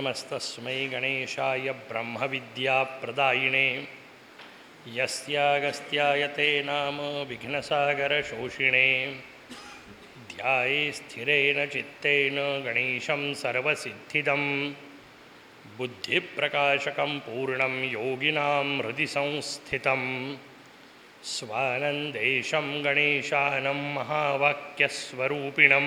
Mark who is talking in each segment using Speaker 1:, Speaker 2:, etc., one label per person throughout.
Speaker 1: नमस्तस्मै गणेशाय ब्रह्मविद्याप्रदायिणे यस्यागस्त्याय ते नाम विघ्नसागरशोषिणे। ध्याये स्थिरेण चित्तेन गणेशं सर्वसिद्धिदं बुद्धिप्रकाशकं पूर्णं योगिनां हृदि संस्थितं स्वानन्देशं गणेशानं महावाक्यस्वरूपिणं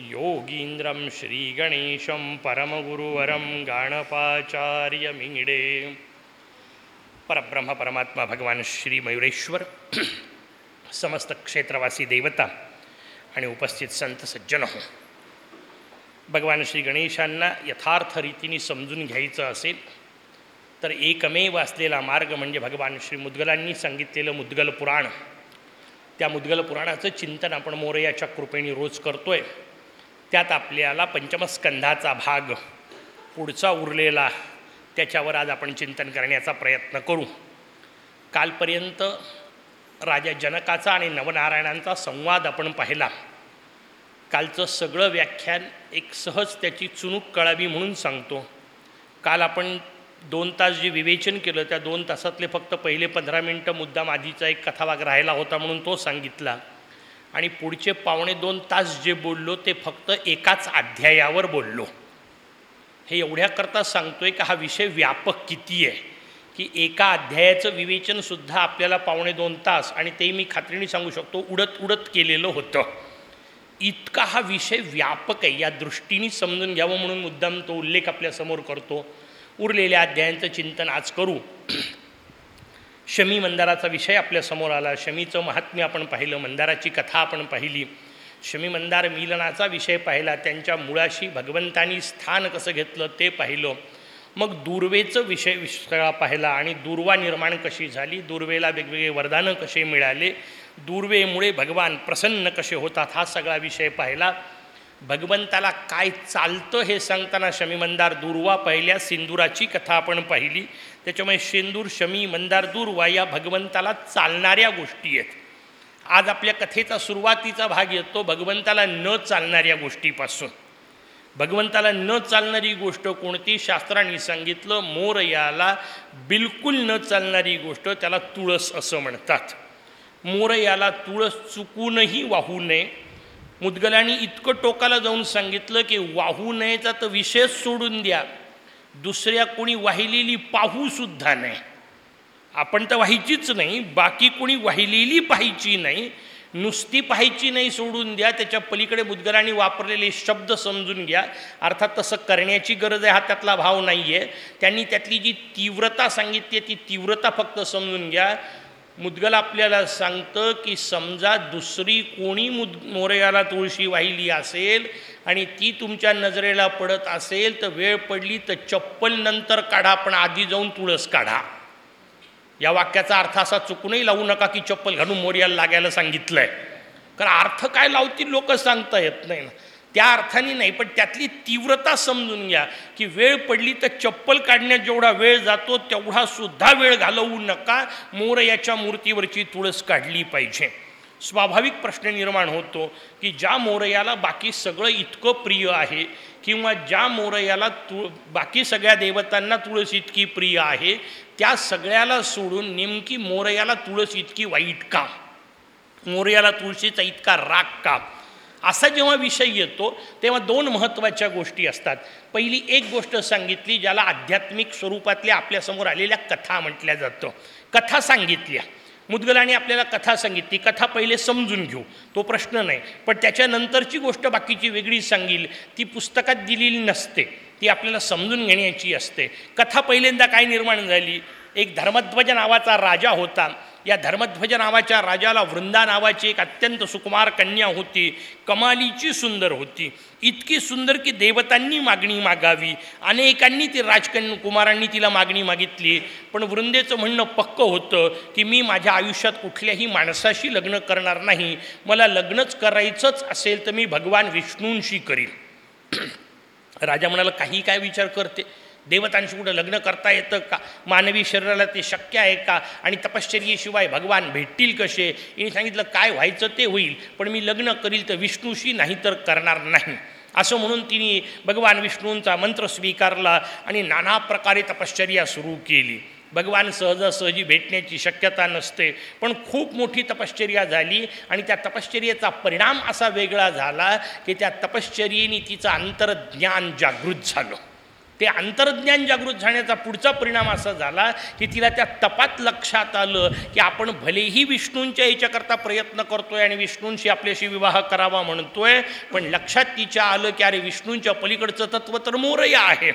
Speaker 1: योगीन्द्रं श्रीगणेशं परमगुरुवरं गाणपाचार्यमीडे। परब्रह्म परमात्मा भगवान श्री मयुरेश्वर समस्त क्षेत्रवासी देवता आणि उपस्थित संत सज्जन हो भगवान श्री गणेशांना यथार्थ रीतीने समजून घ्यायचं असेल तर एकमेव असलेला मार्ग म्हणजे भगवान श्री मुद्गलांनी सांगितलेलं मुद्गल पुराण। त्या मुद्गल पुराणाचं चिंतन आपण मोरयाच्या कृपेने रोज करतो आहे त्यात आपल्याला पंचमस्कंधाचा भाग पुढचा उरलेला त्याच्यावर आज आपण चिंतन करण्याचा प्रयत्न करू. कालपर्यंत राजा जनकाचा आणि नवनारायणांचा संवाद आपण पाहिला. कालचं सगळं व्याख्यान एक सहज त्याची चुणूक कळावी म्हणून सांगतो. काल आपण दोन तास जे विवेचन केलं त्या दोन तासातले फक्त पहिले पंधरा मिनटं मुद्दाम आधीचा एक कथाभाग राहिला होता म्हणून तो सांगितला. आणि पुढचे पावणे दोन तास जे बोललो ते फक्त एकाच अध्यायावर बोललो. हे एवढ्याकरता आहे की हा विषय व्यापक किती आहे? की एका अध्यायाचं विवेचनसुद्धा आपल्याला पावणे दोन तास आणि ते मी खात्रीने सांगू शकतो उडत उडत केलेलं होतं. इतका हा विषय व्यापक आहे या दृष्टीने समजून घ्यावं म्हणून मुद्दाम तो उल्लेख आपल्यासमोर करतो. उरलेल्या अध्यायांचं चिंतन आज करू. शमी मंदाराचा विषय आपल्यासमोर आला. शमीचं महात्म्य आपण पाहिलं मंदाराची कथा आपण पाहिली. शमी मंदार मिलनाचा विषय पाहिला त्यांच्या मुळाशी भगवंतानी स्थान कसं घेतलं ते पाहिलं. मग दुर्वेचं विषय सगळा पाहिला आणि दुर्वा निर्माण कशी झाली दुर्वेला वेगवेगळे वरदानं कसे मिळाले दुर्वेमुळे भगवान प्रसन्न कसे होतात हा सगळा विषय पाहिला. भगवंताला काय चालतं हे सांगताना शमी मंदार दुर्वा पहिल्या सिंदुराची कथा आपण पाहिली. त्याच्यामुळे शेंदूर शमी मंदारदूर वाया या भगवंताला चालणाऱ्या गोष्टी आहेत. आज आपल्या कथेचा सुरुवातीचा भाग येतो भगवंताला न चालणाऱ्या गोष्टीपासून. भगवंताला न चालणारी गोष्ट कोणती? शास्त्रांनी सांगितलं मोर याला बिलकुल न चालणारी गोष्ट त्याला तुळस असं म्हणतात. मोर याला तुळस चुकूनही वाहू नये. मुदगलांनी इतकं टोकाला जाऊन सांगितलं की वाहू नयेचा तर विषयच सोडून द्या. दुसऱ्या कोणी वाहिलेली पाहूसुद्धा नाही. आपण तर व्हायचीच नाही बाकी कोणी वाहिलेली पाहायची नाही नुसती पाहायची नाही सोडून द्या त्याच्या पलीकडे मुदगलांनी वापरलेले शब्द समजून घ्या. अर्थात तसं करण्याची गरज आहे हा त्यातला भाव नाही आहे त्यांनी त्यातली जी तीव्रता सांगितली आहे ती तीव्रता फक्त समजून घ्या. मुदगल आपल्याला सांगतं की समजा दुसरी कोणी मुद मोरयाला तुळशी वाहिली असेल आणि ती तुमच्या नजरेला पडत असेल तर वेळ पडली तर चप्पल नंतर काढा पण आधी जाऊन तुळस काढा. या वाक्याचा अर्थ असा चुकूनही लावू नका की चप्पल घालून मोर्याला लागायला सांगितलं आहे कारण अर्थ काय लावतील लोक सांगता येत नाही ना. त्या अर्थाने नाही पण त्यातली तीव्रता समजून घ्या की वेळ पडली तर चप्पल काढण्यात जेवढा वेळ जातो तेवढा सुद्धा वेळ घालवू नका. मोर याच्या मूर्तीवरची तुळस काढली पाहिजे. स्वाभाविक प्रश्न निर्माण होतो की ज्या मोरयाला बाकी सगळं इतकं प्रिय आहे किंवा ज्या मोरयाला तु बाकी सगळ्या देवतांना तुळस इतकी प्रिय आहे त्या सगळ्याला सोडून नेमकी मोरयाला तुळस इतकी वाईट का? मोरयाला तुळशीचा इतका राग का? असा जेव्हा विषय येतो तेव्हा दोन महत्त्वाच्या गोष्टी असतात. पहिली एक गोष्ट सांगितली ज्याला आध्यात्मिक स्वरूपातल्या आपल्यासमोर आलेल्या कथा म्हटल्या जातं. कथा सांगितल्या. मुदगलाने आपल्याला कथा सांगितली. कथा पहिले समजून घेऊ. तो प्रश्न नाही. पण त्याच्यानंतरची गोष्ट बाकीची वेगळी सांगील. ती पुस्तकात दिलेली नसते. ती आपल्याला समजून घेण्याची असते. कथा पहिल्यांदा काय निर्माण झाली? एक धर्मध्वज नावाचा राजा होता. या धर्मध्वज नावाच्या राजाला वृंदा नावाची एक अत्यंत सुकुमार कन्या होती. कमालीची सुंदर होती. इतकी सुंदर की देवतांनी मागणी मागावी. अनेकांनी ती राजकन्या कुमारांनी तिला मागणी मागितली. पण वृंदेचं म्हणणं पक्क होतं की मी माझ्या आयुष्यात कुठल्याही माणसाशी लग्न करणार नाही. मला लग्नच करायचंच असेल तर मी भगवान विष्णूंशी करीन. राजा म्हणाला काही काय विचार करते? देवतांशी कुठं लग्न करता येतं का? मानवी शरीराला ते शक्य आहे का? आणि तपश्चर्येशिवाय भगवान भेटतील कसे? हे सांगितलं काय व्हायचं ते होईल पण मी लग्न करील तर विष्णूशी नाही तर करणार नाही. असं म्हणून तिने भगवान विष्णूंचा मंत्र स्वीकारला आणि नाना प्रकारे तपश्चर्या सुरू केली. भगवान सहजासहजी भेटण्याची शक्यता नसते पण खूप मोठी तपश्चर्या झाली आणि त्या तपश्चर्येचा परिणाम असा वेगळा झाला की त्या तपश्चर्येने तिचं अंतर्ज्ञान जागृत झालं. ते अंतर्ज्ञान जागृत झाण्याचा पुढचा परिणाम असा झाला की तिला त्या तपात लक्षात आलं की आपण भलेही विष्णूंच्या याच्याकरता प्रयत्न करतोय आणि विष्णूंशी आपल्याशी विवाह करावा म्हणतोय पण लक्षात तिच्या आलं की अरे विष्णूंच्या पलीकडचं तत्व तर मोरया आहे.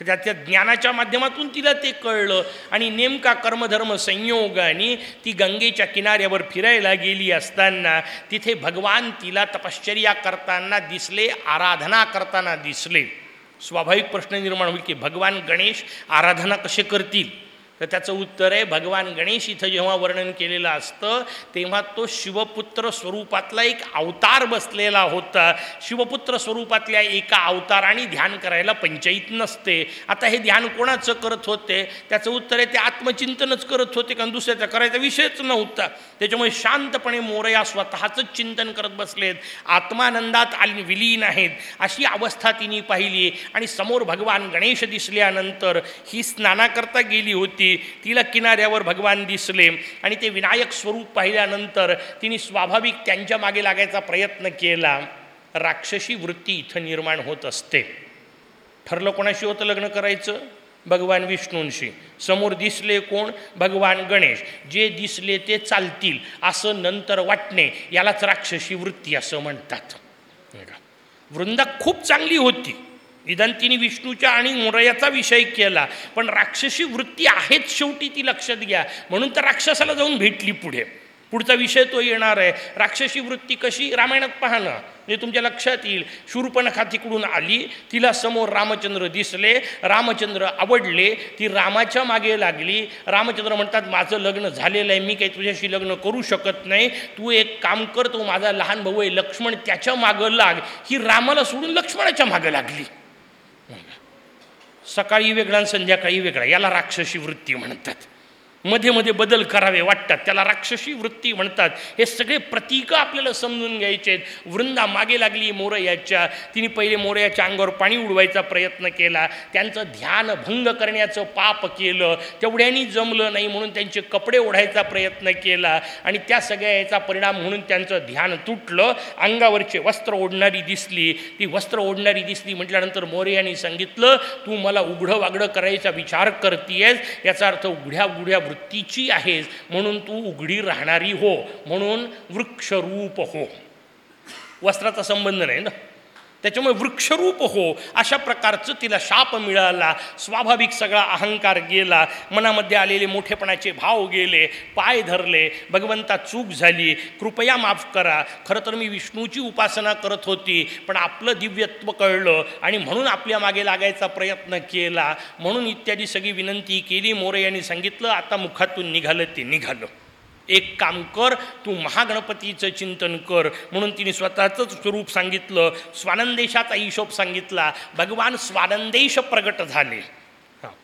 Speaker 1: तर त्या त्या ज्ञानाच्या माध्यमातून तिला ते कळलं आणि नेमका कर्मधर्म संयोगाने ती गंगेच्या किनाऱ्यावर फिरायला गेली असताना तिथे भगवान तिला तपश्चर्या करताना दिसले आराधना करताना दिसले. स्वाभाविक प्रश्न निर्माण होईल की भगवान गणेश आराधना कसे करतील? तर त्याचं उत्तर आहे भगवान गणेश इथं जेव्हा वर्णन केलेलं असतं तेव्हा तो शिवपुत्र स्वरूपातला एक अवतार बसलेला होता. शिवपुत्र स्वरूपातल्या एका अवताराने ध्यान करायला पंचायत नसते. आता हे ध्यान कोणाचं करत होते? त्याचं उत्तर आहे ते आत्मचिंतनच करत होते कारण दुसऱ्याचा करायचा विषयच नव्हता. त्याच्यामुळे शांतपणे मोरया स्वतःचंच चिंतन करत बसलेत. आत्मानंदात आली विलीन आहेत. अशी अवस्था तिने पाहिली. आणि समोर भगवान गणेश दिसल्यानंतर ही स्नानाकरता गेली होती. तिला किनाऱ्यावर भगवान दिसले आणि ते विनायक स्वरूप पाहिल्यानंतर तिने स्वाभाविक त्यांच्या मागे लागायचा प्रयत्न केला. राक्षसी वृत्ती इथं निर्माण होत असते. ठरलं कोणाशी होतं लग्न करायचं? भगवान विष्णूंशी. समोर दिसले कोण? भगवान गणेश. जे दिसले ते चालतील असं नंतर वाटणे यालाच राक्षसी वृत्ती असं म्हणतात. वृंदा खूप चांगली होती. निदान तिने विष्णूच्या आणि मोरयाचा विषय केला. पण राक्षसी वृत्ती आहेच शेवटी ती लक्षात घ्या. म्हणून तर राक्षसाला जाऊन भेटली पुढे. पुढचा विषय तो येणार आहे. राक्षसी वृत्ती कशी? रामायणात पाहणं म्हणजे तुमच्या लक्षात येईल. शूरपणखा तिकडून आली. तिला समोर रामचंद्र दिसले. रामचंद्र आवडले. ती रामाच्या मागे लागली. रामचंद्र म्हणतात माझं लग्न झालेलं आहे. मी काही तुझ्याशी लग्न करू शकत नाही. तू एक काम कर. तो माझा लहान भाऊ आहे. लक्ष्मण त्याच्या मागं लाग. ही रामाला सोडून लक्ष्मणाच्या मागं लागली. सकाळी वेगळा आणि संध्याकाळी वेगळा. याला राक्षसी वृत्ती म्हणतात. मध्ये मध्ये बदल करावे वाटतात. त्याला राक्षसी वृत्ती म्हणतात. हे सगळे प्रतीकं आपल्याला समजून घ्यायचे आहेत. वृंदा मागे लागली मोरयाच्या. तिने पहिले मोरयाच्या अंगावर पाणी उडवायचा प्रयत्न केला. त्यांचं ध्यान भंग करण्याचं पाप केलं. तेवढ्यानी जमलं नाही म्हणून त्यांचे कपडे ओढायचा प्रयत्न केला. आणि त्या सगळ्या याचा परिणाम म्हणून त्यांचं ध्यान तुटलं. अंगावरचे वस्त्र ओढणारी दिसली. ती वस्त्र ओढणारी दिसली म्हटल्यानंतर मोरयाने सांगितलं तू मला उघडं वागडं करायचा विचार करतीयस. याचा अर्थ उघड्या उघड्या वृत्तीची आहेस म्हणून तू उघडी राहणारी हो म्हणून वृक्षरूप हो. वस्त्राचा संबंध नाही ना? त्याच्यामुळे वृक्षरूप हो अशा प्रकारचं तिला शाप मिळाला स्वाभाविक सगळा अहंकार गेला मनामध्ये आलेले मोठेपणाचे भाव गेले पाय धरले भगवंता चूक झाली कृपया माफ करा. खरं तर मी विष्णूची उपासना करत होती पण आपलं दिव्यत्व कळलं आणि म्हणून आपल्या मागे लागायचा प्रयत्न केला. म्हणून इत्यादी सगळी विनंती केली मोरे यांनी सांगितलं आता मुखातून निघालं ते निघालं. एक काम कर तू महागणपतीचं चिंतन कर. म्हणून तिने स्वतःचंच स्वरूप सांगितलं स्वानंदेशाचा हिशोब सांगितला भगवान स्वानंदेश प्रगट झाले.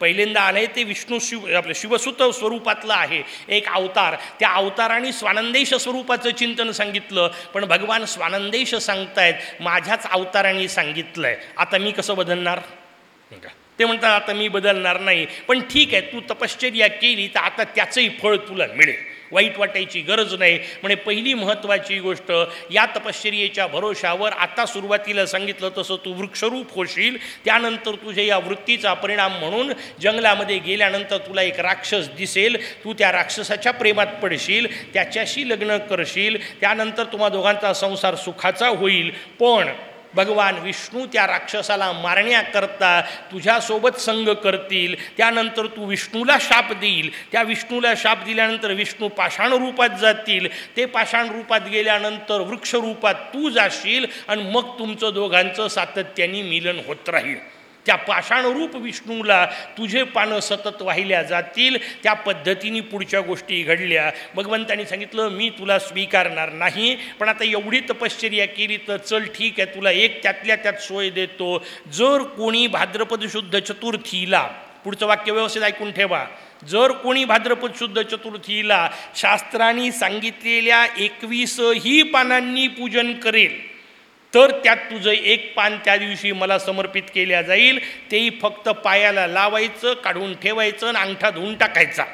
Speaker 1: पहिल्यांदा आले ते विष्णू शिव आपलं शिवसुत स्वरूपातलं आहे एक अवतार. त्या अवताराने स्वानंदेश स्वरूपाचं चिंतन सांगितलं पण भगवान स्वानंदेश सांगतायत माझ्याच अवताराने सांगितलं आहे आता मी कसं बदलणार? ते म्हणतात आता मी बदलणार नाही. पण ठीक आहे तू तपश्चर्या केली तर आता त्याचंही फळ तुला मिळेल. वाईट वाटायची गरज नाही. म्हणजे पहिली महत्त्वाची गोष्ट या तपश्चर्येच्या भरोशावर आता सुरुवातीला सांगितलं तसं तू वृक्षरूप होशील त्यानंतर तुझ्या या वृत्तीचा परिणाम म्हणून जंगलामध्ये गेल्यानंतर तुला एक राक्षस दिसेल तू त्या राक्षसाच्या प्रेमात पडशील त्याच्याशी लग्न करशील त्यानंतर तुम्हा दोघांचा संसार सुखाचा होईल. पण भगवान विष्णू त्या राक्षसाला मारण्याकरता तुझ्यासोबत संग करतील. त्यानंतर तू विष्णूला शाप देईल. त्या विष्णूला शाप दिल्यानंतर विष्णू पाषाण रूपात जातील. ते पाषाण रूपात गेल्यानंतर वृक्षरूपात तू जाशील आणि मग तुमचं दोघांचं सातत्याने मिलन होत राहील. त्या पाषाणरूप विष्णूला तुझे पानं सतत वाहिल्या जातील त्या पद्धतीने पुढच्या गोष्टी घडल्या. भगवंतांनी सांगितलं मी तुला स्वीकारणार नाही पण आता एवढी तपश्चर्या केली तर चल ठीक आहे तुला एक त्यातल्या त्यात सोय देतो. जर कोणी भाद्रपद शुद्ध चतुर्थीला पुढचं वाक्य व्यवस्थित ऐकून ठेवा. जर कोणी भाद्रपद शुद्ध चतुर्थीला शास्त्रांनी सांगितलेल्या एकवीसही पानांनी पूजन करेल तर त्यात तुझं एक पान त्या दिवशी मला समर्पित केल्या जाईल. तेही फक्त पायाला लावायचं काढून ठेवायचं आणि अंगठा धुवून टाकायचा.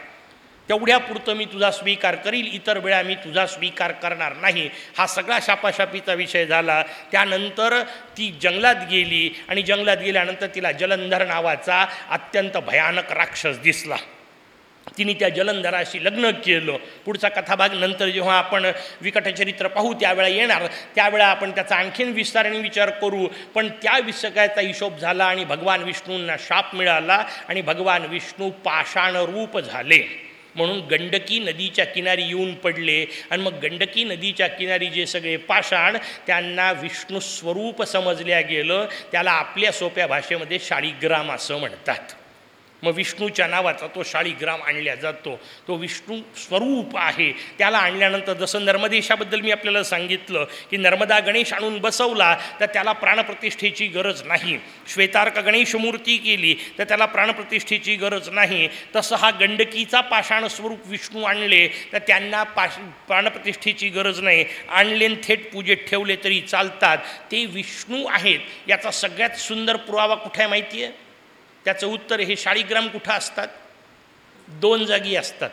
Speaker 1: तेवढ्यापुरतं मी तुझा स्वीकार करील. इतर वेळा मी तुझा स्वीकार करणार नाही. हा सगळा शापाशापीचा विषय झाला. त्यानंतर ती जंगलात गेली आणि जंगलात गेल्यानंतर तिला जलंधर नावाचा अत्यंत भयानक राक्षस दिसला. तिने त्या जलंधराशी लग्न केलं. पुढचा कथाभाग नंतर जेव्हा आपण विकटचरित्र पाहू त्यावेळा येणार. त्यावेळा आपण त्याचा आणखीन विस्ताराने विचार करू. पण त्या विसकायचा हिशोब झाला आणि भगवान विष्णूंना शाप मिळाला आणि भगवान विष्णू पाषाणरूप झाले. म्हणून गंडकी नदीच्या किनारी येऊन पडले आणि मग गंडकी नदीच्या किनारी जे सगळे पाषाण त्यांना विष्णू स्वरूप समजल्या गेलं. त्याला आपल्या सोप्या भाषेमध्ये शाळीग्राम असं म्हणतात. मग विष्णूच्या नावाचा तो शाळीग्राम आणला जातो. तो विष्णू स्वरूप आहे. त्याला आणल्यानंतर जसं नर्मदेशाबद्दल मी आपल्याला सांगितलं की नर्मदा गणेश आणून बसवला तर त्याला प्राणप्रतिष्ठेची गरज नाही. श्वेतार्क गणेश मूर्ती केली तर त्याला प्राणप्रतिष्ठेची गरज नाही. तसं हा गंडकीचा पाषाण स्वरूप विष्णू आणले तर त्यांना पाश प्राणप्रतिष्ठेची गरज नाही. आणले थेट पूजेत ठेवले तरी चालतात. ते विष्णू आहेत. याचा सगळ्यात सुंदर पुरावा कुठे आहे माहिती आहे? त्याचं उत्तर हे शाळीग्राम कुठं असतात? दोन जागी असतात.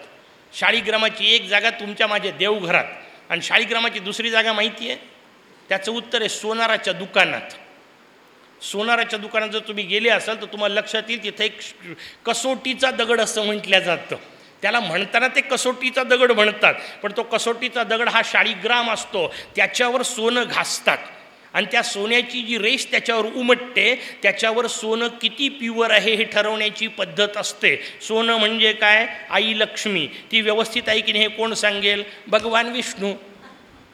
Speaker 1: शाळीग्रामाची एक जागा तुमच्या माझ्या देवघरात आणि शाळीग्रामाची दुसरी जागा माहिती आहे? त्याचं उत्तर आहे सोनाराच्या दुकानात. सोनाराच्या दुकानात जर तुम्ही गेले असाल तर तुम्हाला लक्षात येईल तिथे एक कसोटीचा दगड असं म्हटलं जातं. त्याला म्हणताना ते कसोटीचा दगड म्हणतात. पण तो कसोटीचा दगड हा शाळीग्राम असतो. त्याच्यावर सोनं घासतात. आणि त्या सोन्याची जी रेष त्याच्यावर उमटते त्याच्यावर सोनं किती प्युअर आहे हे ठरवण्याची पद्धत असते. सोनं म्हणजे काय? आई लक्ष्मी. ती व्यवस्थित आहे की नाही हे कोण सांगेल? भगवान विष्णू.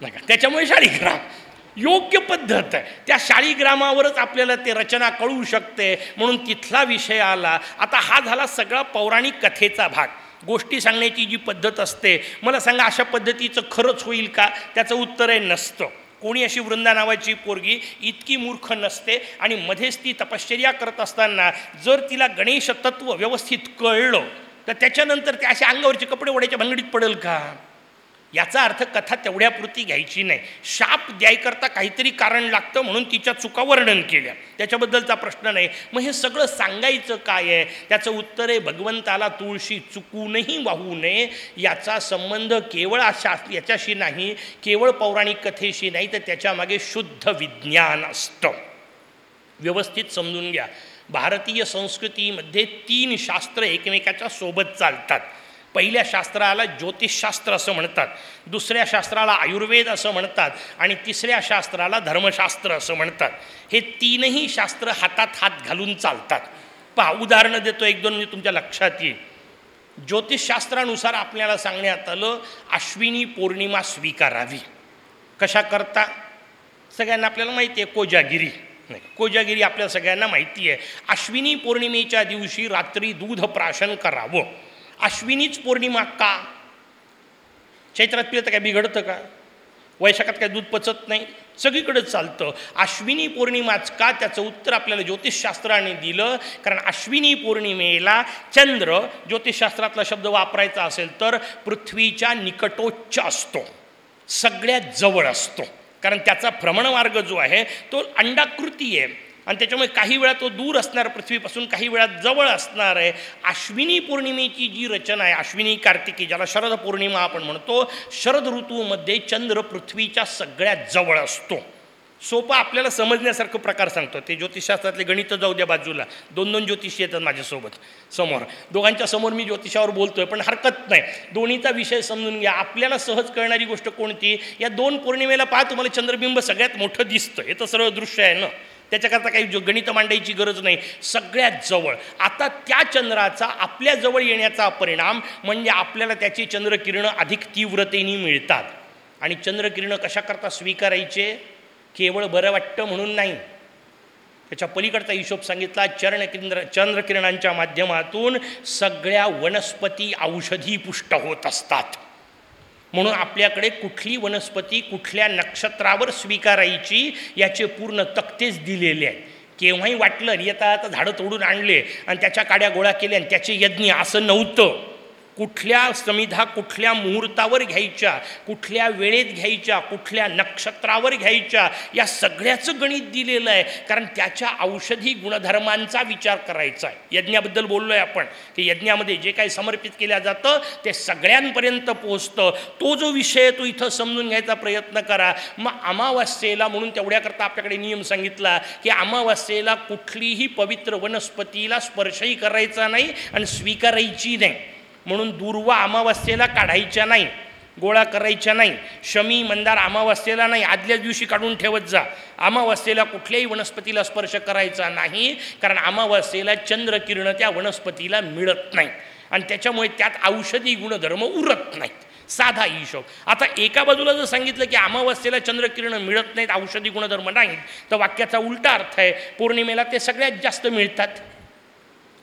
Speaker 1: नका. त्याच्यामुळे शाळीग्राम योग्य पद्धत आहे. त्या शाळीग्रामावरच आपल्याला ते रचना कळू शकते. म्हणून तिथला विषय आला. आता हा झाला सगळा पौराणिक कथेचा भाग. गोष्टी सांगण्याची जी पद्धत असते मला सांगा अशा पद्धतीचं खरंच होईल का? त्याचं उत्तर आहे नसतं. कोणी अशी वृंदा नावाची पोरगी इतकी मूर्ख नसते आणि मध्येच ती तपश्चर्या करत असताना जर तिला गणेश तत्व व्यवस्थित कळलं तर त्याच्यानंतर ते अशा अंगावरचे कपडे ओढ्याच्या भांगडीत पडेल का? याचा अर्थ कथा तेवढ्यापुरती घ्यायची नाही. शाप द्यायकरता काहीतरी कारण लागतं म्हणून तिच्या चुका वर्णन केल्या. त्याच्याबद्दलचा प्रश्न नाही. मग हे सगळं सांगायचं काय आहे? त्याचं उत्तर आहे भगवंताला तुळशी चुकूनही वाहू नये. याचा संबंध केवळ अशा याच्याशी नाही केवळ पौराणिक कथेशी नाही तर त्याच्यामागे शुद्ध विज्ञान असतं. व्यवस्थित समजून घ्या. भारतीय संस्कृतीमध्ये तीन शास्त्र एकमेकाच्या सोबत चालतात. पहिल्या शास्त्राला ज्योतिषशास्त्र असं म्हणतात दुसऱ्या शास्त्राला आयुर्वेद असं म्हणतात आणि तिसऱ्या शास्त्राला धर्मशास्त्र असं म्हणतात. हे तीनही शास्त्र हातात हात घालून चालतात. पहा उदाहरणं देतो एक दोन म्हणजे तुमच्या लक्षात येईल. ज्योतिषशास्त्रानुसार आपल्याला सांगण्यात आलं अश्विनी पौर्णिमा स्वीकारावी. कशा करता? सगळ्यांना आपल्याला माहिती आहे कोजागिरी. नाही कोजागिरी आपल्या सगळ्यांना माहिती आहे. अश्विनी पौर्णिमेच्या दिवशी रात्री दूध प्राशन करावं. अश्विनीच पौर्णिमा का? चैत्रात पिलं तर काय बिघडतं का? वैशाखात काय दूध पचत नाही? सगळीकडं चालतं. अश्विनी पौर्णिमाच का? त्याचं उत्तर आपल्याला ज्योतिषशास्त्राने दिलं. कारण अश्विनी पौर्णिमेला चंद्र ज्योतिषशास्त्रातला शब्द वापरायचा असेल तर पृथ्वीच्या निकटोच्च असतो. सगळ्यात जवळ असतो. कारण त्याचा भ्रमणमार्ग जो आहे तो अंडाकृती आहे. आणि त्याच्यामुळे काही वेळा तो दूर असणार पृथ्वीपासून काही वेळा जवळ असणार आहे. अश्विनी पौर्णिमेची जी रचना आहे अश्विनी कार्तिकी ज्याला शरद पौर्णिमा आपण म्हणतो शरद ऋतूमध्ये चंद्र पृथ्वीच्या सगळ्यात जवळ असतो. सोपं आपल्याला समजण्यासारखं प्रकार सांगतो. ते ज्योतिषशास्त्रातले गणित जाऊ द्या बाजूला. दोन दोन ज्योतिषी येतात माझ्यासोबत समोर. दोघांच्या समोर मी ज्योतिषावर बोलतोय पण हरकत नाही. दोन्हीचा विषय समजून घ्या. आपल्याला सहज कळणारी गोष्ट कोणती? या दोन पौर्णिमेला पहा तुम्हाला चंद्रबिंब सगळ्यात मोठं दिसतं हे तर सर्व दृश्य आहे ना? त्याच्याकरता काही गणित मांडायची गरज नाही. सगळ्यात जवळ. आता त्या चंद्राचा आपल्याजवळ येण्याचा परिणाम म्हणजे आपल्याला त्याची चंद्रकिरणं अधिक तीव्रतेने मिळतात. आणि चंद्रकिरणं कशाकरता स्वीकारायचे? केवळ बरं वाटतं म्हणून नाही. त्याच्या पलीकडचा हिशोब सांगितला चरणकिंद्र चंद्रकिरणांच्या माध्यमातून सगळ्या वनस्पती औषधी पुष्ट होत असतात. म्हणून आपल्याकडे कुठली वनस्पती कुठल्या नक्षत्रावर स्वीकारायची याचे पूर्ण तक्तेच दिलेले आहेत. केव्हाही वाटलं येता आता झाडं तोडून आणले आणि त्याच्या काड्या गोळा केल्या आणि त्याचे यज्ञ असं नव्हतं. कुठल्या समिधा कुठल्या मुहूर्तावर घ्यायच्या कुठल्या वेळेत घ्यायच्या कुठल्या नक्षत्रावर घ्यायच्या या सगळ्याचं गणित दिलेलं आहे. कारण त्याच्या औषधी गुणधर्मांचा विचार करायचा आहे. यज्ञाबद्दल बोललो आहे आपण की यज्ञामध्ये जे काही समर्पित केलं जातं ते सगळ्यांपर्यंत पोहोचतं. तो जो विषय तो इथं समजून घ्यायचा प्रयत्न करा. मग अमावास्येला म्हणून तेवढ्याकरता आपल्याकडे नियम सांगितला की अमावास्येला कुठलीही पवित्र वनस्पतीला स्पर्शही करायचा नाही आणि स्वीकारायची नाही. म्हणून दुर्वा अमावास्येला काढायच्या नाही गोळा करायच्या नाही शमी मंदार अमावास्येला नाही आदल्याच दिवशी काढून ठेवत जा. अमावास्येला कुठल्याही वनस्पतीला स्पर्श करायचा नाही कारण अमावास्येला चंद्रकिरण त्या वनस्पतीला मिळत नाही. आणि त्याच्यामुळे त्यात औषधी गुणधर्म उरत नाहीत. साधा हिशोब. आता एका बाजूला जर सांगितलं की अमावास्येला चंद्रकिरण मिळत नाहीत औषधी गुणधर्म नाहीत तर वाक्याचा उलटा अर्थ आहे पौर्णिमेला ते सगळ्यात जास्त मिळतात.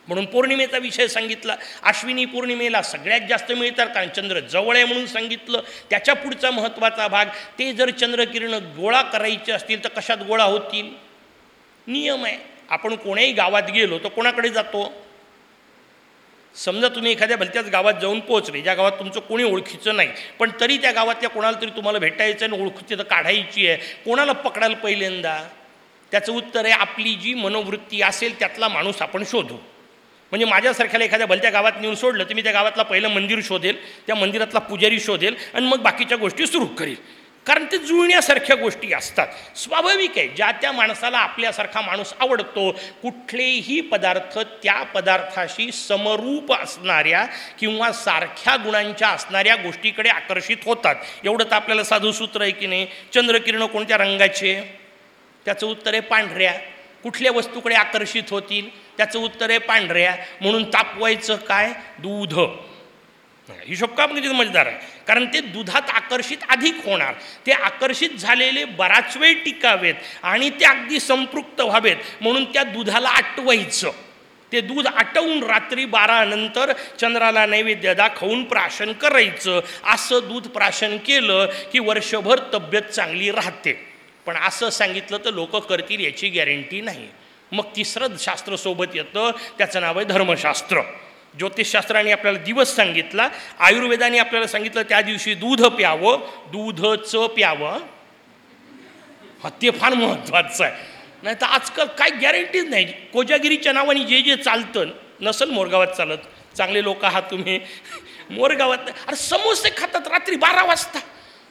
Speaker 1: म्हणून पौर्णिमेचा विषय सांगितला. अश्विनी पौर्णिमेला सगळ्यात जास्त मिळतात कारण चंद्र जवळ आहे म्हणून सांगितलं. त्याच्या पुढचा महत्त्वाचा भाग ते जर चंद्रकिरणं गोळा करायचे असतील तर कशात गोळा होतील? नियम आहे. आपण कोण्याही गावात गेलो तर कोणाकडे जातो? समजा तुम्ही एखाद्या भलत्याच गावात जाऊन पोहोचले ज्या गावात तुमचं कोणी ओळखीचं नाही पण तरी त्या गावातल्या कोणाला तरी तुम्हाला भेटायचं आहे आणि ओळखीचं तर काढायची आहे. कोणाला पकडायला पहिल्यांदा? त्याचं उत्तर आहे आपली जी मनोवृत्ती असेल त्यातला माणूस आपण शोधू. म्हणजे माझ्यासारख्याला एखाद्या भलत्या गावात नेऊन सोडलं तर मी त्या गावातला पहिलं मंदिर शोधेल त्या मंदिरातला पुजारी शोधेल आणि मग बाकीच्या गोष्टी सुरू करेल. कारण ते जुळण्यासारख्या गोष्टी असतात. स्वाभाविक आहे ज्या त्या माणसाला आपल्यासारखा माणूस आवडतो कुठलेही पदार्थ त्या पदार्थाशी समरूप असणाऱ्या किंवा सारख्या गुणांच्या असणाऱ्या गोष्टीकडे आकर्षित होतात. एवढं तर आपल्याला साधूसूत्र आहे की नाही? चंद्रकिरणं कोणत्या रंगाचे? त्याचं उत्तर आहे पांढऱ्या. कुठल्या वस्तूकडे आकर्षित होतील? त्याचं उत्तर आहे पांढऱ्या म्हणून तापवायचं काय? दूध. हिशोब का किती मजेदार आहे. कारण ते दुधात आकर्षित अधिक होणार. ते आकर्षित झालेले बराच वेळ टिकावेत आणि ते अगदी संपृक्त व्हावेत. म्हणून त्या दुधाला आटवायचं. ते दूध आटवून रात्री बारानंतर चंद्राला नैवेद्य दाखवून प्राशन करायचं. असं दूध प्राशन केलं की वर्षभर तब्येत चांगली राहते. पण असं सांगितलं तर लोक करतील याची गॅरंटी नाही. मग तिसरं शास्त्र सोबत येतं त्याचं नाव आहे धर्मशास्त्र. ज्योतिषशास्त्राने आपल्याला दिवस सांगितला आयुर्वेदाने आपल्याला सांगितलं त्या दिवशी दूध प्यावं दूधचं प्यावं. हा ते फार महत्त्वाचं आहे. नाही तर आजकाल काय गॅरंटीच नाही. कोजागिरीच्या नावाने जे जे चालतं नसल मोरगावात चालत. चांगले लोक आहात तुम्ही. मोरगावात अरे समोसे खातात रात्री बारा वाजता.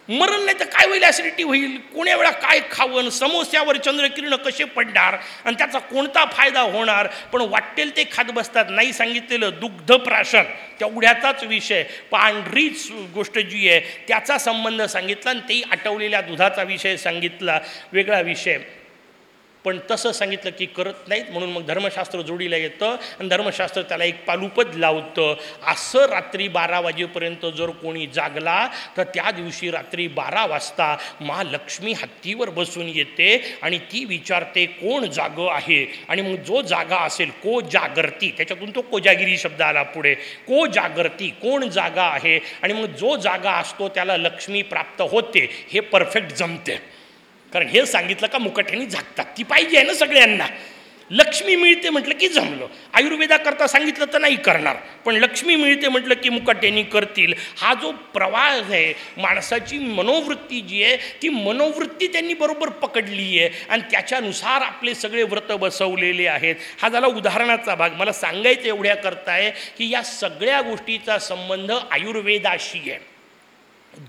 Speaker 1: मरण नाही तर काय होईल? ॲसिडिटी होईल. कोण्या वेळा काय खावण समोस्यावर चंद्रकिरण कसे पडणार? आणि त्याचा कोणता फायदा होणार? पण वाटेल ते खात बसतात. नाही सांगितलेलं दुग्ध प्राशन तेवढ्याचाच विषय. पांढरीच गोष्ट जी आहे त्याचा संबंध सांगितला आणि तेही आटवलेल्या दुधाचा विषय सांगितला. वेगळा विषय. पण तसं सांगितलं की करत नाहीत म्हणून मग धर्मशास्त्र जोडीला येतं आणि धर्मशास्त्र त्याला एक पालुपद लावतं. असं रात्री बारा वाजेपर्यंत जर कोणी जागला तर त्या दिवशी रात्री बारा वाजता महालक्ष्मी हत्तीवर बसून येते आणि ती विचारते कोण जागं आहे? आणि मग जो जागा असेल को जागरती. त्याच्यातून तो कोजागिरी शब्द आला पुढे. को जागरती? कोण जागा आहे? आणि मग जो जागा असतो त्याला लक्ष्मी प्राप्त होते. हे परफेक्ट जमते. कारण हे सांगितलं का मुकट्याने झाकतात. ती पाहिजे आहे ना सगळ्यांना. लक्ष्मी मिळते म्हटलं की जमलं. आयुर्वेदाकरता सांगितलं तर नाही करणार. पण लक्ष्मी मिळते म्हटलं की मुकाट्यानी करतील. हा जो प्रवास आहे माणसाची मनोवृत्ती जी आहे ती मनोवृत्ती त्यांनी बरोबर पकडली आहे. आणि त्याच्यानुसार आपले सगळे व्रत बसवलेले आहेत. हा झाला उदाहरणाचा भाग. मला सांगायचं एवढ्या करता आहे की या सगळ्या गोष्टीचा संबंध आयुर्वेदाशी आहे.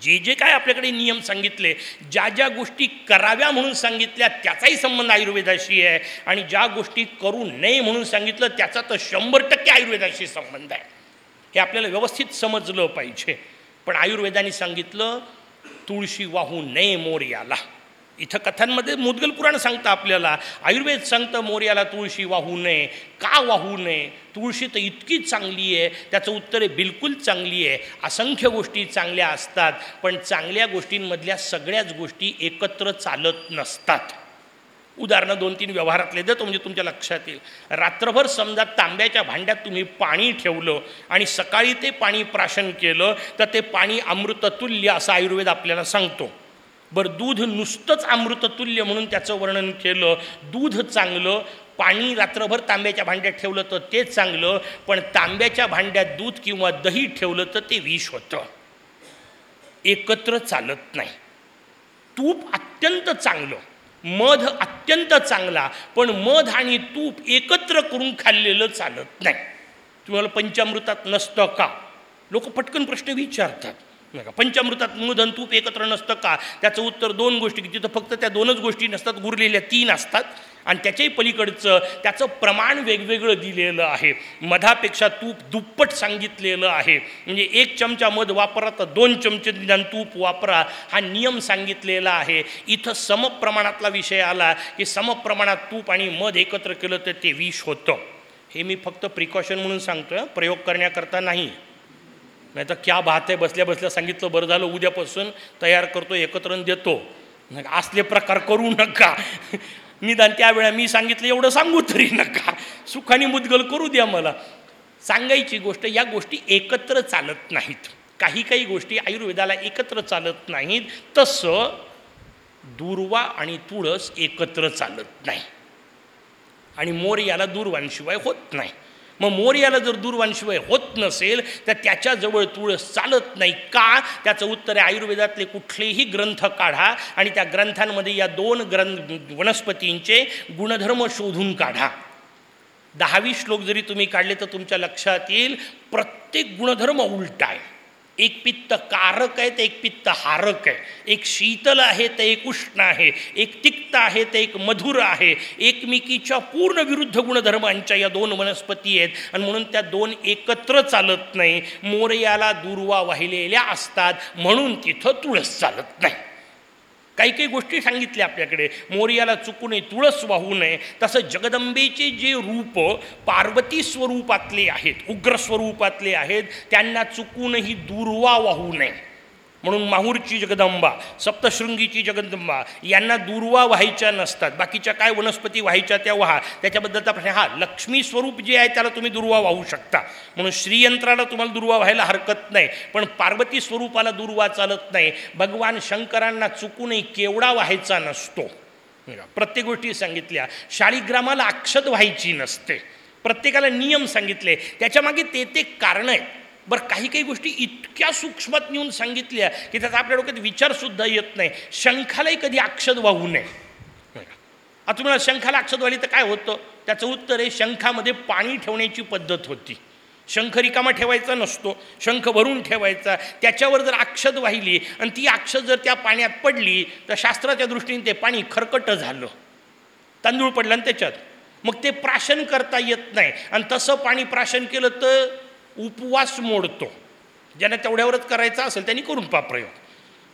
Speaker 1: जे जे काय आपल्याकडे नियम सांगितले ज्या ज्या गोष्टी कराव्या म्हणून सांगितल्या त्याचाही संबंध आयुर्वेदाशी आहे. आणि ज्या गोष्टी करू नये म्हणून सांगितलं त्याचा तर शंभर टक्के आयुर्वेदाशी संबंध आहे. हे आपल्याला व्यवस्थित समजलं पाहिजे. पण आयुर्वेदाने सांगितलं तुळशी वाहू नये मोर याला इथं कथांमध्ये मुदगल पुराण सांगतं आपल्याला. आयुर्वेद सांगतं मोर्याला तुळशी वाहू नये. का वाहू नये? तुळशी तर इतकी चांगली आहे. त्याचं उत्तर आहे बिलकुल चांगली आहे. असंख्य गोष्टी चांगल्या असतात पण चांगल्या गोष्टींमधल्या सगळ्याच गोष्टी एकत्र चालत नसतात. उदाहरणं दोन तीन व्यवहारातले देतो म्हणजे तुमच्या लक्षात येईल. रात्रभर समजा तांब्याच्या भांड्यात तुम्ही पाणी ठेवलं आणि सकाळी ते पाणी प्राशन केलं तर ते पाणी अमृततुल्य असं आयुर्वेद आपल्याला सांगतो. बरं दूध नुसतंच अमृततुल्य म्हणून त्याचं वर्णन केलं. दूध चांगलं पाणी रात्रभर तांब्याच्या भांड्यात ठेवलं तर ते चांगलं पण तांब्याच्या भांड्यात दूध किंवा दही ठेवलं तर ते विष होतं. एकत्र चालत नाही. तूप अत्यंत चांगलं मध अत्यंत चांगला पण मध आणि तूप एकत्र करून खाल्लेलं चालत नाही. तुम्हाला पंचामृतात नसतं का? लोक पटकन प्रश्न विचारतात. नाही का पंचामृतात मध तूप एकत्र नसतं का? त्याचं उत्तर दोन गोष्टी की तिथं फक्त त्या दोनच गोष्टी नसतात गुरलेल्या तीन असतात. आणि त्याच्याही पलीकडचं त्याचं प्रमाण वेगवेगळं दिलेलं आहे. मधापेक्षा तूप दुप्पट सांगितलेलं आहे. म्हणजे एक चमचा मध वापरा तर दोन चमचे निदान तूप वापरा हा नियम सांगितलेला आहे. इथं समप्रमाणातला विषय आला की समप्रमाणात तूप आणि मध एकत्र केलं तर ते विष होतं. हे मी फक्त प्रिकॉशन म्हणून सांगतो प्रयोग करण्याकरता नाही. नाही तर क्या बात आहे बसल्या बसल्या सांगितलं बरं झालं उद्यापासून तयार करतो एकत्र देतो. नाही असले प्रकार करू नका. निदान त्यावेळा मी सांगितलं एवढं सांगू तरी नका. सुखाने मुदगल करू द्या मला. सांगायची गोष्ट या गोष्टी एकत्र चालत नाहीत. काही काही गोष्टी आयुर्वेदाला एकत्र चालत नाहीत. तसं दुर्वा आणि तुळस एकत्र चालत नाही. आणि मोर याला दूरवांशिवाय होत नाही. मग मोर्याला जर दूरवांशिवाय होत नसेल तर त्याच्याजवळ तुळस चालत नाही. का? त्याचं उत्तर आहे आयुर्वेदातले कुठलेही ग्रंथ काढा आणि त्या ग्रंथांमध्ये या दोन ग्रंथ वनस्पतींचे गुणधर्म शोधून काढा. दहावी श्लोक जरी तुम्ही काढले तर तुमच्या लक्षात येईल प्रत्येक गुणधर्म उलटा आहे. एक पित्त कारक आहे तर एक पित्त हारक आहे. एक शीतल आहे तर एक उष्ण आहे. एक तिक्त आहे तर एक मधुर आहे. एकमेकीच्या पूर्ण विरुद्ध गुणधर्मांच्या या दोन वनस्पती आहेत. आणि म्हणून त्या दोन एकत्र चालत नाही. मोरयाला दुर्वा वाहिलेल्या असतात. म्हणून तिथं तुळस चालत नाही. काही काही गोष्टी सांगितल्या आपल्याकडे. मोर्याला चुकू नये तुळस वाहू नये. तसं जगदंबेचे जे रूप पार्वती स्वरूपातले आहेत उग्र स्वरूपातले आहेत त्यांना चुकूनही दुर्वा वाहू नये. म्हणून माहूरची जगदंबा सप्तशृंगीची जगदंबा यांना दुर्वा व्हायच्या नसतात. बाकीच्या काय वनस्पती व्हायच्या त्या व्हा. त्याच्याबद्दलचा प्रश्न हा लक्ष्मी स्वरूप जे आहे त्याला तुम्ही दुर्वा वाहू शकता. म्हणून श्रीयंत्राला तुम्हाला दुर्वा व्हायला हरकत नाही पण पार्वती स्वरूपाला दुर्वा चालत नाही. भगवान शंकरांना चुकूनही केवढा व्हायचा नसतो. प्रत्येक गोष्टी सांगितल्या. शाळीग्रामाला अक्षत व्हायची नसते. प्रत्येकाला नियम सांगितले. त्याच्यामागे ते ते कारण आहेत. बरं काही काही गोष्टी इतक्या सूक्ष्मात नेऊन सांगितल्या की त्याचा आपल्या डोक्यात विचारसुद्धा येत नाही. शंखालाही कधी अक्षद वाहू नये. आता तुम्हाला शंखाला अक्षद वाली तर काय होतं? त्याचं उत्तर आहे शंखामध्ये पाणी ठेवण्याची पद्धत होती. शंख रिकामा ठेवायचा नसतो शंख भरून ठेवायचा. त्याच्यावर जर अक्षद वाहिली आणि ती अक्षद जर त्या पाण्यात पडली तर शास्त्राच्या दृष्टीने ते पाणी खरकट झालं. तांदूळ पडला आणि त्याच्यात. मग ते प्राशन करता येत नाही. आणि तसं पाणी प्राशन केलं तर उपवास मोडतो. ज्यांना तेवढ्यावरच करायचं असेल त्यांनी करून पा प्रयोग.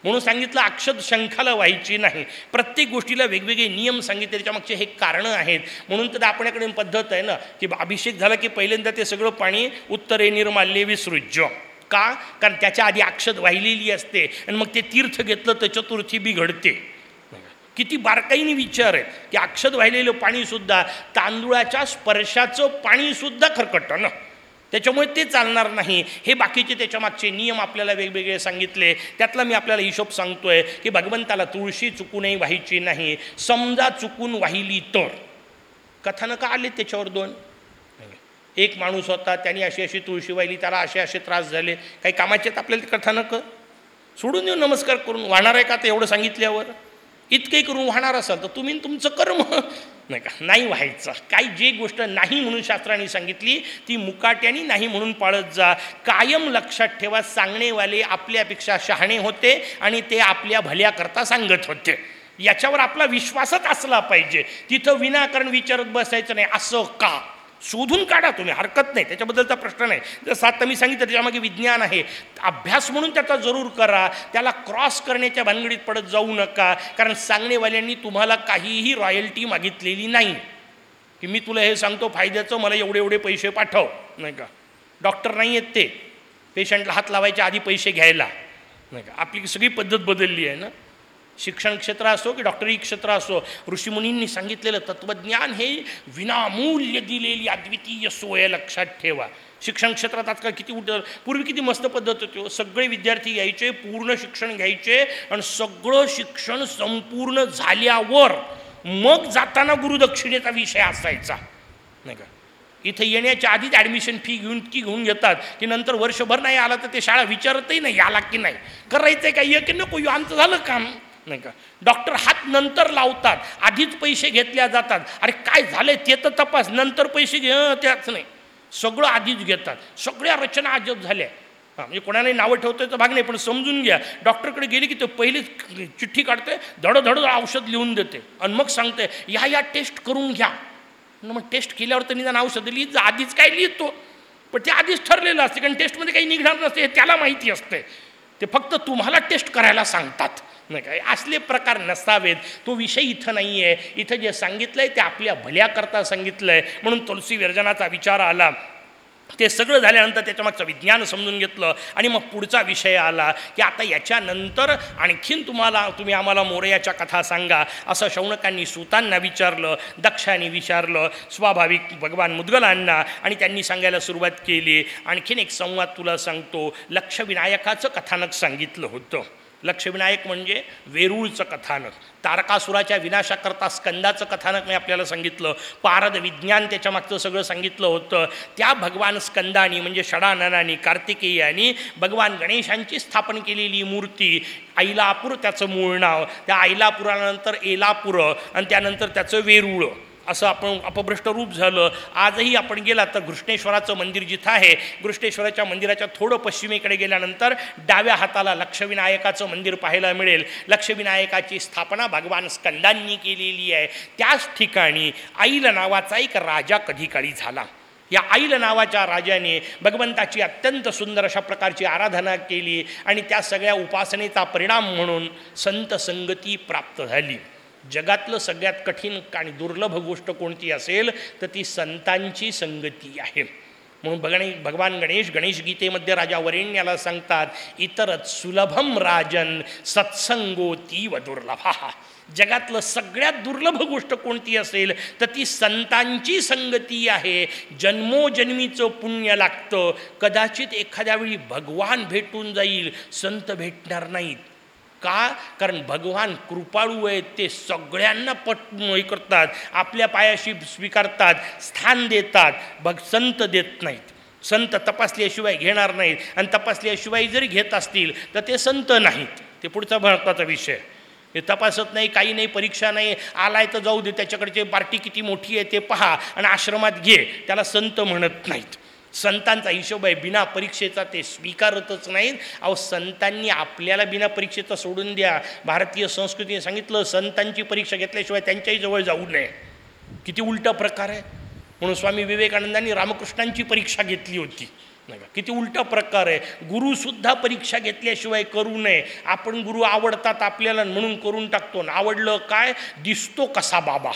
Speaker 1: म्हणून सांगितलं अक्षद शंखाला व्हायची नाही. प्रत्येक गोष्टीला वेगवेगळे नियम सांगितले त्याच्यामागचे हे कारणं आहेत. म्हणून तर आपल्याकडे पद्धत आहे ना की अभिषेक झाला की पहिल्यांदा ते सगळं पाणी उत्तरे निर्माल्य विसृज्य. का? कारण त्याच्या आधी अक्षद वाहिलेली असते आणि मग ते तीर्थ घेतलं तर चतुर्थी बिघडते. किती बारकाईने विचार आहे. की अक्षद वाहिलेलं पाणीसुद्धा तांदुळाच्या स्पर्शाचं पाणीसुद्धा खरकटतं ना. त्याच्यामुळे ते चालणार नाही. हे बाकीचे त्याच्यामागचे नियम आपल्याला वेगवेगळे सांगितले. त्यातला मी आपल्याला हिशोब सांगतोय की भगवंताला तुळशी चुकूनही व्हायची नाही. समजा चुकून वाहिली तर. कथानकं आले त्याच्यावर दोन. एक माणूस होता त्यांनी अशी अशी तुळशी वाहिली त्याला असे असे त्रास झाले. काही कामाचे आहेत आपल्याला कथानकं? सोडून देऊ नमस्कार करून वाहणार आहे का ते एवढं सांगितल्यावर? इतकंही करून वाहणार असाल तर तुम्ही तुमचं कर्म. नाही का? नाही व्हायचं. काही जी गोष्ट नाही म्हणून शास्त्राने सांगितली ती मुकाट्याने नाही म्हणून पाळत जा. कायम लक्षात ठेवा सांगणेवाले आपल्यापेक्षा शहाणे होते आणि ते आपल्या भल्याकरता सांगत होते. याच्यावर आपला विश्वासच असला पाहिजे. तिथं विनाकारण विचारत बसायचं नाही. असं का? शोधून काढा तुम्ही हरकत नाही त्याच्याबद्दलचा प्रश्न नाही. जर सात मी सांगितलं त्याच्यामागे विज्ञान आहे. अभ्यास म्हणून त्याचा जरूर करा त्याला क्रॉस करण्याच्या भानगडीत पडत जाऊ नका कारण सांगणेवाल्यांनी तुम्हाला काहीही रॉयल्टी मागितलेली नाही. की मी तुला हे सांगतो फायद्याचं मला एवढे एवढे पैसे पाठव नाही का? डॉक्टर नाही आहेत ते. पेशंटला हात लावायच्या आधी पैसे घ्यायला नाही का? आपली सगळी पद्धत बदलली आहे ना? शिक्षण क्षेत्र असो की डॉक्टरी क्षेत्र असो ऋषीमुनींनी सांगितलेलं तत्त्वज्ञान हे विनामूल्य दिलेली अद्वितीय सोय लक्षात ठेवा. शिक्षण क्षेत्रात आजकाल किती उठ पूर्वी किती मस्त पद्धत होती हो. सगळे विद्यार्थी यायचे पूर्ण शिक्षण घ्यायचे आणि सगळं शिक्षण संपूर्ण झाल्यावर मग जाताना गुरुदक्षिणेचा विषय असायचा. नाही का? इथे येण्याच्या आधीच ॲडमिशन फी घेऊन की घेऊन घेतात की नंतर वर्षभर नाही आला तर ते शाळा विचारतही नाही आला की नाही. करायचं आहे का ये की नको आमचं झालं काम. नाही का? डॉक्टर हात नंतर लावतात आधीच पैसे घेतल्या जातात. अरे काय झालंय ते तर तपास नंतर पैसे घे त्याच नाही. सगळं आधीच घेतात. सगळ्या रचना अजब झाल्या. हां म्हणजे कोणालाही नावं ठेवतोय भाग नाही पण समजून घ्या. डॉक्टरकडे गेले की ते पहिलीच चिठ्ठी काढते धडधड औषध लिहून देते. आणि मग सांगते या या टेस्ट करून घ्या. मग टेस्ट केल्यावर तर निदान औषधं लिहित आधीच काय लिहितो? पण ते आधीच ठरलेलं असते कारण टेस्टमध्ये काही निघणार नसते हे त्याला माहिती असते. ते फक्त तुम्हाला टेस्ट करायला सांगतात. नाही काय असले प्रकार नसावेत. तो विषय इथं नाही आहे इथं जे सांगितलं आहे ते आपल्या भल्याकरता सांगितलं आहे म्हणून तुलसी विरजनाचा विचार आला. ते सगळं झाल्यानंतर त्याच्यामागचं विज्ञान समजून घेतलं आणि मग पुढचा विषय आला की आता याच्यानंतर आणखीन तुम्हाला तुम्ही आम्हाला मोरयाच्या कथा सांगा असं शौनकांनी सुतांना विचारलं दक्षाने विचारलं स्वाभाविक भगवान मुद्गलांना आणि त्यांनी सांगायला सुरुवात केली. आणखीन एक संवाद तुला सांगतो लक्षविनायकाचं कथानक सांगितलं होतं. लक्षविनायक म्हणजे वेरूळचं कथानक. तारकासुराच्या विनाशाकरता स्कंदाचं कथानक मी आपल्याला सांगितलं. पारद विज्ञान त्याच्यामागचं सगळं सांगितलं होतं. त्या भगवान स्कंदानी म्हणजे षडाननानी कार्तिकेयानी भगवान गणेशांची स्थापन केलेली मूर्ती ऐलापूर त्याचं मूळ नाव. त्या ऐलापुरानंतर एलापुरं आणि त्यानंतर त्याचं वेरूळ. असं आपण अपभ्रष्ट रूप झालं आजही आपण गेला तर घृष्णेश्वराचं मंदिर जिथं आहे घृष्णेश्वराच्या मंदिराच्या थोडं पश्चिमेकडे गेल्यानंतर डाव्या हाताला लक्षविनायकाचं मंदिर पाहायला मिळेल. लक्षविनायकाची स्थापना भगवान स्कंदांनी केलेली आहे. त्याच ठिकाणी आईल नावाचा एक राजा कधीकाळी झाला. या आईल नावाच्या राजाने भगवंताची अत्यंत सुंदर अशा प्रकारची आराधना केली आणि त्या सगळ्या उपासनेचा परिणाम म्हणून संत संगती प्राप्त झाली. जगातलं सगळ्यात कठीण आणि दुर्लभ गोष्ट कोणती असेल तर ती संतांची संगती आहे. म्हणून भगणे भगवान गणेश गणेश गीतेमध्ये राजा वरेण्याला सांगतात इतरच सुलभम राजन सत्संगो तीव दुर्लभा. जगातलं सगळ्यात दुर्लभ गोष्ट कोणती असेल तर ती संतांची संगती आहे. जन्मोजन्मीचं पुण्य लागतं. कदाचित एखाद्या वेळी भगवान भेटून जाईल संत भेटणार नाहीत. का? कारण भगवान कृपाळू आहेत ते सगळ्यांना पट हे करतात आपल्या पायाशी स्वीकारतात स्थान देतात. भग संत देत नाहीत. संत तपासल्याशिवाय घेणार नाहीत. आणि तपासल्याशिवाय जरी घेत असतील तर ते संत नाहीत. ते पुढचा महत्त्वाचा विषय. हे तपासत नाही काही नाही परीक्षा नाही. आलाय तर जाऊ दे त्याच्याकडचे पार्टी किती मोठी आहे ते पहा आणि आश्रमात घे. त्याला संत म्हणत नाहीत. संतांचा हिशोब आहे. बिना परीक्षेचा ते स्वीकारतच नाहीत. अहो संतांनी आपल्याला बिना परीक्षेचा सोडून द्या. भारतीय संस्कृतीने सांगितलं संतांची परीक्षा घेतल्याशिवाय त्यांच्याही जवळ जाऊ नये. किती उलटा प्रकार आहे. म्हणून स्वामी विवेकानंदांनी रामकृष्णांची परीक्षा घेतली होती. नाही का? किती उलटा प्रकार आहे. गुरुसुद्धा परीक्षा घेतल्याशिवाय करू नये. आपण गुरु आवडतात आपल्याला म्हणून करून टाकतो. ना आवडलं काय? दिसतो कसा बाबा?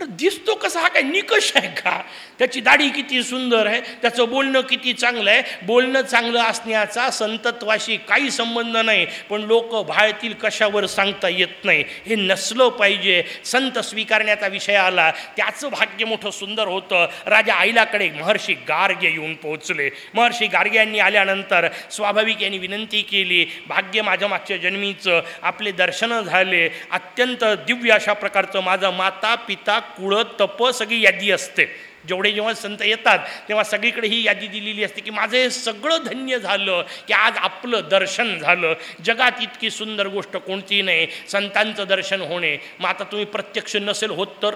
Speaker 1: तर दिसतो कसा हा काय निकष आहे का? त्याची दाढी किती सुंदर आहे त्याचं बोलणं किती चांगलं आहे? बोलणं चांगलं असण्याचा संतत्वाशी काही संबंध नाही पण लोक भाळतील कशावर सांगता येत नाही. हे नसलं पाहिजे. संत स्वीकारण्याचा विषय आला त्याचं भाग्य मोठं सुंदर होतं. राजा आईलाकडे महर्षी गार्गे येऊन पोहोचले. महर्षी गार्गे यांनी आल्यानंतर स्वाभाविक यांनी विनंती केली भाग्य माझ्या मागच्या जन्मीचं. आपले दर्शनं झाले. अत्यंत दिव्य अशा प्रकारचं माझं माता पिता कुळं तप सगळी यादी असते. जेवढे जेव्हा संत येतात तेव्हा सगळीकडे ही यादी दिलेली असते की माझं हे सगळं धन्य झालं की आज आपलं दर्शन झालं. जगात इतकी सुंदर गोष्ट कोणती नाही संतांचं दर्शन होणे. मग आता तुम्ही प्रत्यक्ष नसेल होत तर?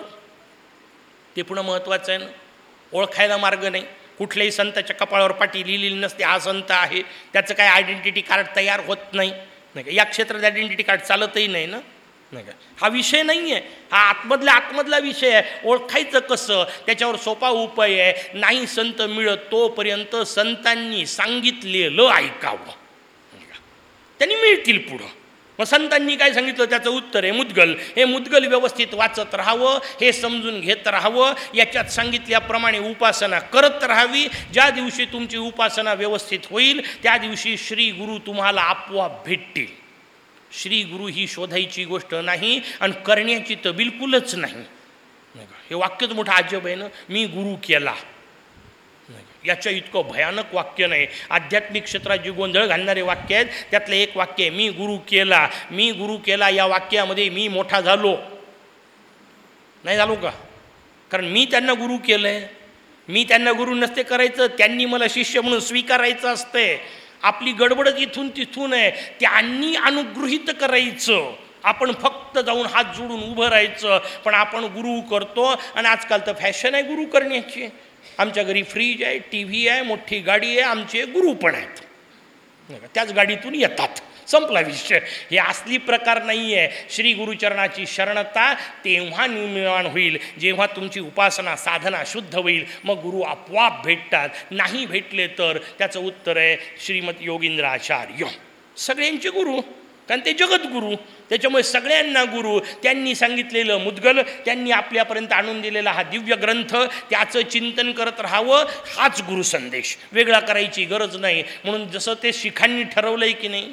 Speaker 1: ते पुन्हा महत्त्वाचं आहे ना. ओळखायला मार्ग नाही. कुठल्याही संताच्या कपाळावर पाठी लिहिलेली नसते हा संत आहे. त्याचं काय आयडेंटिटी कार्ड तयार होत नाही. नाही का? या क्षेत्रात आयडेंटिटी कार्ड चालतही नाही ना. नाही का? हा विषय नाही आहे हा आतमधल्या आतमधला विषय आहे. ओळखायचं कसं? त्याच्यावर सोपा उपाय आहे. नाही संत मिळत तोपर्यंत संतांनी सांगितलेलं ऐकावं. त्यांनी मिळतील पुढं. मग संतांनी काय सांगितलं? त्याचं उत्तर आहे मुद्गल. हे मुद्गल व्यवस्थित वाचत राहावं हे समजून घेत राहावं. याच्यात सांगितल्याप्रमाणे उपासना करत राहावी. ज्या दिवशी तुमची उपासना व्यवस्थित होईल त्या दिवशी श्री गुरु तुम्हाला आपोआप भेटतील. श्री गुरु ही शोधायची गोष्ट नाही आणि करण्याची तर बिलकुलच नाही. का? हे वाक्यच मोठं अजब आहे ना? मी गुरु केला. नाही याच्या इतकं भयानक वाक्य नाही. आध्यात्मिक क्षेत्रात जी गोंधळ घालणारे वाक्य आहेत त्यातलं एक वाक्य आहे मी गुरु केला. मी गुरु केला या वाक्यामध्ये मी मोठा झालो. नाही झालो का? कारण मी त्यांना गुरु केलं आहे मी त्यांना गुरु नसते करायचं त्यांनी मला शिष्य म्हणून स्वीकारायचं असते आपली गडबडच इथून तिथून आहे त्यांनी अनुगृहित करायचं. आपण फक्त जाऊन हात जोडून उभं राहायचं पण आपण गुरु करतो. आणि आजकाल तर फॅशन आहे गुरु करण्याची. आमच्या घरी फ्रीज आहे टी व्ही आहे मोठी गाडी आहे आमचे गुरु पण आहेत. त्याच गाडीतून येतात. संपला विषय हे असली प्रकार नाही आहे श्री गुरुचरणाची शरणता तेव्हा निर्माण होईल. जेव्हा तुमची उपासना साधना शुद्ध होईल. मग गुरु आपोआप भेटतात. नाही भेटले तर? त्याचं उत्तर आहे श्रीमत योगींद्राचार्य. सगळ्यांचे गुरु. कारण ते जगद्गुरू त्याच्यामुळे सगळ्यांना गुरु. त्यांनी सांगितलेलं मुद्गल त्यांनी आपल्यापर्यंत आणून दिलेला हा दिव्य ग्रंथ त्याचं चिंतन करत राहावं हाच गुरु संदेश. वेगळा करायची गरज नाही. म्हणून जसं ते शिखांनी ठरवलं आहे की नाही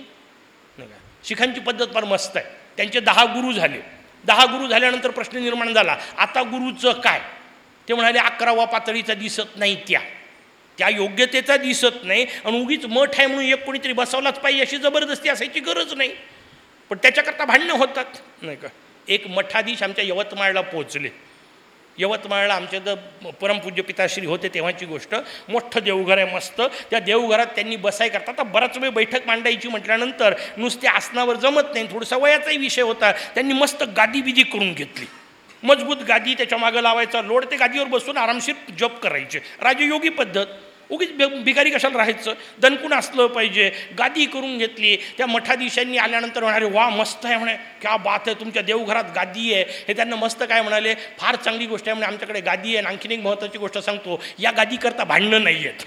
Speaker 1: शिखांची पद्धत फार मस्त आहे. त्यांचे दहा गुरु झाले. दहा गुरु झाल्यानंतर प्रश्न निर्माण झाला. आता गुरुचं काय? ते म्हणाले अकरावा पातळीचा दिसत नाही त्या. त्या योग्यतेचा दिसत नाही आणि उगीच मठ आहे म्हणून एक कोणीतरी बसवलाच पाहिजे अशी जबरदस्ती असायची गरज नाही. पण त्याच्याकरता भांडणं होतात. नाही का? एक मठाधीश आमच्या यवतमाळला पोचले यवतमाळला आमच्या तर परमपूज्य पिताश्री होते तेव्हाची गोष्ट. मोठं देवघर आहे मस्त. त्या देवघरात त्यांनी बसाय करता आता बराच वेळ बैठक मांडायची म्हटल्यानंतर नुसत्या आसनावर जमत नाही. थोडासा वयाचाही विषय होता. त्यांनी मस्त गादी बिदी करून घेतली. मजबूत गादी त्याच्या मागं लावायचा लोड. ते गादीवर बसून आरामशीर जप करायचे. राजयोगी पद्धत. उगीच बे भिकारी कशाला राहायचं? दणकून असलं पाहिजे गादी करून घेतली त्या मठाधीशांनी आल्यानंतर म्हणाले वा मस्त आहे म्हणे. क्या बात आहे तुमच्या देवघरात गादी आहे. हे त्यांना मस्त काय म्हणाले फार चांगली गोष्ट आहे म्हणे आमच्याकडे गादी आहे आणि आणखीन एक महत्त्वाची गोष्ट सांगतो या गादीकरता भांडणं नाही आहेत.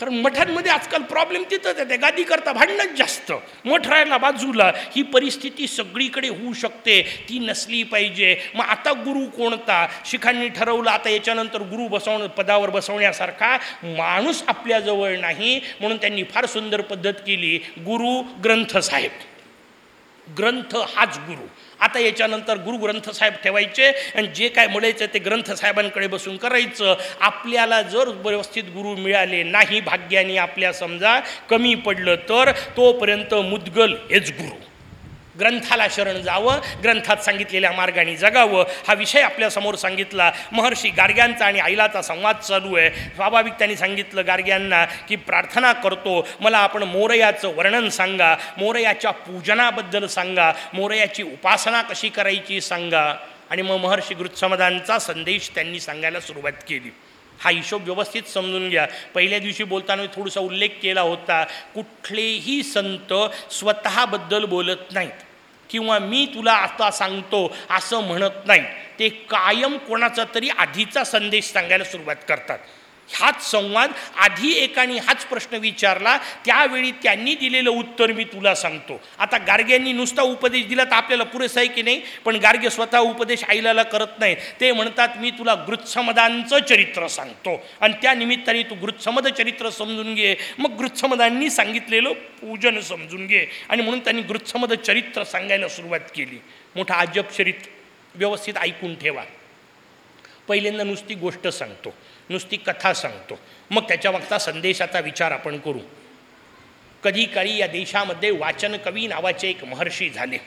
Speaker 1: कारण मठांमध्ये आजकाल प्रॉब्लेम तिथंच आहे गादी करता भांडणच जास्त. मठ राहायला बाजूला. ही परिस्थिती सगळीकडे होऊ शकते. ती नसली पाहिजे. मग आता गुरु कोणता? शिखांनी ठरवलं आता याच्यानंतर गुरु बसवणं पदावर बसवण्यासारखा माणूस आपल्याजवळ नाही. म्हणून त्यांनी फार सुंदर पद्धत केली. गुरु ग्रंथ साहेब. ग्रंथ हाच गुरु. आता याच्यानंतर गुरु ग्रंथसाहेब ठेवायचे आणि जे काय म्हणायचं ते ग्रंथसाहेबांकडे बसून करायचं. आपल्याला जर व्यवस्थित गुरु मिळाले नाही भाग्याने आपल्या समजा कमी पडलं तर तोपर्यंत मुद्गल हेच गुरु. ग्रंथाला शरण जावं ग्रंथात सांगितलेल्या मार्गाने जगावं. हा विषय आपल्यासमोर सांगितला. महर्षी गार्ग्यांचा आणि आईलाचा संवाद चालू आहे. स्वाभाविक त्यांनी सांगितलं गार्ग्यांना की प्रार्थना करतो. मला आपण मोरयाचं वर्णन सांगा. मोरयाच्या पूजनाबद्दल सांगा. मोरयाची उपासना कशी करायची सांगा. आणि मग महर्षी गृत्समदांचा संदेश त्यांनी सांगायला सुरुवात केली. हा हिशोब व्यवस्थित समजून घ्या. पहिल्या दिवशी बोलताना थोडासा उल्लेख केला होता कुठलेही संत स्वतःबद्दल बोलत नाहीत. किंवा मी तुला आता सांगतो असं म्हणत नाही ते कायम कोणाचा तरी आधीचा संदेश सांगायला सुरुवात करतात. हाच संवाद आधी एकाने हाच प्रश्न विचारला त्यावेळी त्यांनी दिलेलं उत्तर मी तुला सांगतो. आता गार्ग्यांनी नुसता उपदेश दिला तर आपल्याला पुरेसा आहे की नाही? पण गार्गे स्वतः उपदेश आईलाला करत नाही. ते म्हणतात मी तुला गृत्समदांचं चरित्र सांगतो. आणि त्या निमित्ताने तू गृत्समद चरित्र समजून घे. मग गृत्समदांनी सांगितलेलं पूजन समजून घे. आणि म्हणून त्यांनी गृत्समद चरित्र सांगायला सुरुवात केली. मोठा अजब चरित्र व्यवस्थित ऐकून ठेवा. पहिल्यांदा नुसती गोष्ट सांगतो. नुसती कथा सांगतो. मग त्याच्यामागचा संदेशाचा विचार आपण करू. कधी काळी या देशामध्ये वाचन कवी नावाचे एक महर्षी झाले.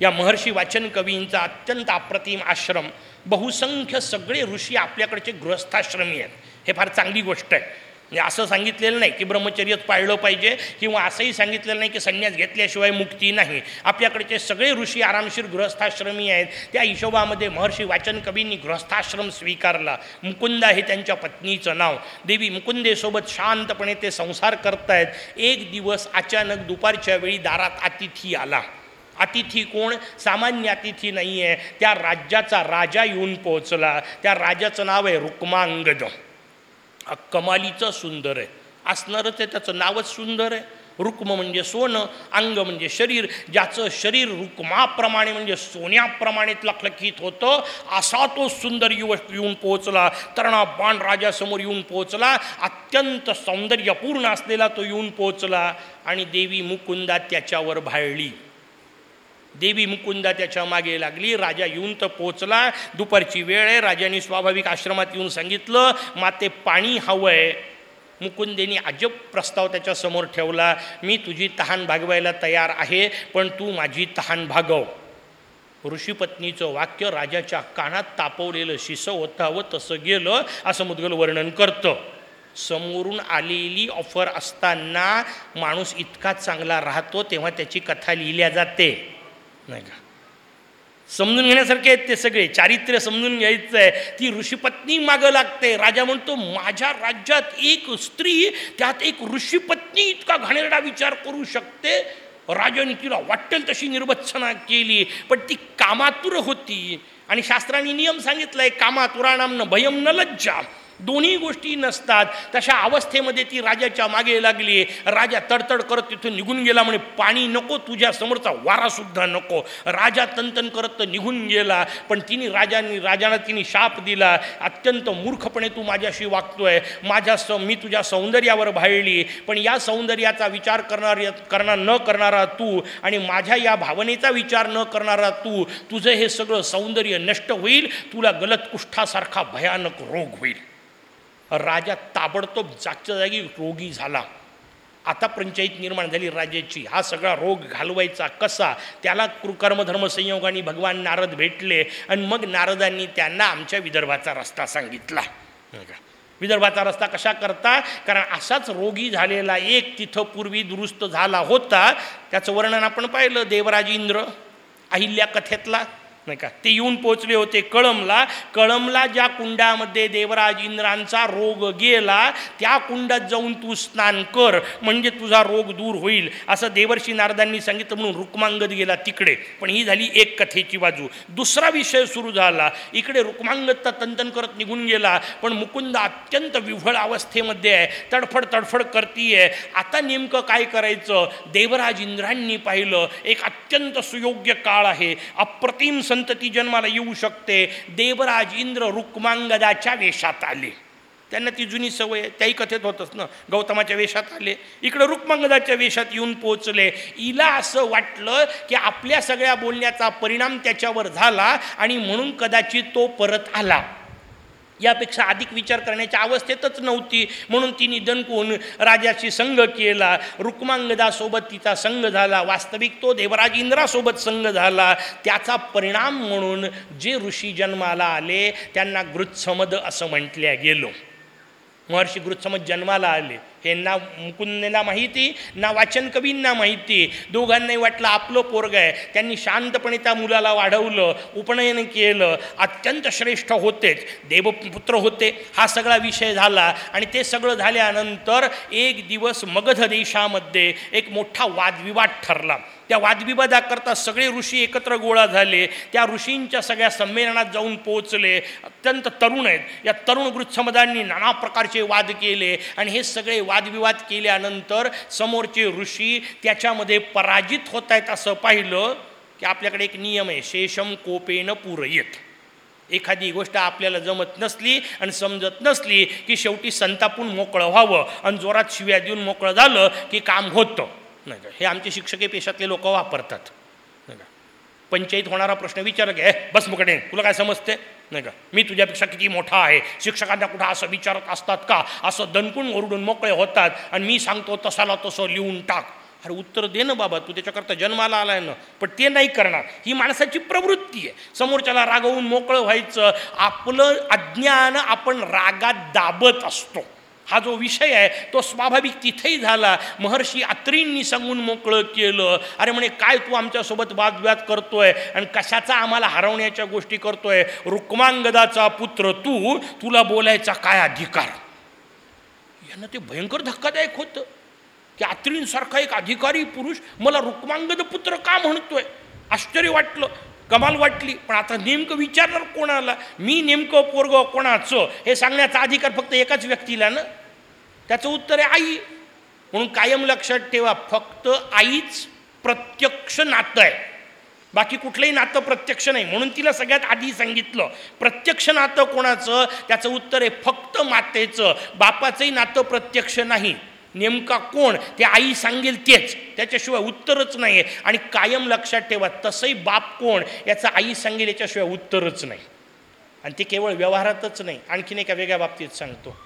Speaker 1: या महर्षी वाचन कवींचा अत्यंत अप्रतिम आश्रम बहुसंख्य सगळे ऋषी आपल्याकडचे गृहस्थाश्रमी आहेत. हे फार चांगली गोष्ट आहे. असं सांगितलेलं नाही की ब्रह्मचर्यच पाळलं पाहिजे किंवा असंही सांगितलेलं नाही की संन्यास घेतल्याशिवाय मुक्ती नाही. आपल्याकडचे सगळे ऋषी आरामशीर गृहस्थाश्रमी आहेत. त्या हिशोबामध्ये महर्षी वाचन कवींनी गृहस्थाश्रम स्वीकारला. मुकुंदा हे त्यांच्या पत्नीचं नाव. देवी मुकुंदेसोबत शांतपणे ते संसार करतायत. एक दिवस अचानक दुपारच्या वेळी दारात अतिथी आला. अतिथी कोण? सामान्य अतिथी नाही आहे त्या राज्याचा राजा येऊन पोहोचला. त्या राजाचं नाव आहे रुक्मांगद कमालीचं सुंदर आहे. असणारच आहे त्याचं नावच सुंदर आहे. रुक्म म्हणजे सोनं अंग म्हणजे शरीर ज्याचं शरीर रुक्माप्रमाणे म्हणजे सोन्याप्रमाणे लखलखीत होतं असा तो सुंदर युवक येऊन पोहोचला. तरणा बाण राजासमोर येऊन पोहोचला. अत्यंत सौंदर्यपूर्ण असलेला तो येऊन पोहोचला आणि देवी मुकुंदा त्याच्यावर भाळली. देवी मुकुंदा त्याच्यामागे लागली. राजा येऊन तर पोचला दुपारची वेळ आहे. राजाने स्वाभाविक आश्रमात येऊन सांगितलं माते पाणी हवं आहे मुकुंदेनी अजब प्रस्ताव त्याच्यासमोर ठेवला मी तुझी तहान भागवायला तयार आहे पण तू माझी तहान भागव. ऋषीपत्नीचं वाक्य राजाच्या कानात तापवलेलं शिसं होतावं तसं गेलं असं मुदगल वर्णन करतं. समोरून आलेली ऑफर असताना माणूस इतका चांगला राहतो तेव्हा त्याची कथा लिहिल्या जाते. नाही का? समजून घेण्यासारखे आहेत ते सगळे. चारित्र्य समजून घ्यायचं आहे. ती ऋषीपत्नी मागं लागते. राजा म्हणतो माझ्या राज्यात एक स्त्री त्यात एक ऋषीपत्नी इतका घाणेरडा विचार करू शकते. राजाने तिला वाटेल तशी निर्वत्सना केली पण ती कामातुर होती. आणि शास्त्रांनी नियम सांगितलाय कामातुराणाम भयम न लज्जा. दोन्ही गोष्टी नसतात. तशा अवस्थेमध्ये ती राजाच्या मागे लागली. राजा तडतड करत तिथून निघून गेला म्हणे पाणी नको तुझ्या समोरचा वारासुद्धा नको. राजा तनतन करत तर निघून गेला पण तिने राजाने राजाला तिने शाप दिला. अत्यंत मूर्खपणे तू माझ्याशी वागतोय. माझ्या स मी तुझ्या सौंदर्यावर भाळली. पण या सौंदर्याचा विचार करणार करणार न करणारा तू आणि माझ्या या भावनेचा विचार न करणारा तू तुझं हे सगळं सौंदर्य नष्ट होईल. तुला गलत कुष्ठासारखा भयानक रोग होईल. राजा ताबडतोब जागच्या जागी रोगी झाला. आता पंचायत निर्माण झाली राजाची हा सगळा रोग घालवायचा कसा? त्याला कृकर्मधर्म संयोगाने भगवान नारद भेटले आणि मग नारदांनी त्यांना आमच्या विदर्भाचा रस्ता सांगितला. विदर्भाचा रस्ता कशा करता? कारण असाच रोगी झालेला एक तिथं पूर्वी दुरुस्त झाला होता. त्याचं वर्णन आपण पाहिलं देवराज इंद्र अहिल्या कथेतला नाही का? ते येऊन पोचले होते कळमला. कळमला ज्या कुंडामध्ये देवराज इंद्रांचा रोग गेला त्या कुंडात जाऊन तू स्नान कर म्हणजे तुझा रोग दूर होईल. असं देवर्षी नारदांनी सांगितलं म्हणून रुक्मांगद गेला तिकडे. पण ही झाली एक कथेची बाजू. दुसरा विषय सुरू झाला. इकडे रुक्मांगदचा तंतन करत निघून गेला पण मुकुंद अत्यंत विव्हळ अवस्थेमध्ये आहे. तडफड तडफड करतीये. आता नेमकं काय करायचं? देवराज इंद्रांनी पाहिलं एक अत्यंत सुयोग्य काळ आहे. अप्रतिम संतती जन्माला येऊ शकते. देवराज इंद्र रुक्मांगदाच्या वेशात आले. त्यांना ती जुनी सवय त्याही कथेत होतच ना गौतमाच्या वेशात आले. इकडं रुक्मांगदाच्या वेशात येऊन पोचले इला असं वाटलं की आपल्या सगळ्या बोलण्याचा परिणाम त्याच्यावर झाला आणि म्हणून कदाचित तो परत आला. यापेक्षा अधिक विचार करण्याच्या अवस्थेतच नव्हती. म्हणून तिने दणकून राजाशी संघ केला. रुक्मांगदासोबत तिचा संघ झाला. वास्तविक तो देवराज इंद्रासोबत संघ झाला. त्याचा परिणाम म्हणून जे ऋषी जन्माला आले त्यांना गृत्समद असं म्हटल्या गेलो. महर्षी गृत्समद जन्माला आले. हे ना मुकुंदेला माहिती ना वाचन कवींना माहिती. दोघांनाही वाटलं आपलं पोरग आहे. त्यांनी शांतपणे त्या मुलाला वाढवलं उपनयन केलं. अत्यंत श्रेष्ठ होतेच. देवपुत्र होते. हा सगळा विषय झाला आणि ते सगळं झाल्यानंतर एक दिवस मगध देशामध्ये एक मोठा वादविवाद ठरला. त्या वादविवादाकरता सगळे ऋषी एकत्र गोळा झाले. त्या ऋषींच्या सगळ्या संमेलनात जाऊन पोचले अत्यंत तरुण आहेत. या तरुण गृत्समदांनी नाना प्रकारचे वाद केले आणि हे सगळे वादविवाद केल्यानंतर समोरचे ऋषी त्याच्यामध्ये पराजित होत आहेत असं पाहिलं की आपल्याकडे एक नियम आहे. शेषम कोपेन पुरयत. एखादी गोष्ट आपल्याला जमत नसली आणि समजत नसली की शेवटी संतापून मोकळं व्हावं आणि जोरात शिव्या देऊन मोकळं झालं की काम होतं. नाही का? हे आमचे शिक्षके पेशातले लोक वापरतात. नाही का? पंचायत होणारा प्रश्न विचार घे बस मुकडे तुला काय समजते नाही का? मी तुझ्यापेक्षा किती मोठा आहे? शिक्षकांना कुठं असं विचारत असतात का? असं दणकून ओरडून मोकळे होतात आणि मी सांगतो तसाला तसं लिहून टाक. अरे उत्तर दे ना बाबा तू त्याच्याकरता जन्माला आलाय ना. पण ते नाही करणार. ही माणसाची प्रवृत्ती आहे. समोरच्याला रागवून मोकळं व्हायचं. आपलं अज्ञान आपण रागात दाबत असतो. हा जो विषय आहे तो स्वाभाविक तिथेही झाला. महर्षी अत्रींनी सांगून मोकळं केलं. अरे म्हणे काय तू आमच्यासोबत वादव्याद करतोय आणि कशाचा आम्हाला हरवण्याच्या गोष्टी करतोय? रुक्मांगदाचा पुत्र तू तुला बोलायचा काय अधिकार? यांना ते भयंकर धक्कादायक होतं. की अत्रींसारखा एक अधिकारी पुरुष मला रुक्मांगद पुत्र का म्हणतोय? आश्चर्य वाटलं. कमाल वाटली. पण आता नेमकं विचारणार कोणाला? मी नेमकं पोरग कोणाचं? हे सांगण्याचा अधिकार फक्त एकाच व्यक्तीला ना? त्याचं उत्तर आहे आई. म्हणून कायम लक्षात ठेवा फक्त आईच प्रत्यक्ष नातं आहे. बाकी कुठलंही नातं प्रत्यक्ष नाही. म्हणून तिला सगळ्यात आधी सांगितलं प्रत्यक्ष नातं कोणाचं? त्याचं उत्तर आहे फक्त मातेचं. बापाचंही नातं प्रत्यक्ष नाही. नेमका कोण? ते आई सांगेल तेच. त्याच्याशिवाय उत्तरच नाही आहे आणि कायम लक्षात ठेवा तसंही बाप कोण? याचं आई सांगेल याच्याशिवाय उत्तरच नाही. आणि ते केवळ व्यवहारातच नाही. आणखीन एका वेगळ्या बाबतीत सांगतो.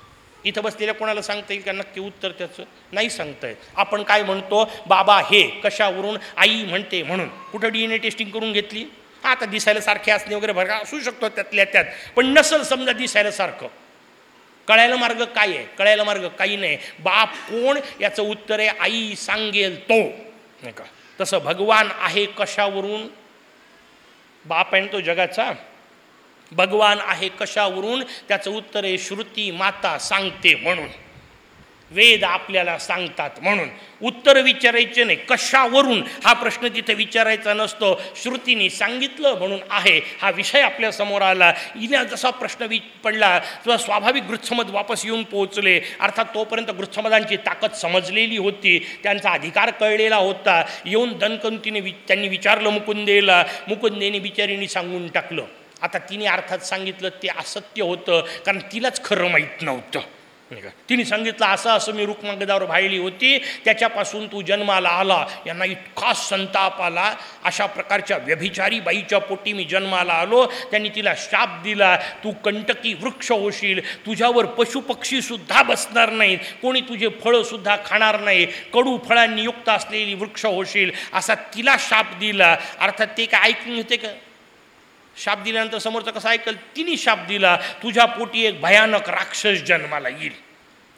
Speaker 1: इथं बसलेल्या कोणाला सांगता येईल का? नक्की उत्तर त्याचं नाही सांगता येत. आपण काय म्हणतो? बाबा हे कशावरून? आई म्हणते म्हणून. कुठं डी एन ए टेस्टिंग करून घेतली? हा आता दिसायला सारखे असणे वगैरे भरका असू शकतो त्यातल्या त्यात. पण नसल समजा दिसायला सारखं. कळायला मार्ग काय आहे? कळायला मार्ग काही नाही. बाप कोण? याचं उत्तर आहे आई सांगेल तो. नाही का? तसं भगवान आहे कशावरून? बाप आहे ना तो जगाचा? भगवान आहे कशावरून? त्याचं उत्तर आहे श्रुती माता सांगते म्हणून. वेद आपल्याला सांगतात म्हणून. उत्तर विचारायचे नाही कशावरून? हा प्रश्न तिथे विचारायचा नसतो. श्रुतीने सांगितलं म्हणून आहे. हा विषय आपल्यासमोर आला. इला जसा प्रश्न वि पडला तेव्हा स्वाभाविक गृत्समद वापस येऊन पोहोचले. अर्थात तोपर्यंत गृत्समदांची ताकद समजलेली होती. त्यांचा अधिकार कळलेला होता. येऊन दणकंतीने वि त्यांनी विचारलं मुकुंदेला. मुकुंदेने बिचारीने सांगून टाकलं. आता तिने अर्थात सांगितलं ते असत्य होतं कारण तिलाच खरं माहीत नव्हतं. तिने सांगितलं असं असं मी रुक्मांगदावर भाळली होती. त्याच्यापासून तू जन्माला आला. यांना इतका संताप आला. अशा प्रकारच्या व्यभिचारी बाईच्या पोटी मी जन्माला आलो. त्यांनी तिला शाप दिला. तू कंटकी वृक्ष होशील. तुझ्यावर पशुपक्षीसुद्धा बसणार नाहीत. कोणी तुझे फळंसुद्धा खाणार नाही. कडू फळांनी युक्त असलेली वृक्ष होशील. असा तिला शाप दिला. अर्थात ते काय ऐकून होते का? शाप दिल्यानंतर समोरचं कसं ऐकल? तिने शाप दिला. तुझ्या पोटी एक भयानक राक्षस जन्माला येईल.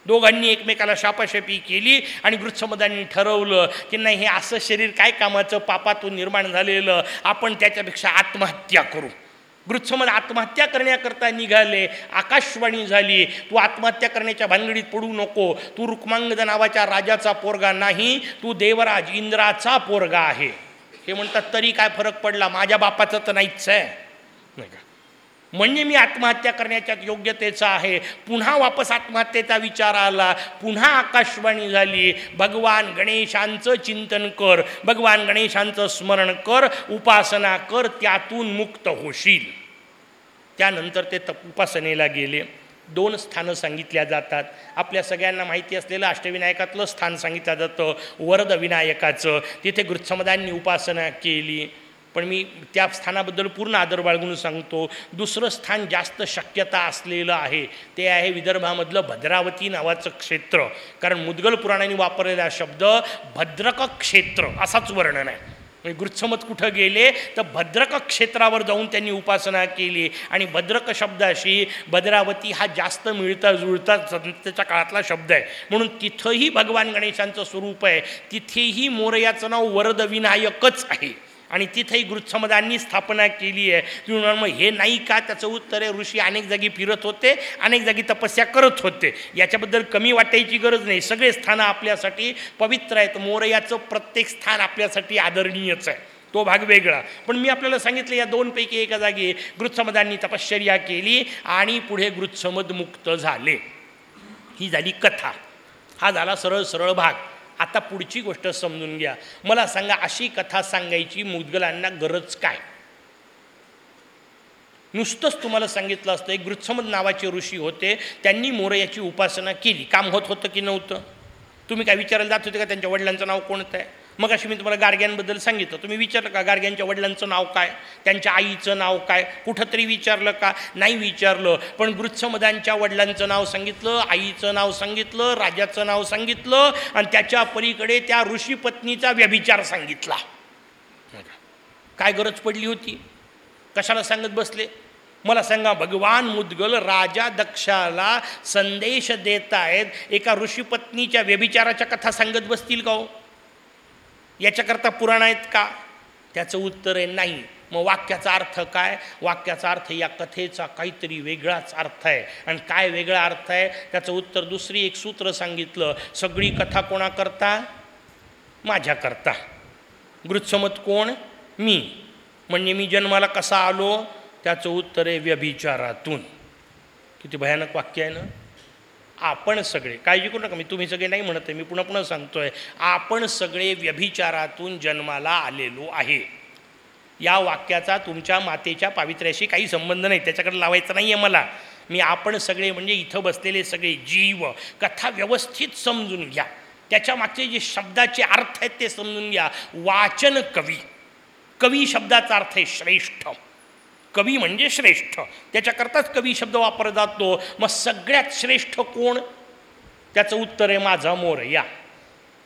Speaker 1: दोघांनी एकमेकाला शापाशापी केली आणि वृत्समदांनी ठरवलं की नाही हे असं शरीर काय कामाचं? पापातून निर्माण झालेलं. आपण त्याच्यापेक्षा आत्महत्या करू. गृत्समद आत्महत्या करण्याकरता निघाले. आकाशवाणी झाली. तू आत्महत्या करण्याच्या भानगडीत पडू नको. तू रुक्मांगद नावाच्या राजाचा पोरगा नाही. तू देवराज इंद्राचा पोरगा आहे. हे म्हणतात तरी काय फरक पडला? माझ्या बापाचं तर नाहीच आहे. नाही का म्हणजे मी आत्महत्या करण्याच्यात योग्यतेचा आहे. पुन्हा वापस आत्महत्येचा विचार आला. पुन्हा आकाशवाणी झाली. भगवान गणेशांचं चिंतन कर. भगवान गणेशांचं स्मरण कर. उपासना कर. त्यातून मुक्त होशील. त्यानंतर ते तप उपासनेला गेले. दोन स्थानं सांगितल्या जातात. आपल्या सगळ्यांना माहिती असलेलं अष्टविनायकातलं स्थान सांगितलं जातं. वरद विनायकाचं तिथे गृत्समदांनी उपासना केली. पण मी त्या स्थानाबद्दल पूर्ण आदर बाळगून सांगतो. दुसरं स्थान जास्त शक्यता असलेलं आहे. ते आहे विदर्भामधलं भद्रावती नावाचं क्षेत्र. कारण मुदगल पुराणाने वापरलेला शब्द भद्रक क्षेत्र असाच वर्णन आहे. म्हणजे गृत्समत कुठं गेले तर भद्रक क्षेत्रावर जाऊन त्यांनी उपासना केली. आणि भद्रक शब्दाशी भद्रावती हा जास्त मिळता जुळता संतेच्या काळातला शब्द आहे. म्हणून तिथंही भगवान गणेशांचं स्वरूप आहे. तिथेही मोरयाचं नाव वरद विनायकच आहे. आणि तिथंही गृत्समदांनी स्थापना केली आहे. तुम्ही मग हे नाही का? त्याचं उत्तर आहे ऋषी अनेक जागी फिरत होते अनेक जागी तपस्या करत होते. याच्याबद्दल कमी वाटायची गरज नाही. सगळे स्थानं आपल्यासाठी पवित्र आहेत. मोरयाचं प्रत्येक स्थान आपल्यासाठी आदरणीयच आहे. तो भाग वेगळा. पण मी आपल्याला सांगितलं या दोनपैकी एका जागी गृत्समदांनी तपश्चर्या केली आणि पुढे गृत्समद मुक्त झाले. ही झाली कथा. हा झाला सरळ सरळ भाग. आता पुढची गोष्ट समजून घ्या. मला सांगा अशी कथा सांगायची मुदगलांना गरज काय? नुसतंच तुम्हाला सांगितलं असतं एक गृत्समद नावाचे ऋषी होते त्यांनी मोरयाची उपासना केली. काम होत होतं की नव्हतं? तुम्ही काय विचारायला जात होते का त्यांच्या वडिलांचं नाव कोणतं आहे? मग अशी मी तुम्हाला गार्ग्यांबद्दल सांगितलं. तुम्ही विचारलं का गार्ग्यांच्या वडिलांचं नाव काय? त्यांच्या आईचं नाव काय? कुठंतरी विचारलं का? नाही विचारलं. पण गृत्समदांच्या वडिलांचं नाव सांगितलं आईचं नाव सांगितलं राजाचं नाव सांगितलं आणि त्याच्या पलीकडे त्या ऋषीपत्नीचा व्यभिचार सांगितला. काय गरज पडली होती? कशाला सांगत बसले? मला सांगा भगवान मुद्गल राजा दक्षाला संदेश देत आहेत एका ऋषीपत्नीच्या व्यभिचाराच्या कथा सांगत बसतील का हो? याच्याकरता पुराण आहेत का? त्याचं उत्तर आहे नाही. मग वाक्याचा अर्थ काय? वाक्याचा अर्थ या कथेचा काहीतरी वेगळाच अर्थ आहे. आणि काय वेगळा अर्थ आहे? त्याचं उत्तर दुसरी एक सूत्र सांगितलं. सगळी कथा कोणाकरता? माझ्याकरता. गृत्समत कोण? मी. म्हणजे मी जन्माला कसा आलो? त्याचं उत्तर आहे व्यभिचारातून. किती भयानक वाक्य आहे ना? आपण सगळे. काळजी करू नका मी तुम्ही सगळे नाही म्हणत आहे मी पुन्हा पुन्हा सांगतो आहे आपण सगळे व्यभिचारातून जन्माला आलेलो आहे. या वाक्याचा तुमच्या मातेच्या पावित्र्याशी काही संबंध नाही त्याच्याकडे लावायचं नाही आहे मला. मी आपण सगळे म्हणजे इथं बसलेले सगळे जीव कथा व्यवस्थित समजून घ्या. त्याच्या मागचे जे शब्दाचे अर्थ आहेत ते समजून घ्या. वाचन कवी. कवी शब्दाचा अर्थ आहे श्रेष्ठ. कवी म्हणजे श्रेष्ठ. त्याच्याकरताच कवी शब्द वापरला जातो. मग सगळ्यात श्रेष्ठ कोण? त्याचं उत्तर आहे माझा मोरया.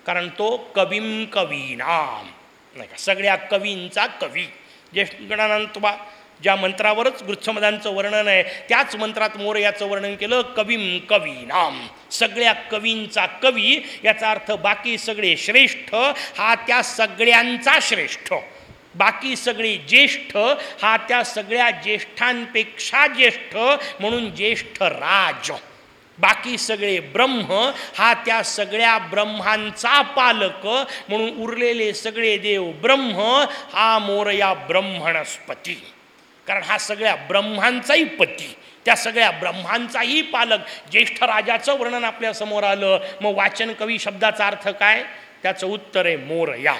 Speaker 1: कारण तो कवीम कवीनाम नाही का? सगळ्या कवींचा कवी. ज्येष्ठ गणानंतबा ज्या मंत्रावरच गृच्छमदांचं वर्णन आहे त्याच मंत्रात मोर याचं वर्णन केलं कवीम कवीनाम सगळ्या कवींचा कवी याचा अर्थ बाकी सगळे श्रेष्ठ हा त्या सगळ्यांचा श्रेष्ठ. बाकी सगळे ज्येष्ठ हा त्या सगळ्या ज्येष्ठांपेक्षा ज्येष्ठ म्हणून ज्येष्ठ राज. बाकी सगळे ब्रह्म हा त्या सगळ्या ब्रह्मांचा पालक म्हणून उरलेले सगळे देव ब्रह्म हा मोरया ब्रह्मणस्पती. कारण हा सगळ्या ब्रह्मांचाही पती त्या सगळ्या ब्रह्मांचाही पालक. ज्येष्ठ राजाचं वर्णन आपल्यासमोर आलं. मग वाचन कवी शब्दाचा अर्थ काय? त्याचं उत्तर आहे मोरया.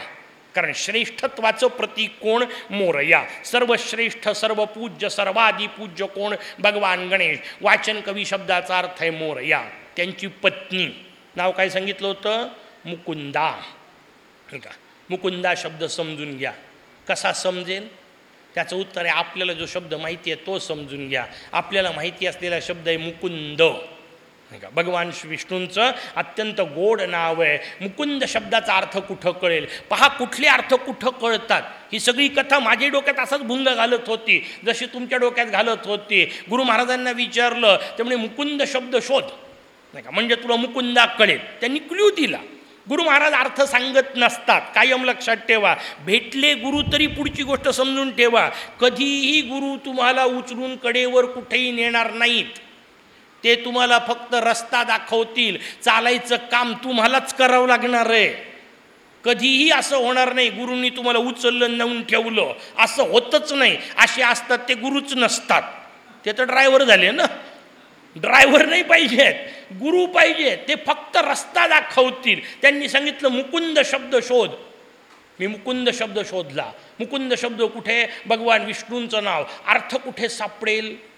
Speaker 1: कारण श्रेष्ठत्वाचं प्रतीक कोण? मोरया. सर्वश्रेष्ठ सर्व पूज्य सर्वाधी पूज्य कोण? भगवान गणेश. वाचन कवी शब्दाचा अर्थ आहे मोरया. त्यांची पत्नी. नाव काय सांगितलं होतं? मुकुंदा. ठीक आहे मुकुंदा शब्द समजून घ्या. कसा समजेल? त्याचं उत्तर आहे आपल्याला जो शब्द माहिती आहे तो समजून घ्या. आपल्याला माहिती असलेला शब्द आहे मुकुंद. नाही का? भगवान श्री विष्णूंचं अत्यंत गोड नाव आहे. मुकुंद शब्दाचा अर्थ कुठं कळेल? पहा कुठले अर्थ कुठं कळतात? ही सगळी कथा माझ्या डोक्यात असंच भुंग घालत होती. जशी तुमच्या डोक्यात घालत होती. गुरु महाराजांना विचारलं त्यामुळे मुकुंद शब्द शोध. नाही का? म्हणजे तुला मुकुंदा कळेल. त्यांनी क्ल्यू दिला. गुरु महाराज अर्थ सांगत नसतात. कायम लक्षात ठेवा. भेटले गुरु तरी पुढची गोष्ट समजून ठेवा. कधीही गुरु तुम्हाला उचलून कडेवर कुठेही नेणार नाहीत. ते तुम्हाला फक्त रस्ता दाखवतील. चालायचं काम तुम्हालाच करावं लागणार आहे. कधीही असं होणार नाही गुरूंनी तुम्हाला उचललं नेऊन ठेवलं. असं होतच नाही. असे असतात ते गुरुच नसतात. ते तर ड्रायव्हर झाले ना. ड्रायव्हर नाही पाहिजेत. गुरु पाहिजे ते फक्त रस्ता दाखवतील. त्यांनी सांगितलं मुकुंद शब्द शोध. मी मुकुंद शब्द शोधला. मुकुंद शब्द कुठे? भगवान विष्णूंचं नाव. अर्थ कुठे सापडेल?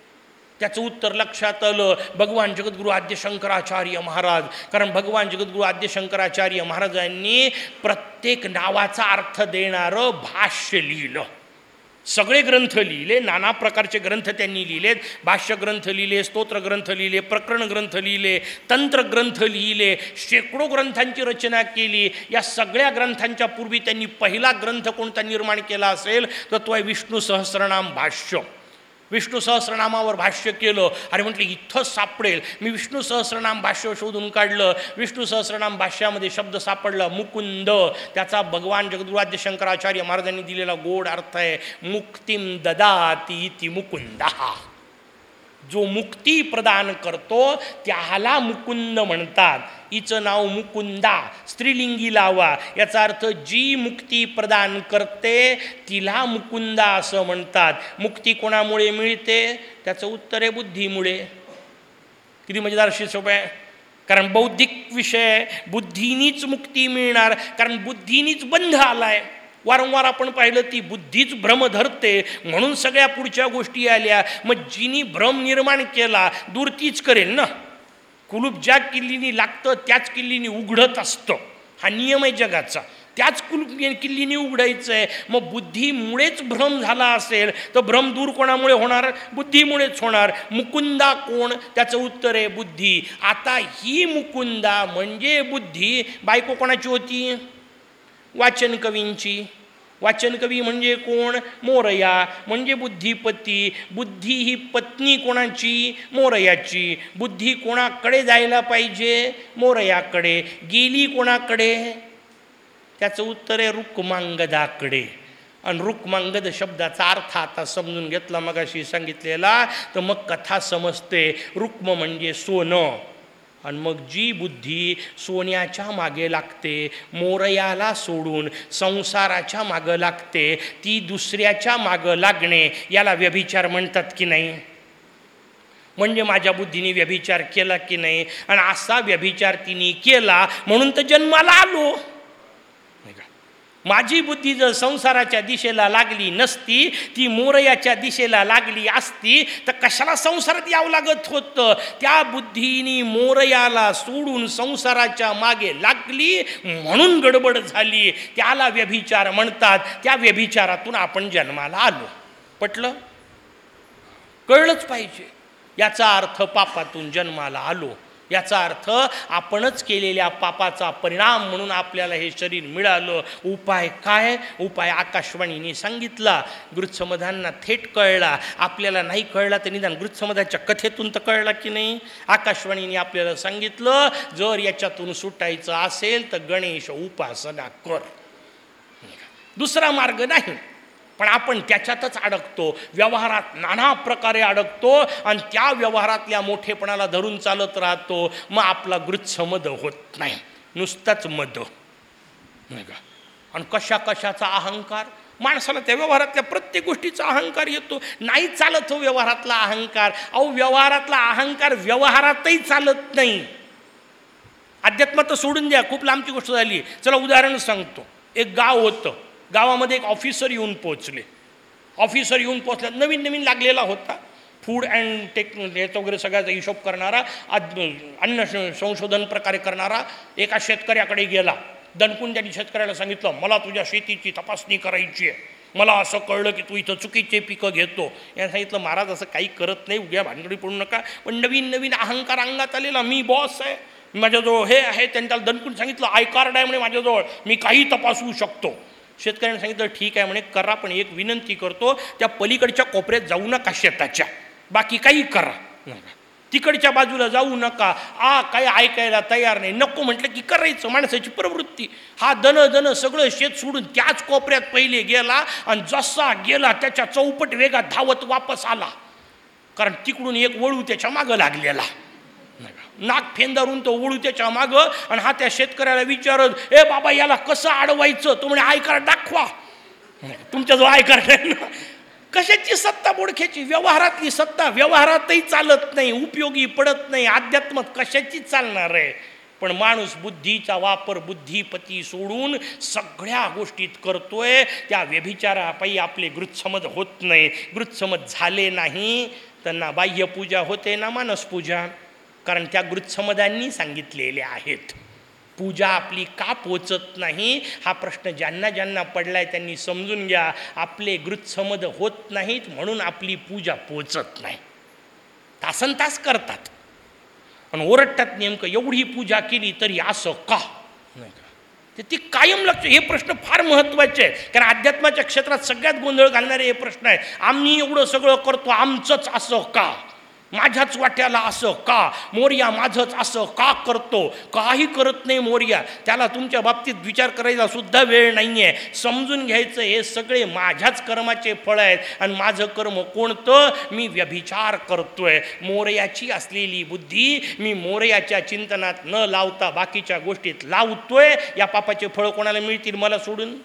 Speaker 1: त्याचं उत्तर लक्षात आलं. भगवान जगद्गुरु आद्य शंकराचार्य महाराज. कारण भगवान जगद्गुरु आद्य शंकराचार्य महाराजांनी प्रत्येक नावाचा अर्थ देणारं भाष्य लिहिलं. सगळे ग्रंथ लिहिले नाना प्रकारचे ग्रंथ त्यांनी लिहिलेत. भाष्य ग्रंथ लिहिले स्तोत्र ग्रंथ लिहिले प्रकरण ग्रंथ लिहिले तंत्र ग्रंथ लिहिले शेकडो ग्रंथांची रचना केली. या सगळ्या ग्रंथांच्या पूर्वी त्यांनी पहिला ग्रंथ कोणता निर्माण केला असेल तर तो आहे विष्णू सहस्रनाम भाष्य. विष्णू सहस्रनामावर भाष्य केलं आणि म्हटलं इथंच सापडेल. मी विष्णू सहस्रनाम भाष्य शोधून काढलं. विष्णू सहस्रनाम भाष्यामध्ये शब्द सापडला मुकुंद. त्याचा भगवान जगदुराज्य शंकराचार्य महाराजांनी दिलेला गोड अर्थ आहे मुक्तीम ददाती ती मुकुंदा. जो मुक्ती प्रदान करतो त्याला मुकुंद म्हणतात. हिचं नाव मुकुंदा स्त्रीलिंगी लावा. याचा अर्थ जी मुक्ती प्रदान करते तिला मुकुंदा असं म्हणतात. मुक्ती कोणामुळे मिळते? त्याचं उत्तर आहे बुद्धीमुळे. किती मजेदार शिशोप आहे. कारण बौद्धिक विषय बुद्धीनीच मुक्ती मिळणार. कारण बुद्धीनीच बंध आला आहे वारंवार आपण पाहिलं ती बुद्धीच भ्रम धरते. म्हणून सगळ्या पुढच्या गोष्टी आल्या. मग जिनी भ्रम निर्माण केला दूर तीच करेल ना? कुलूप ज्या किल्लीनी लागतं त्याच किल्लीनी उघडत असतं. हा नियम आहे जगाचा. त्याच कुलूप किल्लीनी उघडायचं आहे मग बुद्धीमुळेच भ्रम झाला असेल तर भ्रम दूर कोणामुळे होणार? बुद्धीमुळेच होणार. मुकुंदा कोण? त्याचं उत्तर आहे बुद्धी. आता ही मुकुंदा म्हणजे बुद्धी. बायको कोणाची होती? वाचनकवींची वाचनकवी म्हणजे कोण? मोरया. म्हणजे बुद्धिपती. बुद्धी ही पत्नी कोणाची? मोरयाची. बुद्धी कोणाकडे जायला पाहिजे? मोरयाकडे. गेली कोणाकडे? त्याचं उत्तर आहे रुक्मांगदाकडे आणि रुक्मांगद शब्दाचा अर्थ आता समजून घेतला मगाशी सांगितलेला. तर मग कथा समजते. रुक्म म्हणजे सोनं. आणि मग जी बुद्धी सोन्याच्या मागे लागते मोरयाला सोडून संसाराच्या मागं लागते ती दुसऱ्याच्या मागं लागणे याला व्यभिचार म्हणतात की नाही? म्हणजे माझ्या बुद्धीने व्यभिचार केला की नाही? आणि असा व्यभिचार तिने केला म्हणून तर जन्माला आलो. माझी बुद्धी जर संसाराच्या दिशेला लागली नसती ती मोरयाच्या दिशेला लागली असती तर कशाला संसारात यावं लागत होतं? त्या बुद्धीनी मोरयाला सोडून संसाराच्या मागे लागली म्हणून गडबड झाली. त्याला व्यभिचार म्हणतात. त्या व्यभिचारातून आपण जन्माला आलो. पटलं? कळलंच पाहिजे. याचा अर्थ पापातून जन्माला आलो. याचा अर्थ आपणच केलेल्या पापाचा परिणाम म्हणून आपल्याला हे शरीर मिळालं. उपाय काय? उपाय आकाशवाणीने सांगितला. गृत्समधांना थेट कळला. आपल्याला नाही कळला तर निदान गृत्समधाच्या कथेतून तर कळला की नाही? आकाशवाणीने आपल्याला सांगितलं जर याच्यातून सुटायचं असेल तर गणेश उपासना कर. दुसरा मार्ग नाही. पण आपण त्याच्यातच अडकतो. व्यवहारात नाना प्रकारे अडकतो आणि त्या व्यवहारातल्या मोठेपणाला धरून चालत राहतो. मग आपला गृत्समद होत नाही. नुसताच मद. नाही का? आणि कशा कशाचा अहंकार? माणसाला त्या व्यवहारातल्या प्रत्येक गोष्टीचा अहंकार येतो. नाही चालत हो व्यवहारातला अहंकार. अहो व्यवहारातला अहंकार व्यवहारातही चालत नाही. अध्यात्म तर सोडून द्या. खूप लांबची गोष्ट झाली. चला उदाहरण सांगतो. एक गाव होतं. गावामध्ये एक ऑफिसर येऊन पोचले ऑफिसर येऊन पोचल्या नवीन नवीन लागलेला होता. फूड अँड टेक याचा वगैरे सगळ्याचा हिशोब करणारा अन्न संशोधन प्रकारे करणारा एका शेतकऱ्याकडे गेला. दणकून त्यांनी शेतकऱ्याला सांगितलं मला तुझ्या शेतीची तपासणी करायची आहे. मला असं कळलं की तू इथं चुकीचे पिकं घेतो. याने सांगितलं महाराज असं काही करत नाही. उद्या भानगडी पडू नका. पण नवीन नवीन अहंकार अंगात आलेला मी बॉस आहे. माझ्याजवळ हे आहे. त्यांनी त्याला दणकून सांगितलं आय कार्ड आहे म्हणे माझ्याजवळ. मी काही तपासू शकतो. शेतकऱ्याने सांगितलं ठीक आहे म्हणे करा पण एक विनंती करतो त्या पलीकडच्या कोपऱ्यात जाऊ नका शेताच्या. बाकी काही करा. तिकडच्या बाजूला जाऊ नका. आ काय ऐकायला तयार नाही. नको म्हटलं की करायचं माणसाची प्रवृत्ती. हा दन दन सगळं शेत सोडून त्याच कोपऱ्यात पहिले गेला आणि जसा गेला त्याच्या चौपट वेगात धावत वापस आला. कारण तिकडून एक वळू त्याच्या मागं लागलेला. नाक फेंदारून तो उडू त्याच्या मागं आणि हा त्या शेतकऱ्याला विचारत ए बाबा याला कसं अडवायचं? तो म्हणे आय दाखवा. तुमच्याजवळ आयकार कार्ड ना. कशाची सत्ता बोडख्याची व्यवहारातली सत्ता. व्यवहारातही चालत नाही उपयोगी पडत नाही अध्यात्म कशाची चालणार आहे? पण माणूस बुद्धीचा वापर बुद्धिपती सोडून सगळ्या गोष्टीत करतोय. त्या व्यभिचारापायी आपले गृत्समद होत नाही. गृत्समद झाले नाही. त्यांना बाह्यपूजा होते ना मानसपूजा? कारण त्या गृत्समदांनी सांगितलेले आहेत. पूजा आपली का पोचत नाही? हा प्रश्न ज्यांना ज्यांना पडला आहे त्यांनी समजून घ्या. आपले गृत्समद होत नाहीत म्हणून आपली पूजा पोचत नाही. तासन तास करतात. आणि ओरडतात नेमकं एवढी पूजा केली तरी असं का? नाही का? तर ती कायम लक्ष हे प्रश्न फार महत्त्वाचे आहेत. कारण अध्यात्माच्या क्षेत्रात सगळ्यात गोंधळ घालणारे हे प्रश्न आहे आम्ही एवढं सगळं करतो आमचंच असं का? माझ्याच वाट्याला असं का? मोर्या माझंच असं का करतो? काही करत नाही मोर्या. त्याला तुमच्या बाबतीत विचार करायला सुद्धा वेळ नाही आहे समजून घ्यायचं हे सगळे माझ्याच कर्माचे फळ आहेत. आणि माझं कर्म कोणतं? मी व्यभिचार करतोय. मोर्याची असलेली बुद्धी मी मोर्याच्या चिंतनात न लावता बाकीच्या गोष्टीत लावतोय. या पापाचे फळ कोणाला मिळतील? मला सोडून?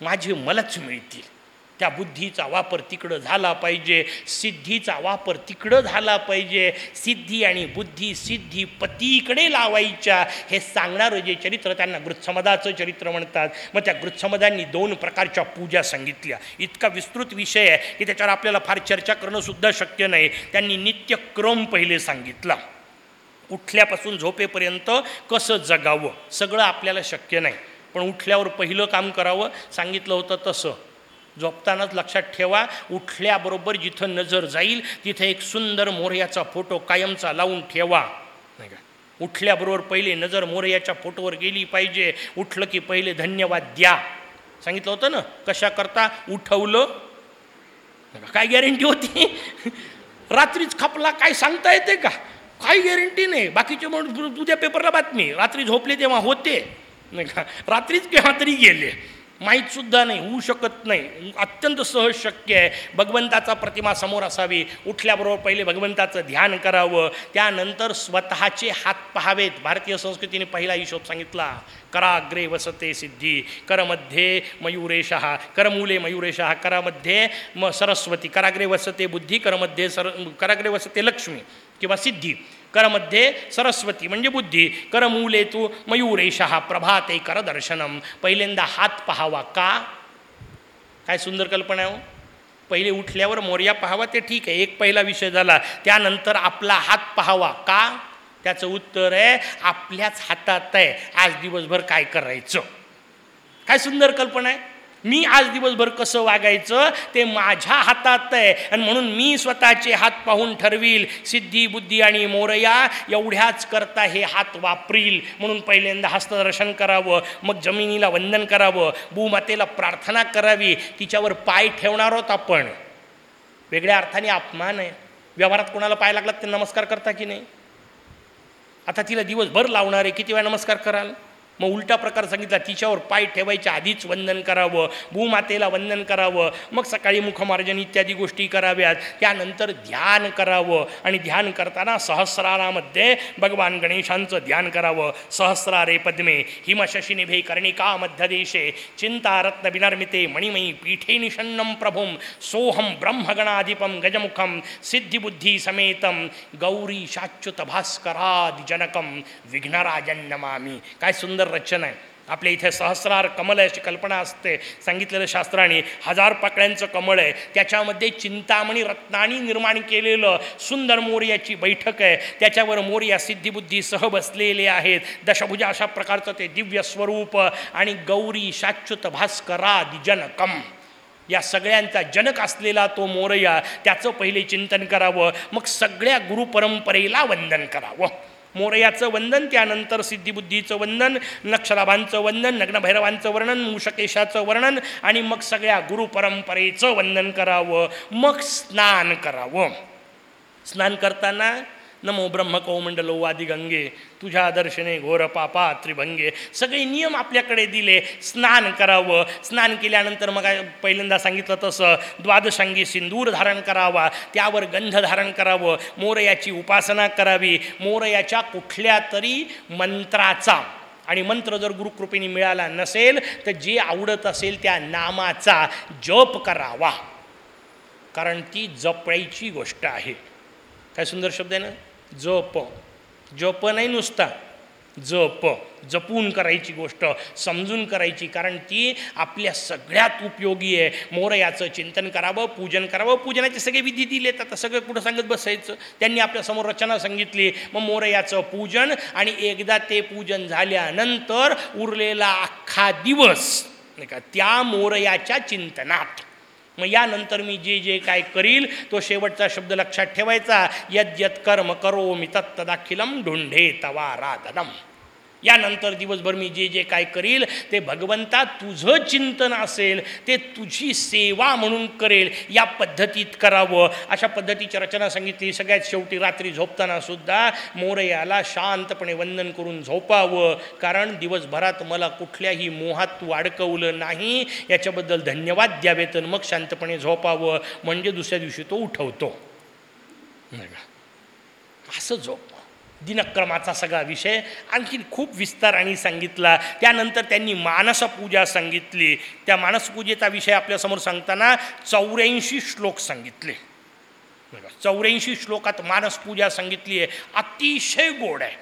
Speaker 1: माझे मलाच मिळतील. त्या बुद्धीचा वापर तिकडं झाला पाहिजे सिद्धीचा वापर तिकडं झाला पाहिजे. सिद्धी आणि बुद्धी सिद्धी पतीकडे लावायच्या हे सांगणारं जे चरित्र त्यांना गृत्समदाचं चरित्र म्हणतात. मग त्या गृत्समदांनी दोन प्रकारच्या पूजा सांगितल्या. इतका विस्तृत विषय आहे की त्याच्यावर आपल्याला फार चर्चा करणंसुद्धा शक्य नाही. त्यांनी नित्यक्रम पहिले सांगितला. उठल्यापासून झोपेपर्यंत कसं जगावं सगळं आपल्याला शक्य नाही. पण उठल्यावर पहिलं काम करावं सांगितलं होतं तसं. झोपतानाच लक्षात ठेवा. उठल्याबरोबर जिथं नजर जाईल तिथे एक सुंदर मोर्याचा फोटो कायमचा लावून ठेवा. नाही का? उठल्याबरोबर पहिले नजर मोर्याच्या फोटोवर गेली पाहिजे. उठलं की पहिले धन्यवाद द्या. सांगितलं होतं ना? कशा करता उठवलं काय गॅरंटी होती? रात्रीच खपला काय सांगता येते का? काही गॅरंटी नाही. बाकीचे म्हणून उद्या पेपरला बातमी. रात्री झोपले तेव्हा होते. नाही का? रात्रीच केव्हा तरी गेले. माहीतसुद्धा नाही होऊ शकत नाही. अत्यंत सहज शक्य आहे. भगवंताचा प्रतिमा समोर असावी. उठल्याबरोबर पहिले भगवंताचं ध्यान करावं. त्यानंतर स्वतःचे हात पहावेत. भारतीय संस्कृतीने पहिला हिशोब सांगितला. कराग्रे वसते सिद्धी. करमध्ये मयुरेशः. करमूले मयुरेशः. करामध्ये म सरस्वती. कराग्रे वसते बुद्धी. करमध्ये सर कराग्रे वसते लक्ष्मी. किंवा सिद्धी. करमध्ये सरस्वती म्हणजे बुद्धी. करमूले तू मयूरेशः प्रभाते करदर्शनम. पहिल्यांदा हात पहावा का? काय सुंदर कल्पना आहे हो. पहिले उठल्यावर मोर्या पहावा ते ठीक आहे. एक पहिला विषय झाला. त्यानंतर आपला हात पहावा का? त्याचं उत्तर आहे आपल्याच हातात आहे. आज दिवसभर काय करायचं? काय सुंदर कल्पना आहे? मी आज दिवसभर कसं वागायचं ते माझ्या हातात आहे. आणि म्हणून मी स्वतःचे हात पाहून ठरवील सिद्धी बुद्धी आणि मोरया एवढ्याच करता हे हात वापरील. म्हणून पहिल्यांदा हस्तदर्शन करावं मग जमिनीला वंदन करावं भूमातेला प्रार्थना करावी. तिच्यावर पाय ठेवणार आहोत आपण. वेगळ्या अर्थाने अपमान आहे. व्यवहारात कोणाला पाय लागला ते नमस्कार करता की नाही? आता तिला दिवसभर लावणार आहे. किती वेळा नमस्कार कराल? मग उलटा प्रकार सांगितला तिच्यावर पाय ठेवायच्या आधीच वंदन करावं भूमातेला वंदन करावं मग सकाळी मुखमार्जन इत्यादी गोष्टी कराव्यात त्यानंतर ध्यान करावं आणि ध्यान करताना सहस्रारामध्ये भगवान गणेशांचं ध्यान करावं. सहस्रारे पद्मे हिमशशिनिभे कर्णिका मध्यदेशे चिंतारत्न विनर्मिते मणिमयी पीठे निषन्नम प्रभुं सोहम ब्रह्मगणाधिपं गजमुखं सिद्धिबुद्धी समेतं गौरी शाच्युत भास्करादिजनकम विघ्नराजन नमामी. काय सुंदर रचना आहे. आपल्या इथे सहस्रार कमल आहे अशी कल्पना असते. सांगितलेलं शास्त्राने हजार पाकळ्यांचं कमळ आहे. त्याच्यामध्ये चिंतामणी रत्नानी निर्माण केलेलं सुंदर मोर्याची बैठक आहे. त्याच्यावर मोर्या सिद्धिबुद्धीसह बसलेले आहेत. दशभुजा अशा प्रकारचं ते दिव्य स्वरूप आणि गौरी शाच्युत भास्करादिजनकम या सगळ्यांचा जनक असलेला तो मोरया त्याचं पहिले चिंतन करावं. मग सगळ्या गुरुपरंपरेला वंदन करावं. मोरयाचं वंदन त्यानंतर सिद्धिबुद्धीचं वंदन नक्षलाभांचं वंदन नग्नभैरवांचं वर्णन मूषकेशाचं वर्णन आणि मग सगळ्या गुरुपरंपरेचं वंदन करावं. मग स्नान करावं. स्नान करताना नमो ब्रह्म कौमंडलो वादी गंगे तुझ्या दर्शने घोर पापा त्रिभंगे. सगळे नियम आपल्याकडे दिले स्नान करावं. स्नान केल्यानंतर मग पहिल्यांदा सांगितलं तसं द्वादशांगी सिंदूर धारण करावा त्यावर गंध धारण करावं मोरयाची उपासना करावी. मोरयाच्या कुठल्या तरी मंत्राचा आणि मंत्र जर गुरुकृपेने मिळाला नसेल तर जे आवडत असेल त्या नामाचा जप करावा. कारण ती जपायची गोष्ट आहे. काय सुंदर शब्द आहे ना? जप. जप नाही नुसता. जप. जपून करायची गोष्ट समजून करायची कारण ती आपल्या सगळ्यात उपयोगी आहे. मोरयाचं चिंतन करावं पूजन करावं. पूजनाचे सगळे विधी दिले आता सगळं कुठं सांगत बसायचं? त्यांनी आपल्यासमोर रचना सांगितली. मग मोरयाचं पूजन आणि एकदा ते पूजन झाल्यानंतर उरलेला अख्खा दिवस नाही का त्या मोरयाच्या चिंतनात. मग यानंतर मी जे जे काय करील तो शेवटचा शब्द लक्षात ठेवायचा. यद्यत कर्म करो मी तत्तदाखिलम ढुंढे तवा राधनम यानंतर दिवसभर मी जे जे काय करील ते भगवंता तुझं चिंतन असेल ते तुझी सेवा म्हणून करेल या पद्धतीत करावं. अशा पद्धतीची रचना सांगितली. सगळ्यात शेवटी रात्री झोपताना सुद्धा मोरयाला शांतपणे वंदन करून झोपावं. कारण दिवसभरात मला कुठल्याही मोहात तू अडकवलं नाही. याच्याबद्दल धन्यवाद द्यावे तर मग शांतपणे झोपावं. म्हणजे दुसऱ्या दिवशी तो उठवतो. नाही का? असं झोप. दिनक्रमाचा सगळा विषय आणखीन खूप विस्ताराने सांगितला. त्यानंतर त्यांनी मानसपूजा सांगितली. त्या मानसपूजेचा विषय आपल्यासमोर सांगताना चौऱ्याऐंशी श्लोक सांगितले. चौऱ्याऐंशी श्लोकात मानसपूजा सांगितली आहे. अतिशय गोड आहे.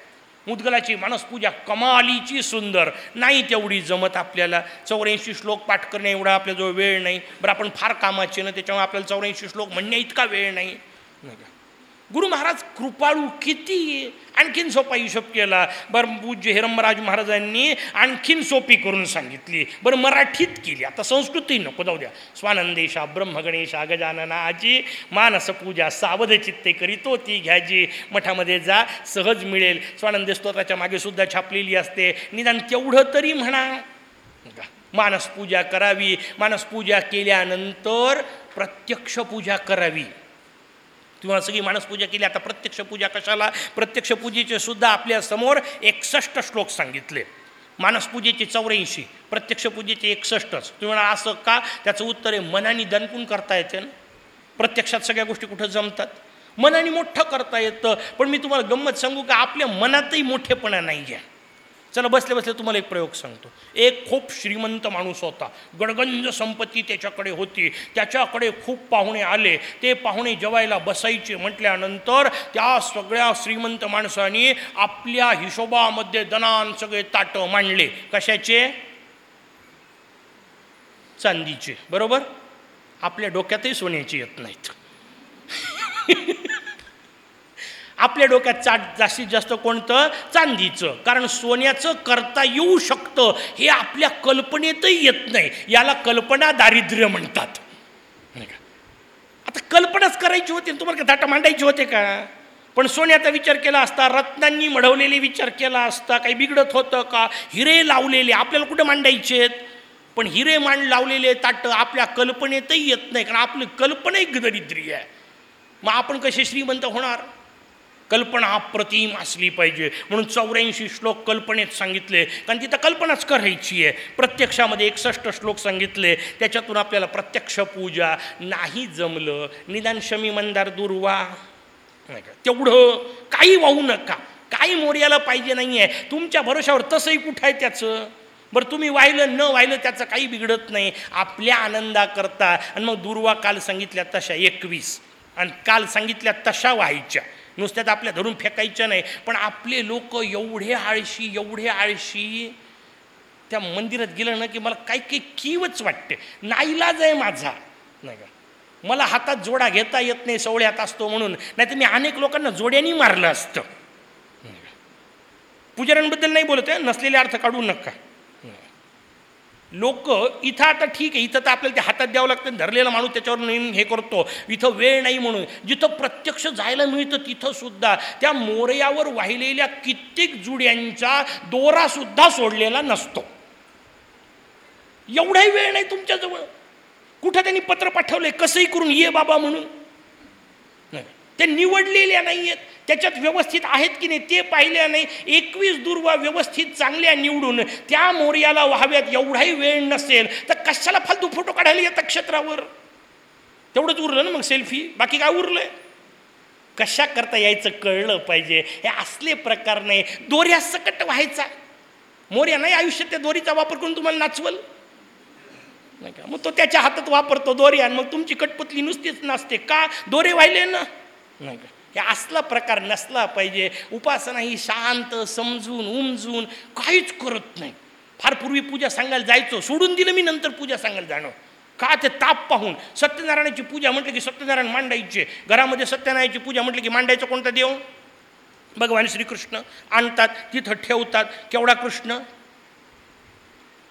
Speaker 1: मुदगलाची मानसपूजा कमालीची सुंदर. नाही तेवढी जमत आपल्याला. चौऱ्याऐंशी श्लोक पाठ करणे एवढा आपल्याजवळ वेळ नाही. बरं आपण फार कामाचे ना त्याच्यामुळे आपल्याला चौऱ्याऐंशी श्लोक म्हणण्या इतका वेळ नाही. नाही का? गुरु महाराज कृपाळू किती? आणखीन सोपा हिशोब केला. बरं पूज्य हिरमराज महाराजांनी आणखीन सोपी करून सांगितली. बरं मराठीत केली. आता संस्कृती नको जाऊ द्या. स्वानंदेशा ब्रह्मगणेशा गजानना आजी मानसपूजा सावध चित्ते करीतो ती घ्याजी. मठामध्ये जा सहज मिळेल. स्वानंद स्तोत्राच्या मागे सुद्धा छापलेली असते. निदान तेवढं तरी म्हणा. मानसपूजा करावी. मानसपूजा केल्यानंतर प्रत्यक्ष पूजा करावी. तुम्हाला सगळी मानसपूजा केली. आता प्रत्यक्ष पूजा कशाला? प्रत्यक्ष पूजेचे सुद्धा आपल्यासमोर एकसष्ट श्लोक सांगितले. मानसपूजेचे चौऱ्याऐंशी प्रत्यक्ष पूजेचे एकसष्टच. तुम्ही म्हणा असं का? त्याचं उत्तर आहे मनाने दणकून करता येते ना. प्रत्यक्षात सगळ्या गोष्टी कुठं जमतात? मनाने मोठं करता येतं. पण मी तुम्हाला गंमत सांगू का? आपल्या मनातही मोठेपणा नाही आहे. चला बसले बसले तुम्हाला एक प्रयोग सांगतो. एक खूप श्रीमंत माणूस होता. गडगंज संपत्ती त्याच्याकडे होती. त्याच्याकडे खूप पाहुणे आले. ते पाहुणे जेवायला बसायचे म्हटल्यानंतर त्या सगळ्या श्रीमंत माणसाने आपल्या हिशोबामध्ये दनान सगळे ताटं मांडले. कशाचे? चांदीचे. बरोबर? आपल्या डोक्यातही सोन्याची येत नाहीत. आपल्या डोक्यात चाट जास्तीत जास्त कोणतं? चांदीचं. कारण सोन्याचं करता येऊ शकतं हे आपल्या कल्पनेतही येत नाही. याला कल्पना दारिद्र्य म्हणतात. आता कल्पनाच करायची होती तुम्हाला का थाटा मांडायची होते का? पण सोन्याचा विचार केला असता रत्नांनी मढवलेले विचार केला असता काही बिघडत होतं का? हिरे लावलेले आपल्याला कुठं मांडायचे पण हिरे मांड लावलेले ताटं आपल्या कल्पनेतही येत नाही. कारण आपली कल्पना एक दरिद्री आहे. मग आपण कसे श्रीमंत होणार? कल्पना अप्रतिम असली पाहिजे. म्हणून चौऱ्याऐंशी श्लोक कल्पनेत सांगितले. कारण तिथं कल्पनाच करायची आहे. प्रत्यक्षामध्ये एकसष्ट श्लोक सांगितले. त्याच्यातून आपल्याला प्रत्यक्ष पूजा नाही जमलं. निदान शमी मंदार दुर्वा. नाही का तेवढं काही वाहू नका. काही मोर्याला पाहिजे नाही आहे तुमच्या भरोशावर तसंही कुठं आहे त्याचं? बरं तुम्ही वाहिलं न वाहिलं त्याचं काही बिघडत नाही. आपल्या आनंदाकरता. आणि मग दुर्वा काल सांगितल्या तशा एकवीस. आणि काल सांगितल्या तशा व्हायच्या. नुसत्यात आपल्या धरून फेकायच्या नाही. पण आपले लोक एवढे आळशी एवढे आळशी त्या मंदिरात गेलं ना की मला काही काही कीवच वाटते. नाईलाज आहे माझा. नाही का? मला हातात जोडा घेता येत नाही सवळ्यात असतो म्हणून. नाही तर मी अनेक लोकांना जोड्यानी मारलं असतं. पुजाऱ्यांबद्दल नाही बोलत आहे नसलेले अर्थ काढू नका. लोक इथं आता ठीक आहे इथं तर आपल्याला ते हातात द्यावं लागतं धरलेला माणूस त्याच्यावर नेऊन हे करतो. इथं वेळ नाही म्हणून. जिथं प्रत्यक्ष जायला मिळतं तिथंसुद्धा त्या मोरयावर वाहिलेल्या कित्येक जुड्यांचा दोरासुद्धा सोडलेला नसतो. एवढाही वेळ नाही तुमच्याजवळ. कुठं त्यांनी पत्र पाठवलंय? कसंही करून ये बाबा म्हणून. नाही. ते निवडलेल्या नाही आहेत त्याच्यात व्यवस्थित आहेत की नाही ते पाहिल्या नाही एकवीस दुर्वा व्यवस्थित चांगल्या निवडून त्या मोर्याला व्हाव्यात एवढाही वेळ नसेल. तर कशाला फालतू फोटो काढायला येतात क्षेत्रावर? तेवढंच उरलं ना मग सेल्फी बाकी काय उरलं कशा करता यायचं कळलं पाहिजे. हे असले प्रकार नाही. दोऱ्या सकट व्हायचा. मोर्या नाही आयुष्यात त्या दोरीचा वापर करून तुम्हाला नाचवल? नाही का? मग तो त्याच्या हातात वापरतो दोऱ्या मग तुमची कटपुतली नुसतीच नाचते. का? दोरे वाहिले ना. नाही का? हे असला प्रकार नसला पाहिजे. उपासना ही शांत समजून उमजून काहीच करत नाही. फार पूर्वी पूजा सांगायला जायचो. सोडून दिलं मी नंतर पूजा सांगायला जाणं. का ते ताप पाहून? सत्यनारायणाची पूजा म्हटलं की सत्यनारायण मांडायचे. घरामध्ये सत्यनारायणाची पूजा म्हटलं की मांडायचं कोणता देव? भगवान श्रीकृष्ण आणतात तिथं ठेवतात. केवढा कृष्ण?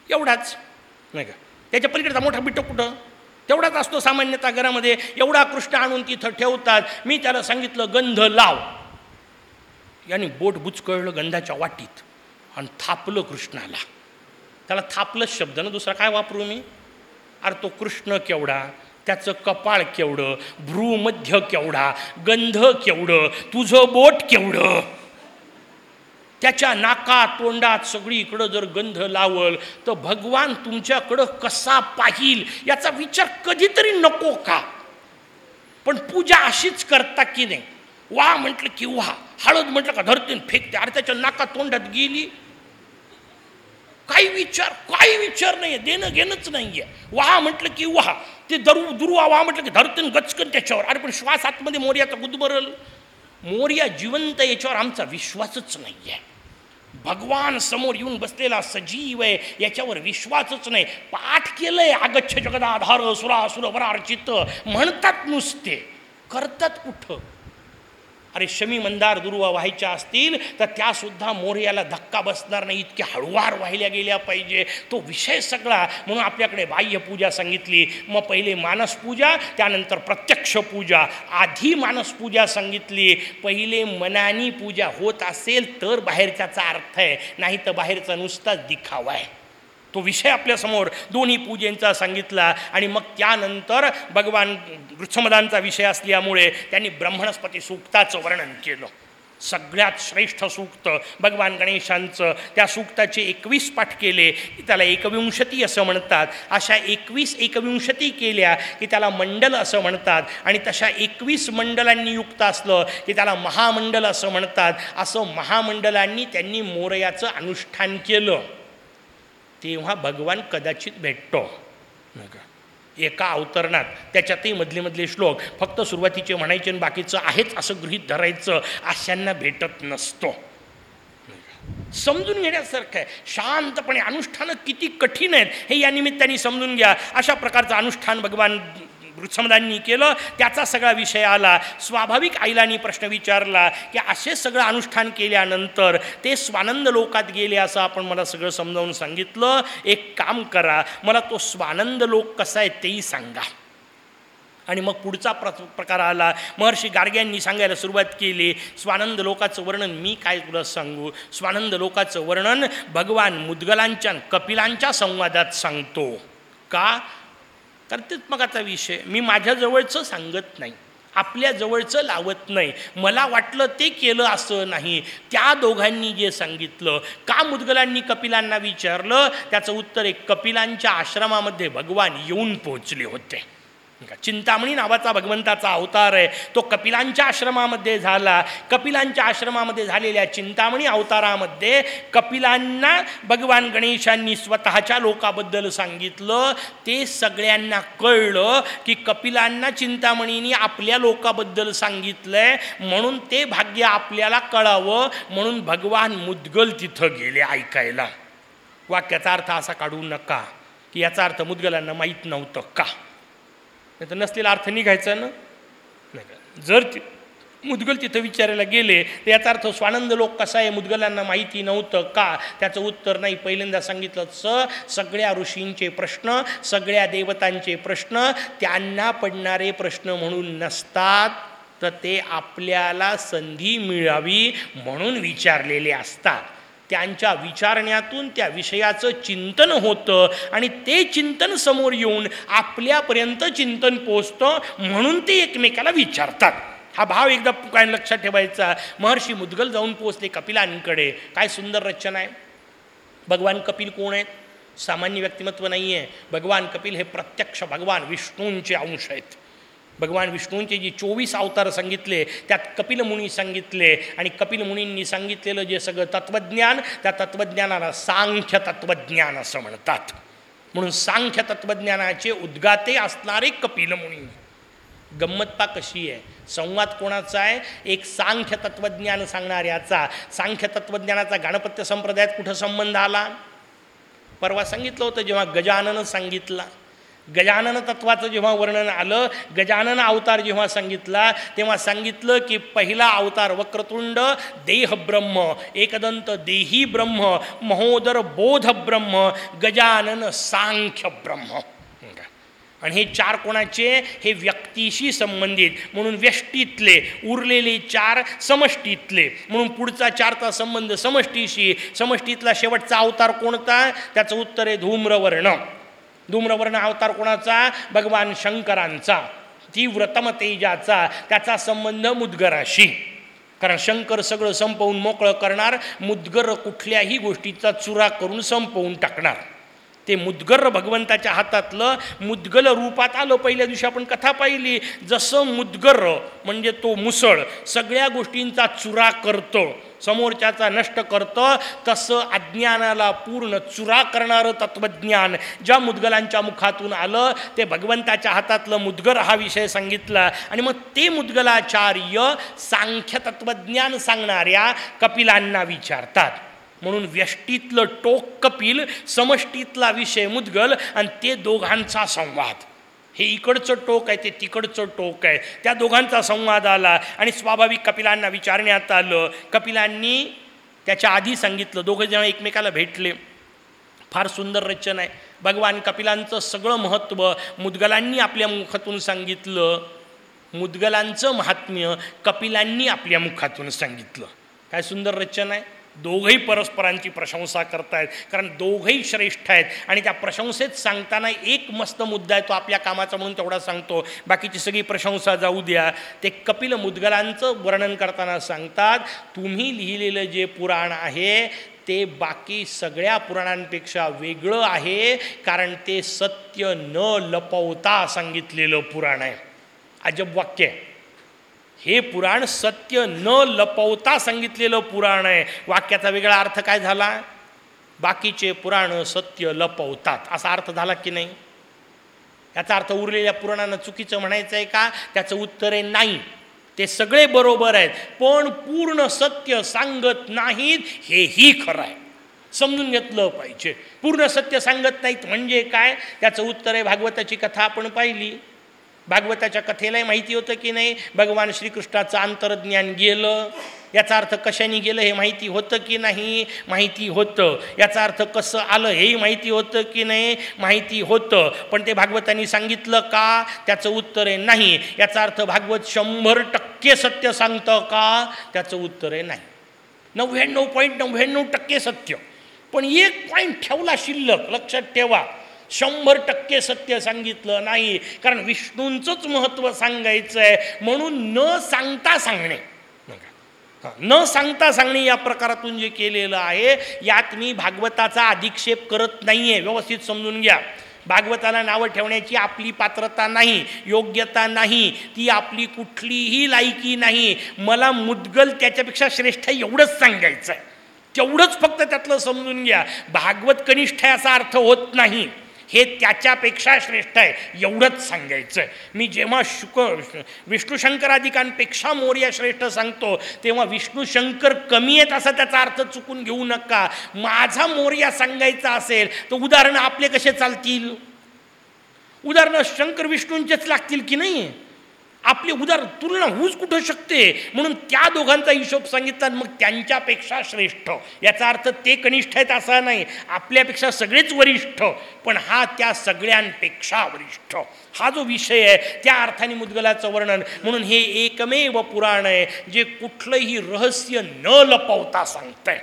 Speaker 1: एवढाच. नाही का? त्याच्या पलीकडचा मोठा बिट्ट कुठं? तेवढाच असतो सामान्यतः घरामध्ये. एवढा कृष्ण आणून तिथं ठेवतात. मी त्याला सांगितलं गंध लाव. याने बोट बुचकळलं गंधाच्या वाटीत आणि थापलं कृष्णाला. त्याला थापलंच शब्द ना दुसरा काय वापरू मी? अरे तो कृष्ण केवढा त्याचं कपाळ केवढं भ्रूमध्य केवढा गंध केवढं तुझं बोट केवढं. त्याच्या नाका तोंडात सगळीकडं जर गंध लावल तर भगवान तुमच्याकडं कसा पाहिल याचा विचार कधीतरी नको का? पण पूजा अशीच करता की नाही. वा म्हटलं की वा हळद म्हटलं का धरतीन फेकते. अरे त्याच्या नाका तोंडात गेली. काही विचार काही विचार नाही देणं घेणंच नाही आहे वाहा म्हटलं की वाहा ते दरू दुर्वा वाहा म्हटलं की धरतून गचकन त्याच्यावर. अरे पण श्वास आतमध्ये मोर्याचा गुदमरल. मोर्या जिवंत याच्यावर आमचा विश्वासच नाही आहे भगवान समोर येऊन बसलेला सजीव आहे याच्यावर विश्वासच नाही. पाठ केलंय आगच्छ जगदाधार सुरासुर वरार्चित म्हणतात नुसते करतात कुठं अरे शमी मंदार दुर्वा व्हायच्या असतील तर त्यासुद्धा मोर्याला धक्का बसणार नाही. इतक्या हळुवार वाहिल्या गेल्या पाहिजे. तो विषय सगळा म्हणून आपल्याकडे बाह्यपूजा सांगितली. मग पहिले मानसपूजा त्यानंतर प्रत्यक्ष पूजा. आधी मानसपूजा सांगितली. पहिले मनानी पूजा होत असेल तर बाहेरच्याचा अर्थ आहे. नाही तर बाहेरचा नुसताच दिखावा आहे. तो विषय आपल्यासमोर दोन्ही पूजेंचा सांगितला आणि मग त्यानंतर भगवान वृक्षमदांचा विषय असल्यामुळे त्यांनी ब्रह्मणस्पती सूक्ताचं वर्णन केलं. सगळ्यात श्रेष्ठ सूक्त भगवान गणेशांचं. त्या सूक्ताचे एकवीस पाठ केले की त्याला एकविंशती असं म्हणतात. अशा एकवीस एकविंशती केल्या की त्याला मंडल असं म्हणतात आणि तशा एकवीस मंडलांनी युक्त असलं की त्याला महामंडल असं म्हणतात. असं महामंडलांनी त्यांनी मोरयाचं अनुष्ठान केलं. तेव्हा भगवान कदाचित भेटतो. एका अवतरणात त्याच्यातही मधले मधले श्लोक फक्त सुरुवातीचे म्हणायचे आणि बाकीचं आहेच असं गृहीत धरायचं अशांना भेटत नसतो. समजून घेण्यासारखं आहे. शांतपणे अनुष्ठानं किती कठीण आहेत हे या निमित्ताने समजून घ्या. अशा प्रकारचं अनुष्ठान भगवान वृत्समदांनी केलं त्याचा सगळा विषय आला. स्वाभाविक आईलानी प्रश्न विचारला की असे सगळं अनुष्ठान केल्यानंतर ते स्वानंद लोकात गेले असं आपण मला सगळं समजावून सांगितलं. एक काम करा मला तो स्वानंद लोक कसा आहे तेही सांगा. आणि मग पुढचा प्र प्रकार आला. महर्षी गार्ग्यांनी सांगायला सुरुवात केली स्वानंद लोकाचं वर्णन मी काय तुला सांगू? स्वानंद लोकाचं वर्णन भगवान मुद्गलांच्या कपिलांच्या संवादात सांगतो. का? कर्तृत्मकाचा विषय. मी माझ्याजवळचं सांगत नाही. आपल्या जवळचं लावत नाही. मला वाटलं ते केलं असं नाही. त्या दोघांनी जे सांगितलं का मुदगलांनी कपिलांना विचारलं? त्याचं उत्तर एक कपिलांच्या आश्रमामध्ये भगवान येऊन पोहोचले होते. चिंतामणी नावाचा भगवंताचा अवतार आहे. तो कपिलांच्या आश्रमामध्ये झाला. कपिलांच्या आश्रमामध्ये झालेल्या चिंतामणी अवतारामध्ये कपिलांना भगवान गणेशांनी स्वतःच्या लोकाबद्दल सांगितलं. ते सगळ्यांना कळलं की कपिलांना चिंतामणीनी आपल्या लोकाबद्दल सांगितलंय. म्हणून ते भाग्य आपल्याला कळावं. म्हणून भगवान मुद्गल तिथं गेले ऐकायला. वाक्याचा अर्थ असा काढू नका की याचा अर्थ मुद्गलांना माहीत नव्हतं का? नाही तर नसलेला अर्थ निघायचा ना? नाही. जर ती मुदगल तिथं विचारायला गेले तर याचा अर्थ स्वानंद लोक कसा आहे? मुदगलांना माहिती नव्हतं का? त्याचं उत्तर नाही. पहिल्यांदा सांगितलं स सगळ्या ऋषींचे प्रश्न सगळ्या देवतांचे प्रश्न त्यांना पडणारे प्रश्न म्हणून नसतात तर ते आपल्याला संधी मिळावी म्हणून विचारलेले असतात. त्यांच्या विचारण्यातून त्या विषयाचं चिंतन होतं आणि ते चिंतन समोर येऊन आपल्यापर्यंत चिंतन पोचतं म्हणून ते एकमेकाला विचारतात. हा भाव एकदा काय लक्षात ठेवायचा. महर्षी मुदगल जाऊन पोचले कपिलांकडे. काय सुंदर रचना आहे. भगवान कपिल कोण आहेत? सामान्य व्यक्तिमत्व नाही आहे भगवान कपिल हे प्रत्यक्ष भगवान विष्णूंचे अंश आहेत. भगवान विष्णूंचे जे चोवीस अवतार सांगितले त्यात कपिल मुनी सांगितले आणि कपिल मुनींनी सांगितलेलं जे सगळं तत्त्वज्ञान त्या तत्त्वज्ञानाला सांख्य तत्त्वज्ञान असं म्हणतात. म्हणून सांख्य तत्त्वज्ञानाचे उद्गाते असणारे कपिल मुनी. गंमत कशी आहे? संवाद कोणाचा आहे? एक सांख्य तत्त्वज्ञान सांगणाऱ्याचा. सांख्य तत्त्वज्ञानाचा गणपत्य संप्रदायात कुठं संबंध आला? परवा सांगितलं होतं जेव्हा गजाननं सांगितला गजानन तत्वाचं जेव्हा वर्णन आलं गजानन अवतार जेव्हा सांगितला तेव्हा सांगितलं की पहिला अवतार वक्रतुंड देह ब्रह्म एकदंत देही ब्रह्म महोदर बोध ब्रह्म गजानन सांख्य ब्रह्म. आणि हे चार कोणाचे? हे व्यक्तीशी संबंधित. म्हणून व्यष्टीतले उरलेले चार समष्टीतले. म्हणून पुढचा चारचा संबंध समष्टीशी समष्टीतला शेवटचा अवतार कोणता? त्याचं उत्तर आहे धूम्रवर्ण. धूम्रवर्ण अवतार कोणाचा? भगवान शंकरांचा. तीव्रतम तेजाचा त्याचा संबंध मुदगराशी. कारण शंकर सगळं संपवून मोकळं करणार मुद्गर कुठल्याही गोष्टीचा चुरा करून संपवून टाकणार. ते मुद्गर भगवंताच्या हातातलं मुद्गल रूपात आलं. पहिल्या दिवशी आपण कथा पाहिली. जसं मुद्गर म्हणजे तो मुसळ सगळ्या गोष्टींचा चुरा करतो. समोरच्याचा नष्ट करतं. तसं अज्ञानाला पूर्ण चुरा करणारं तत्त्वज्ञान ज्या मुद्गलांच्या मुखातून आलं ते भगवंताच्या हातातलं मुद्गर हा विषय सांगितला. आणि मग ते मुद्गलाचार्य सांख्य तत्त्वज्ञान सांगणाऱ्या कपिलांना विचारतात. म्हणून व्यष्टीतलं टोक कपिल समष्टीतला विषय मुद्गल आणि ते दोघांचा संवाद. हे इकडचं टोक आहे ते तिकडचं टोक आहे. त्या दोघांचा संवाद आला आणि स्वाभाविक कपिलांना विचारण्यात आलं. कपिलांनी त्याच्या आधी सांगितलं दोघंजण एकमेकाला भेटले. फार सुंदर रचना आहे. भगवान कपिलांचं सगळं महत्त्व मुद्गलांनी आपल्या मुखातून सांगितलं. मुद्गलांचं महात्म्य कपिलांनी आपल्या मुखातून सांगितलं. काय सुंदर रचना आहे. दोघंही परस्परांची प्रशंसा करतायत. कारण दोघंही श्रेष्ठ आहेत. आणि त्या प्रशंसेत सांगताना एक मस्त मुद्दा आहे तो आपल्या कामाचा म्हणून तेवढा सांगतो. बाकीची सगळी प्रशंसा जाऊ द्या. ते कपिल मुद्गलांचं वर्णन करताना सांगतात तुम्ही लिहिलेलं जे पुराण आहे ते बाकी सगळ्या पुराणांपेक्षा वेगळं आहे कारण ते सत्य न लपवता सांगितलेलं पुराण आहे. अजब वाक्य आहे. हे पुराण सत्य न लपवता सांगितलेलं पुराण आहे. वाक्याचा वेगळा अर्थ काय झाला? बाकीचे पुराण सत्य लपवतात. असा अर्थ झाला की नाही? याचा अर्थ उरलेल्या पुराणानं चुकीचं म्हणायचं आहे का? त्याचं उत्तर आहे नाही. ते सगळे बरोबर आहेत. पण पूर्ण सत्य सांगत नाहीत हेही खरं आहे. समजून घेतलं पाहिजे. पूर्ण सत्य सांगत नाहीत म्हणजे काय? त्याचं उत्तर आहे भागवताची कथा आपण पाहिली. भागवताच्या कथेलाही माहिती होतं की नाही भगवान श्रीकृष्णाचं अंतरज्ञान गेलं. याचा अर्थ कशाने गेलं हे माहिती होतं की नाही? माहिती होतं. याचा अर्थ कसं आलं हेही माहिती होतं की नाही? माहिती होतं. पण ते भागवतांनी सांगितलं का? त्याचं उत्तर आहे नाही. याचा अर्थ भागवत शंभर टक्के सत्य सांगतं का? त्याचं उत्तर आहे नाही. नव्याण्णव पॉईंट नव्याण्णव टक्के सत्य. पण एक पॉईंट ठेवला शिल्लक लक्षात ठेवा. शंभर टक्के सत्य सांगितलं नाही. कारण विष्णूंचंच महत्त्व सांगायचं आहे म्हणून न सांगता सांगणे. न सांगता सांगणे या प्रकारातून जे केलेलं आहे यात मी भागवताचा अधिक्षेप करत नाही आहे व्यवस्थित समजून घ्या. भागवताला नावं ठेवण्याची आपली पात्रता नाही योग्यता नाही ती आपली कुठलीही लायकी नाही. मला मुद्गल त्याच्यापेक्षा श्रेष्ठ एवढंच सांगायचं आहे तेवढंच फक्त त्यातलं समजून घ्या. भागवत कनिष्ठ आहे असा अर्थ होत नाही. हे त्याच्यापेक्षा श्रेष्ठ आहे. एवढंच सांगायचं आहे मी जेव्हा शुक विष्णुशंकराधिकांपेक्षा मोर्या श्रेष्ठ सांगतो तेव्हा विष्णुशंकर कमी आहेत असा त्याचा अर्थ चुकून घेऊ नका. माझा मोर्या सांगायचा असेल तर उदाहरणं आपले कसे चालतील? उदाहरणं शंकर विष्णूंचेच लागतील की नाही आपली उदार तुलना होऊच कुठं शकते? म्हणून त्या दोघांचा हिशोब सांगितला मग त्यांच्यापेक्षा श्रेष्ठ. याचा अर्थ ते कनिष्ठ आहेत असा नाही. आपल्यापेक्षा सगळेच वरिष्ठ. पण हा त्या सगळ्यांपेक्षा वरिष्ठ. हा जो विषय आहे त्या अर्थाने मुद्गलाचं वर्णन. म्हणून हे एकमेव पुराण आहे जे कुठलंही रहस्य न लपवता सांगतंय.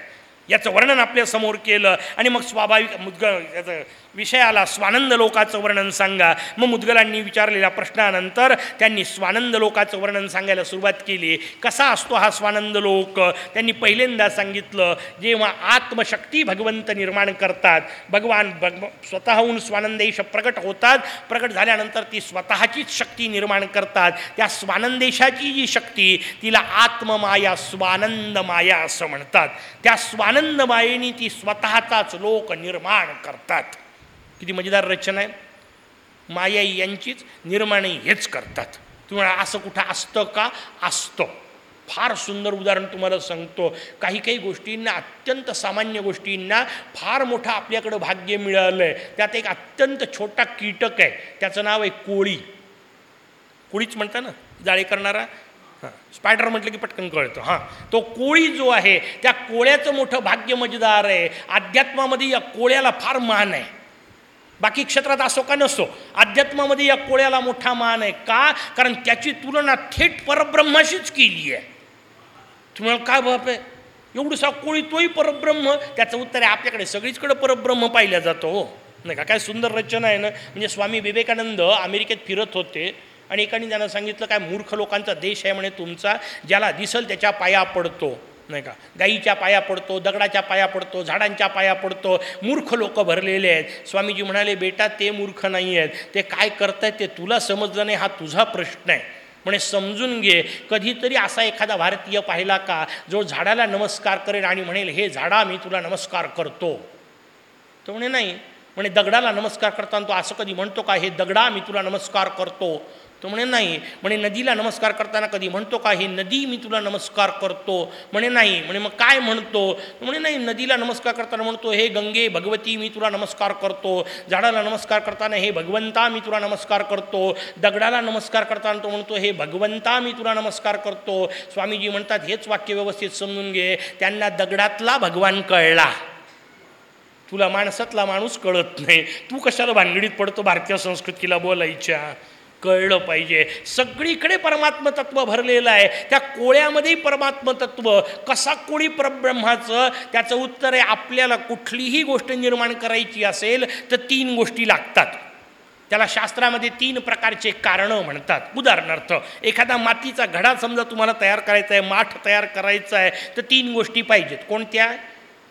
Speaker 1: याचं वर्णन आपल्यासमोर केलं आणि मग स्वाभाविक मुद्गल याचं विषयाला स्वानंद लोकाचं वर्णन सांगा. मग मुद्गलांनी विचारलेल्या प्रश्नानंतर त्यांनी स्वानंद लोकाचं वर्णन सांगायला सुरुवात केली. कसा असतो हा स्वानंद लोक? त्यांनी पहिल्यांदा सांगितलं जेव्हा आत्मशक्ती भगवंत निर्माण करतात भगवान भग स्वतःहून स्वानंदेश प्रकट होतात प्रकट झाल्यानंतर ती स्वतःचीच शक्ती निर्माण करतात. त्या स्वानंदेशाची जी शक्ती तिला आत्ममाया स्वानंद माया असं म्हणतात. त्या स्वानंद मायेने ती स्वतःचाच लोक निर्माण करतात. किती मजेदार रचना आहे. मायाई यांचीच निर्माणे हेच करतात. तुम्हाला असं कुठं असतं का? असतं. फार सुंदर उदाहरण तुम्हाला सांगतो. काही काही गोष्टींना अत्यंत सामान्य गोष्टींना फार मोठं आपल्याकडं भाग्य मिळालं आहे त्यात एक अत्यंत छोटा कीटक आहे. त्याचं नाव आहे कोळी. कोळीच म्हणता ना जाळे करणारा? हां. स्पायडर म्हटलं की पटकन कळतं. हां. तो कोळी जो आहे त्या कोळ्याचं मोठं भाग्य मजेदार आहे. अध्यात्मामध्ये या कोळ्याला फार मान आहे. बाकी क्षेत्रात असो का नसो अध्यात्मामध्ये या कोळ्याला मोठा मान आहे. का? कारण त्याची तुलना थेट परब्रह्माशीच केली आहे. तुम्हाला काय बाप आहे? एवढंसा कोळी तोही परब्रह्म. त्याचं उत्तर आहे आपल्याकडे सगळीचकडे परब्रह्म पाहिल्या जातो. हो नाही का? काय सुंदर रचना आहे ना? म्हणजे स्वामी विवेकानंद अमेरिकेत फिरत होते आणि एकाने त्यांना सांगितलं काय मूर्ख लोकांचा देश आहे म्हणे तुमचा ज्याला दिसल त्याच्या पाया पडतो. नाही का? गाईच्या पाया पडतो दगडाच्या पाया पडतो झाडांच्या पाया पडतो मूर्ख लोक भरलेले आहेत. स्वामीजी म्हणाले बेटा ते मूर्ख नाही आहेत. ते काय करतायत ते तुला समजलं नाही हा तुझा प्रश्न आहे. म्हणे समजून घे. कधीतरी असा एखादा भारतीय पाहिला का जो झाडाला नमस्कार करेल आणि म्हणेल हे झाडा मी तुला नमस्कार करतो. तो म्हणे नाही. म्हणे दगडाला नमस्कार करताना तो असं कधी म्हणतो का हे दगडा मी तुला नमस्कार करतो. तो म्हणे नाही. म्हणे नदीला नमस्कार करताना कधी म्हणतो का? हे नदी मी तुला नमस्कार करतो. म्हणे नाही. म्हणे मग काय म्हणतो? म्हणे नाही नदीला नमस्कार करताना म्हणतो हे गंगे भगवती मी तुला नमस्कार करतो. झाडाला नमस्कार करताना हे भगवंता मी तुला नमस्कार करतो. दगडाला नमस्कार करताना तो म्हणतो हे भगवंता मी तुला नमस्कार करतो. स्वामीजी म्हणतात हेच वाक्य व्यवस्थित समजून घे. त्यांना दगडातला भगवान कळला. तुला माणसातला माणूस कळत नाही. तू कशाला भानगडीत पडतो भारतीय संस्कृतीला बोलायच्या? कळलं पाहिजे. सगळीकडे परमात्मतत्व भरलेलं आहे. त्या कोळ्यामध्येही परमात्मतत्व कसा कोळी परब्रह्माचं त्याचं उत्तर आहे आपल्याला कुठलीही गोष्ट निर्माण करायची असेल तर तीन गोष्टी लागतात. त्याला शास्त्रामध्ये तीन प्रकारचे कारणं म्हणतात. उदाहरणार्थ एखादा मातीचा घडा समजा तुम्हाला तयार करायचा आहे माठ तयार करायचा आहे तर तीन गोष्टी पाहिजेत. कोणत्या?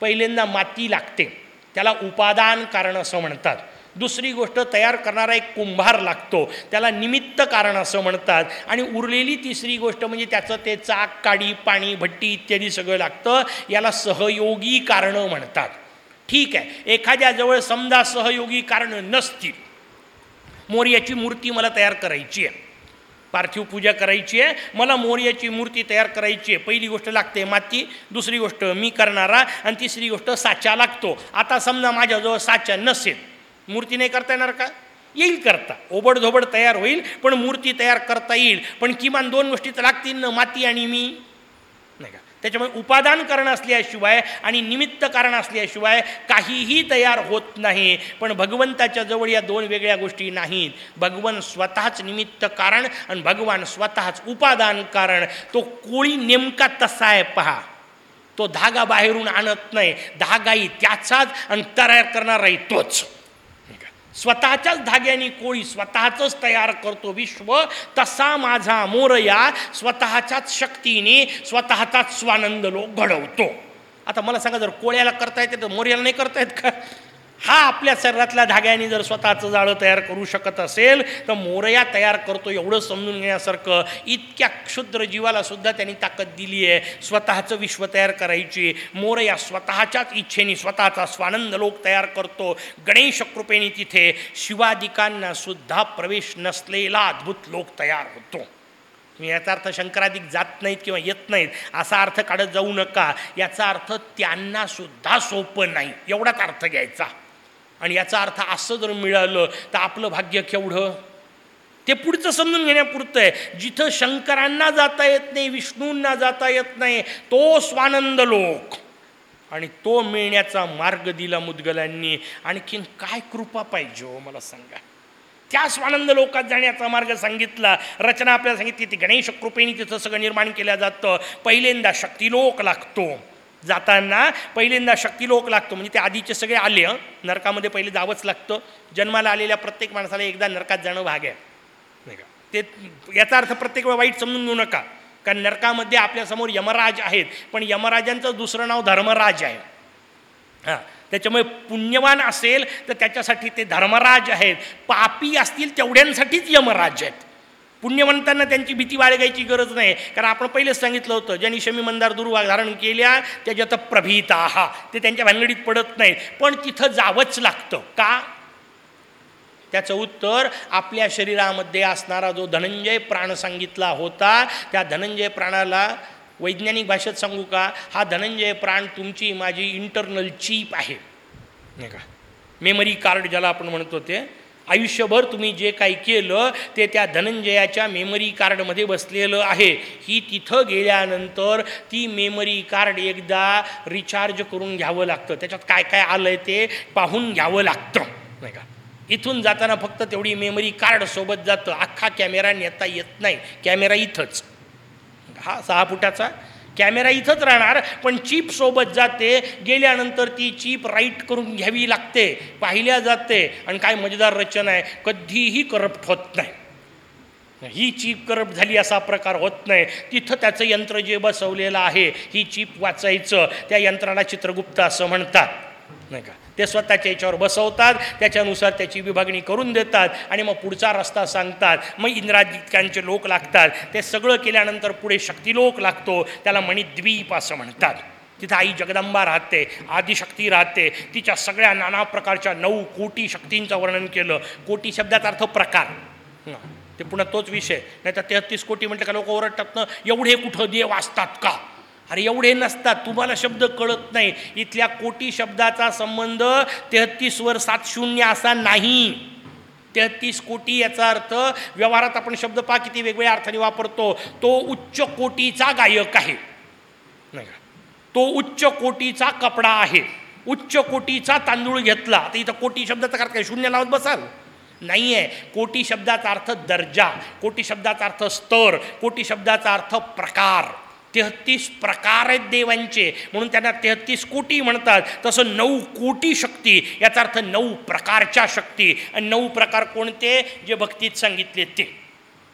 Speaker 1: पहिल्यांदा माती लागते. त्याला उपादान कारण असं म्हणतात. दुसरी गोष्ट तयार करणारा एक कुंभार लागतो. त्याला निमित्त कारण असं म्हणतात. आणि उरलेली तिसरी गोष्ट म्हणजे त्याचं ते चाक काडी पाणी भट्टी इत्यादी सगळं लागतं. याला सहयोगी कारणं म्हणतात. ठीक आहे. एखाद्याजवळ समजा सहयोगी कारणं नसतील. मोर्याची मूर्ती मला तयार करायची आहे. पार्थिव पूजा करायची आहे. मला मोर्याची मूर्ती तयार करायची आहे. पहिली गोष्ट लागते माती दुसरी गोष्ट मी करणारा आणि तिसरी गोष्ट साचा लागतो. आता समजा माझ्याजवळ साचा नसेल मूर्ती नाही करता येणार का? येईल करता. ओबडधोबड तयार होईल पण मूर्ती तयार करता येईल. पण किमान दोन गोष्टी तर लागतील ना माती आणि मी. नाही का? त्याच्यामुळे उपादान कारण असल्याशिवाय आणि निमित्त कारण असल्याशिवाय काहीही तयार होत नाही. पण भगवंताच्या जवळ या दोन वेगळ्या गोष्टी नाहीत. भगवान स्वतःच निमित्त कारण आणि भगवान स्वतःच उपादान कारण. तो कोळी नेमका तसा आहे पहा. तो धागा बाहेरून आणत नाही. धागाही त्याचाच आणि तयार करणाराही तोच. स्वतःच्याच धाग्याने कोळी स्वतःच तयार करतो विश्व तसा माझा मोरया स्वतःच्याच शक्तीने स्वतःचाच स्वानंद लोक घडवतो. आता मला सांगा जर कोळ्याला करता येते तर मोर्याला नाही करता येत का? हा आपल्या शरीरातल्या धाग्याने जर स्वतःचं जाळं तयार करू शकत असेल तर मोरया तयार करतो एवढं समजून घेण्यासारखं इतक्या क्षुद्र जीवाला सुद्धा त्यांनी ताकद दिली आहे. स्वतःचं विश्व तयार करायची. मोरया स्वतःच्याच इच्छेने स्वतःचा स्वानंद लोक तयार करतो. गणेश कृपेने तिथे शिवादिकांना सुद्धा प्रवेश नसलेला अद्भुत लोक तयार होतो. मी याचा अर्थ शंकरादिक जात नाहीत किंवा येत नाहीत असा अर्थ काढत जाऊ नका. याचा अर्थ त्यांना सुद्धा सोपं नाही. एवढाच अर्थ घ्यायचा. आणि याचा अर्थ असं जर मिळालं तर आपलं भाग्य केवढं? ते पुढचं समजून घेण्यापुरतं आहे. जिथं शंकरांना जाता येत नाही विष्णूंना जाता येत नाही तो स्वानंद लोक. आणि तो मिळण्याचा मार्ग दिला मुदगलांनी. आणखीन काय कृपा पाहिजे हो मला सांगा? त्या स्वानंद लोकात जाण्याचा मार्ग सांगितला. रचना आपल्याला सांगितली ती गणेश कृपेने तिथं सगळं निर्माण केलं जातं. पहिल्यांदा शक्तिलोक लागतो. जाताना पहिल्यांदा शक्तिलोक लागतो. म्हणजे ते आधीचे सगळे आले हं. नरकामध्ये पहिले जावंच लागतं. जन्माला आलेल्या प्रत्येक माणसाला एकदा नरकात जाणं भाग आहे. नाही का? ते याचा अर्थ प्रत्येक वेळा वाईट समजून घेऊ नका. कारण नरकामध्ये आपल्यासमोर यमराज आहेत. पण यमराजांचं दुसरं नाव धर्मराज आहे. हां. त्याच्यामुळे पुण्यवान असेल तर त्याच्यासाठी ते धर्मराज आहेत. पापी असतील तेवढ्यांसाठीच यमराज आहेत. पुण्यवंतांना त्यांची भीती बाळगायची गरज नाही. कारण आपण पहिलेच सांगितलं होतं ज्यांनी शमी मंदार दुर्वा धारण केल्या त्याच्यात प्रभीता हा ते त्यांच्या भानगडीत पडत नाहीत पण तिथं जावंच लागतं. का? त्याचं उत्तर आपल्या शरीरामध्ये असणारा जो धनंजय प्राण सांगितला होता त्या धनंजय प्राणाला वैज्ञानिक भाषेत सांगू का? हा धनंजय प्राण तुमची माझी इंटरनल चीप आहे. नाही का? मेमरी कार्ड ज्याला आपण म्हणतो ते. आयुष्यभर तुम्ही जे काही केलं ते त्या धनंजयाच्या मेमरी कार्डमध्ये बसलेलं आहे. ही तिथं गेल्यानंतर ती मेमरी कार्ड एकदा रिचार्ज करून घ्यावं लागतं. त्याच्यात काय काय आलं आहे ते पाहून घ्यावं लागतं. नाही का? इथून जाताना फक्त तेवढी मेमरी कार्ड सोबत जातं. अख्खा कॅमेरा नेता येत नाही. कॅमेरा इथंच. हा सहा फुटाचा कॅमेरा इथंच राहणार पण चीप सोबत जाते गेल्यानंतर ती चीप राईट करून घ्यावी लागते पाहिल्या जाते आणि काय मजेदार रचना आहे कधीही करप्ट होत नाही. ही चीप करप्ट झाली असा प्रकार होत नाही. तिथं त्याचं यंत्र जे बसवलेलं आहे ही चीप वाचायचं त्या यंत्राला चित्रगुप्त असं म्हणतात. नाही का? ते स्वतःच्या याच्यावर बसवतात त्याच्यानुसार त्याची विभागणी करून देतात आणि मग पुढचा रस्ता सांगतात. मग इंद्रादित्यांचे लोक लागतात ते सगळं केल्यानंतर पुढे शक्तिलोक लागतो त्याला मणिद्वीप असं म्हणतात. तिथं आई जगदंबा राहते आदिशक्ती राहते तिच्या सगळ्या नाना प्रकारच्या नऊ कोटी शक्तींचं वर्णन केलं. कोटी शब्दाचा अर्थ प्रकार. हं. ते पुन्हा तोच विषय. नाही तर तेहतीस कोटी म्हटलं का लोक ओरडतात ना एवढे कुठं देव असतात का? अरे एवढे नसतात. तुम्हाला शब्द कळत नाही. इथल्या कोटी शब्दाचा संबंध तेहतीसवर सात शून्य असा नाही. तेहतीस कोटी याचा अर्थ व्यवहारात आपण शब्द पा किती वेगवेगळ्या अर्थाने वापरतो. तो उच्च कोटीचा गायक आहे. नाही का? तो उच्च कोटीचा कपडा आहे. उच्च कोटीचा तांदूळ घेतला. आता इथं कोटी शब्दाचा अर्थ काय? शून्य लावत बसाल? नाही आहे कोटी शब्दाचा अर्थ दर्जा. कोटी शब्दाचा अर्थ स्तर. कोटी शब्दाचा अर्थ प्रकार. तेहत्तीस प्रकार आहेत देवांचे. म्हणून त्यांना तेहत्तीस कोटी म्हणतात. तसं नऊ कोटी शक्ती याचा अर्थ नऊ प्रकारच्या शक्ती. आणि नऊ प्रकार कोणते? जे भक्तीत सांगितले ते.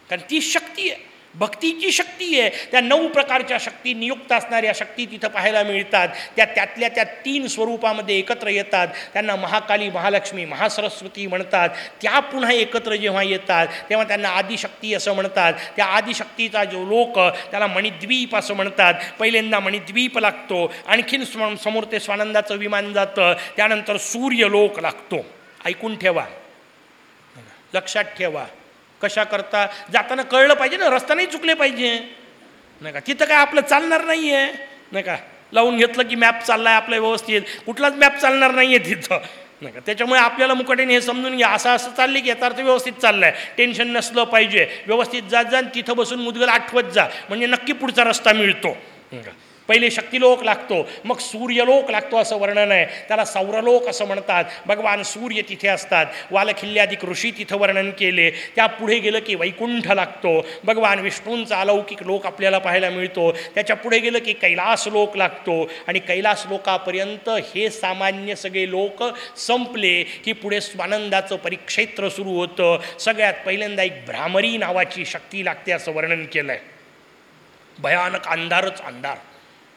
Speaker 1: कारण ती शक्ती आहे. भक्तीची शक्ती आहे. त्या नऊ प्रकारच्या शक्ती नियुक्त असणाऱ्या शक्ती तिथं पाहायला मिळतात. त्या त्यातल्या त्या तीन स्वरूपामध्ये एकत्र येतात. त्यांना महाकाली महालक्ष्मी महासरस्वती म्हणतात. त्या पुन्हा एकत्र जेव्हा येतात तेव्हा त्यांना आदिशक्ती असं म्हणतात. त्या आदिशक्तीचा जो लोक त्याला मणिद्वीप असं म्हणतात. पहिल्यांदा मणिद्वीप लागतो. आणखीन स्व समोर ते स्वानंदाचं विमान जातं. त्यानंतर सूर्यलोक लागतो. ऐकून ठेवा. लक्षात ठेवा. कशा करता? जाताना कळलं पाहिजे ना रस्ता नाही चुकले पाहिजे. नाही का? तिथं काय आपलं चालणार नाही आहे नाही का? लावून घेतलं की मॅप चालला आहे आपलं व्यवस्थित. कुठलाच मॅप चालणार नाही आहे तिथं. नाही का? त्याच्यामुळे आपल्याला मुकाट्याने हे समजून घ्या. असं असं चालले की याचा अर्थ व्यवस्थित चाललं आहे टेन्शन नसलं पाहिजे. व्यवस्थित जात जा आणि तिथं बसून मुदगल आठवत जा. म्हणजे नक्की पुढचा रस्ता मिळतो. नाही का? पहिले शक्तिलोक लागतो मग सूर्यलोक लागतो असं वर्णन आहे. त्याला सौरलोक असं म्हणतात. भगवान सूर्य तिथे असतात. वालखिल्ल्याधिक ऋषी तिथं वर्णन केले. त्या पुढे गेलं की वैकुंठ लागतो. भगवान विष्णूंचा अलौकिक लोक आपल्याला पाहायला मिळतो. त्याच्या पुढे गेलं की कैलास लोक लागतो. आणि कैलास लोकापर्यंत हे सामान्य सगळे लोक संपले की पुढे स्वानंदाचं परिक्षेत्र सुरू होतं. सगळ्यात पहिल्यांदा एक भ्रामरी नावाची शक्ती लागते असं वर्णन केलं आहे भयानक अंधारच अंधार.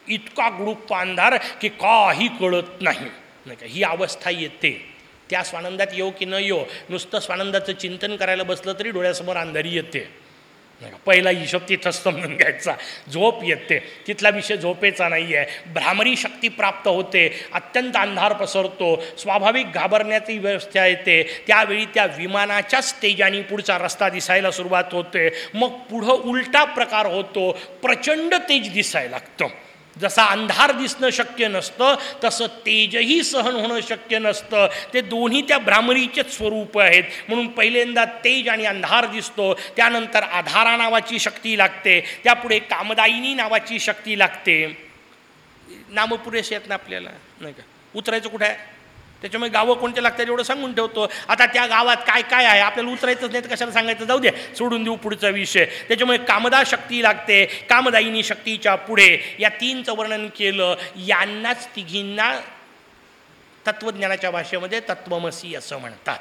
Speaker 1: इतका ग्रुप अंधार की काही कळत नाही. नाही का? ही अवस्था येते. त्या स्वानंदात येऊ की न येऊ नुसतं स्वानंदाचं चिंतन करायला बसलं तरी डोळ्यासमोर अंधारी येते. नाही का? पहिला हिशोब तिथंच समजून घ्यायचा. झोप येते. तिथला विषय झोपेचा नाही आहे भ्रामरी शक्ती प्राप्त होते. अत्यंत अंधार पसरतो. स्वाभाविक घाबरण्याची व्यवस्था येते. त्यावेळी त्या विमानाच्याच तेजाने पुढचा रस्ता दिसायला सुरुवात होते. मग पुढं उलटा प्रकार होतो. प्रचंड तेज दिसायला लागतं. जसा अंधार दिसणं शक्य नसतं तसं तेजही सहन होणं शक्य नसतं. ते दोन्ही त्या भ्रामरीचेच स्वरूप आहेत. म्हणून पहिल्यांदा तेज आणि अंधार दिसतो त्यानंतर आधारा नावाची शक्ती लागते त्यापुढे कामदायिनी नावाची शक्ती लागते. नामं पुरेसे आहेत ना आपल्याला? नाही का? उतरायचं कुठे आहे? त्याच्यामुळे गावं कोणते लागतात एवढं सांगून ठेवतो. आता त्या गावात काय काय आहे? आपल्याला उतरायचंच नाही तर कशाला सांगायचं? जाऊ दे सोडून देऊ पुढचा विषय. त्याच्यामुळे कामदा शक्ती लागते कामदायिनी शक्तीच्या पुढे. या तीनचं वर्णन केलं यांनाच तिघींना तत्त्वज्ञानाच्या भाषेमध्ये तत्वमसी असं म्हणतात.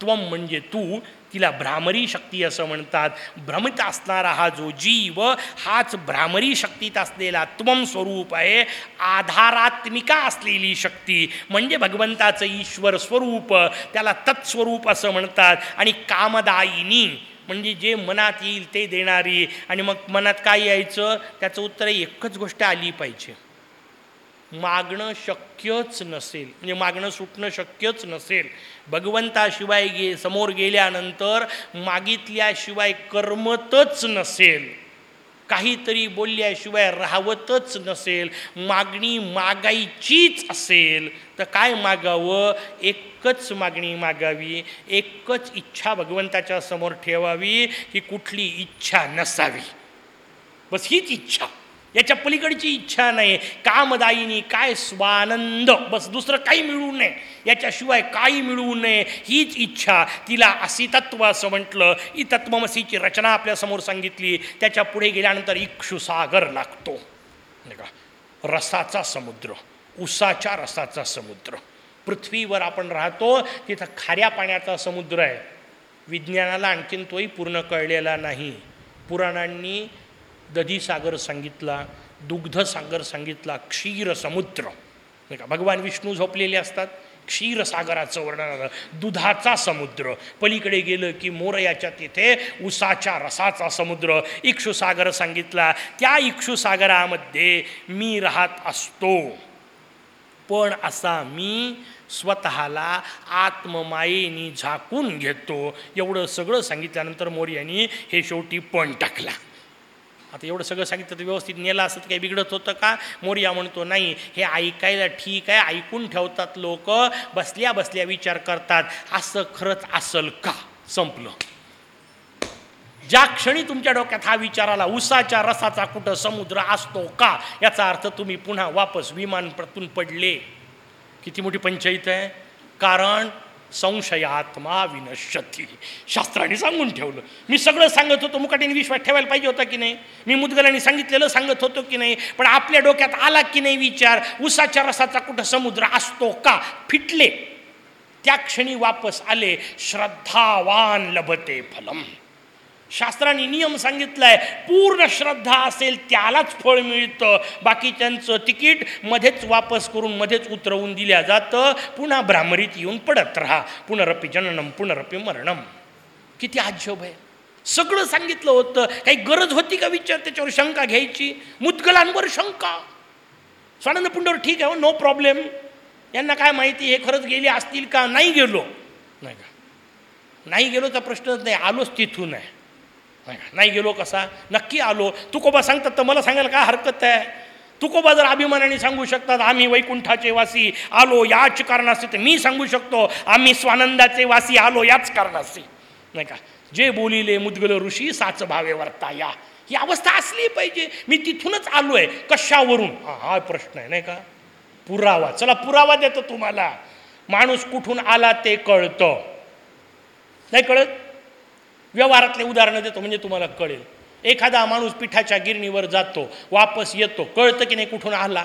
Speaker 1: त्वम म्हणजे तू तिला भ्रामरी शक्ती असं म्हणतात. भ्रमित असणारा हा जो जीव हाच भ्रामरी शक्तीत असलेला त्वम स्वरूप आहे. आधारात्मिका असलेली शक्ती. म्हणजे भगवंताचं ईश्वर स्वरूप त्याला तत्स्वरूप असं म्हणतात. आणि कामदायिनी म्हणजे जे मनात येईल ते देणारी. आणि मग मनात काय यायचं? त्याचं उत्तर एकच गोष्ट आली पाहिजे. मागणं शक्यच नसेल. म्हणजे मागणं सुटणं शक्यच नसेल. भगवंताशिवाय गे समोर गेल्यानंतर मागितल्याशिवाय कर्मतच नसेल. काहीतरी बोलल्याशिवाय राहवतच नसेल. मागणी मागायचीच असेल. तर काय मागावं? एकच मागणी मागावी. एकच इच्छा भगवंताच्या समोर ठेवावी की कुठली इच्छा नसावी. बस हीच इच्छा. याच्या पलीकडची इच्छा नाही. कामदायिनी काय स्वानंद? बस दुसरं काही मिळू नये. याच्याशिवाय काही मिळू नये. हीच इच्छा. तिला असी तत्व असं म्हटलं. ही तत्वमसीची रचना आपल्यासमोर सांगितली. त्याच्या पुढे गेल्यानंतर इक्षुसागर लागतो. नाही का रसाचा समुद्र. उसाच्या रसाचा समुद्र. पृथ्वीवर आपण राहतो तिथं खाऱ्या पाण्याचा समुद्र आहे. विज्ञानाला आणखीन तोही पूर्ण कळलेला नाही. पुराणांनी दधीसागर सांगितला दुग्धसागर सांगितला क्षीर समुद्र. नाही का भगवान विष्णू झोपलेले असतात क्षीरसागराचं वर्णन आलं. दुधाचा समुद्र. पलीकडे गेलं की मोरयाच्या तिथे उसाच्या रसाचा समुद्र. इक्षुसागर सांगितला त्या इक्षुसागरामध्ये मी राहत असतो. पण असा मी स्वतःला आत्ममायेनी झाकून घेतो. एवढं सगळं सांगितल्यानंतर मोर्यानी हे शेवटी पण टाकला. आता एवढं सगळं सांगितलं तर व्यवस्थित नेलं असं तर काही बिघडत होतं का? मोर्या म्हणतो नाही हे ऐकायला ठीक आहे ऐकून ठेवतात लोक बसल्या बसल्या विचार करतात. असं खरंच असल का? संपलं. ज्या क्षणी तुमच्या डोक्यात हा विचार आला उसाच्या रसाचा कुठं समुद्र असतो का? याचा अर्थ तुम्ही पुन्हा वापस विमानपत्रतून पडले. किती मोठी पंचायत आहे? कारण संशयात्मा विनश्यती शास्त्राने सांगून ठेवलं. मी सगळं सांगत होतो मुकाटीने विश्वास ठेवायला पाहिजे होता की नाही? मी मुदगलांनी सांगितलेलं सांगत होतो की नाही? पण आपल्या डोक्यात आला की नाही विचार? उसाच्या रसाचा कुठं समुद्र असतो का? फिटले. त्या क्षणी वापस आले श्रद्धावान लभते फलम. शास्त्राने नियम सांगितलाय पूर्ण श्रद्धा असेल त्यालाच फळ मिळतं. बाकीच्यांचं तिकीट मध्येच वापस करून मध्येच उतरवून दिल्या जातं. पुन्हा भ्रामरीत येऊन पडत राहा. पुनरपी जननम पुनरपी मरणम. किती आजोब आहे. सगळं सांगितलं होतं. काही गरज होती का विचार? त्याच्यावर शंका घ्यायची. मुदगलांवर शंका. स्वानंद पुंडवर ठीक आहे हो, नो प्रॉब्लेम यांना काय माहिती हे खरंच गेले असतील का? नाही गेलो. नाही का? नाही गेलो तर प्रश्नच नाही. आलोच तिथून आहे. नाही का? नाही गेलो कसा नक्की आलो. तुकोबा सांगतात तर मला सांगायला काय हरकत आहे? तुकोबा जर अभिमानाने सांगू शकतात आम्ही वैकुंठाचे वासी आलो याच कारणाशी तर मी सांगू शकतो. आम्ही स्वानंदाचे वासी आलो याच कारणाशी नाही का? जे बोलिले मुदगल ऋषी साच भावे वर्ता या. ही अवस्था असली पाहिजे. मी तिथूनच आलो आहे कशावरून? हा हा प्रश्न आहे नाही का? पुरावा. चला पुरावा देतो तुम्हाला. माणूस कुठून आला ते कळतं. नाही कळत? व्यवहारातले उदाहरणं देतो म्हणजे तुम्हाला कळेल. एखादा माणूस पिठाच्या गिरणीवर जातो वापस येतो कळतं की नाही कुठून आला?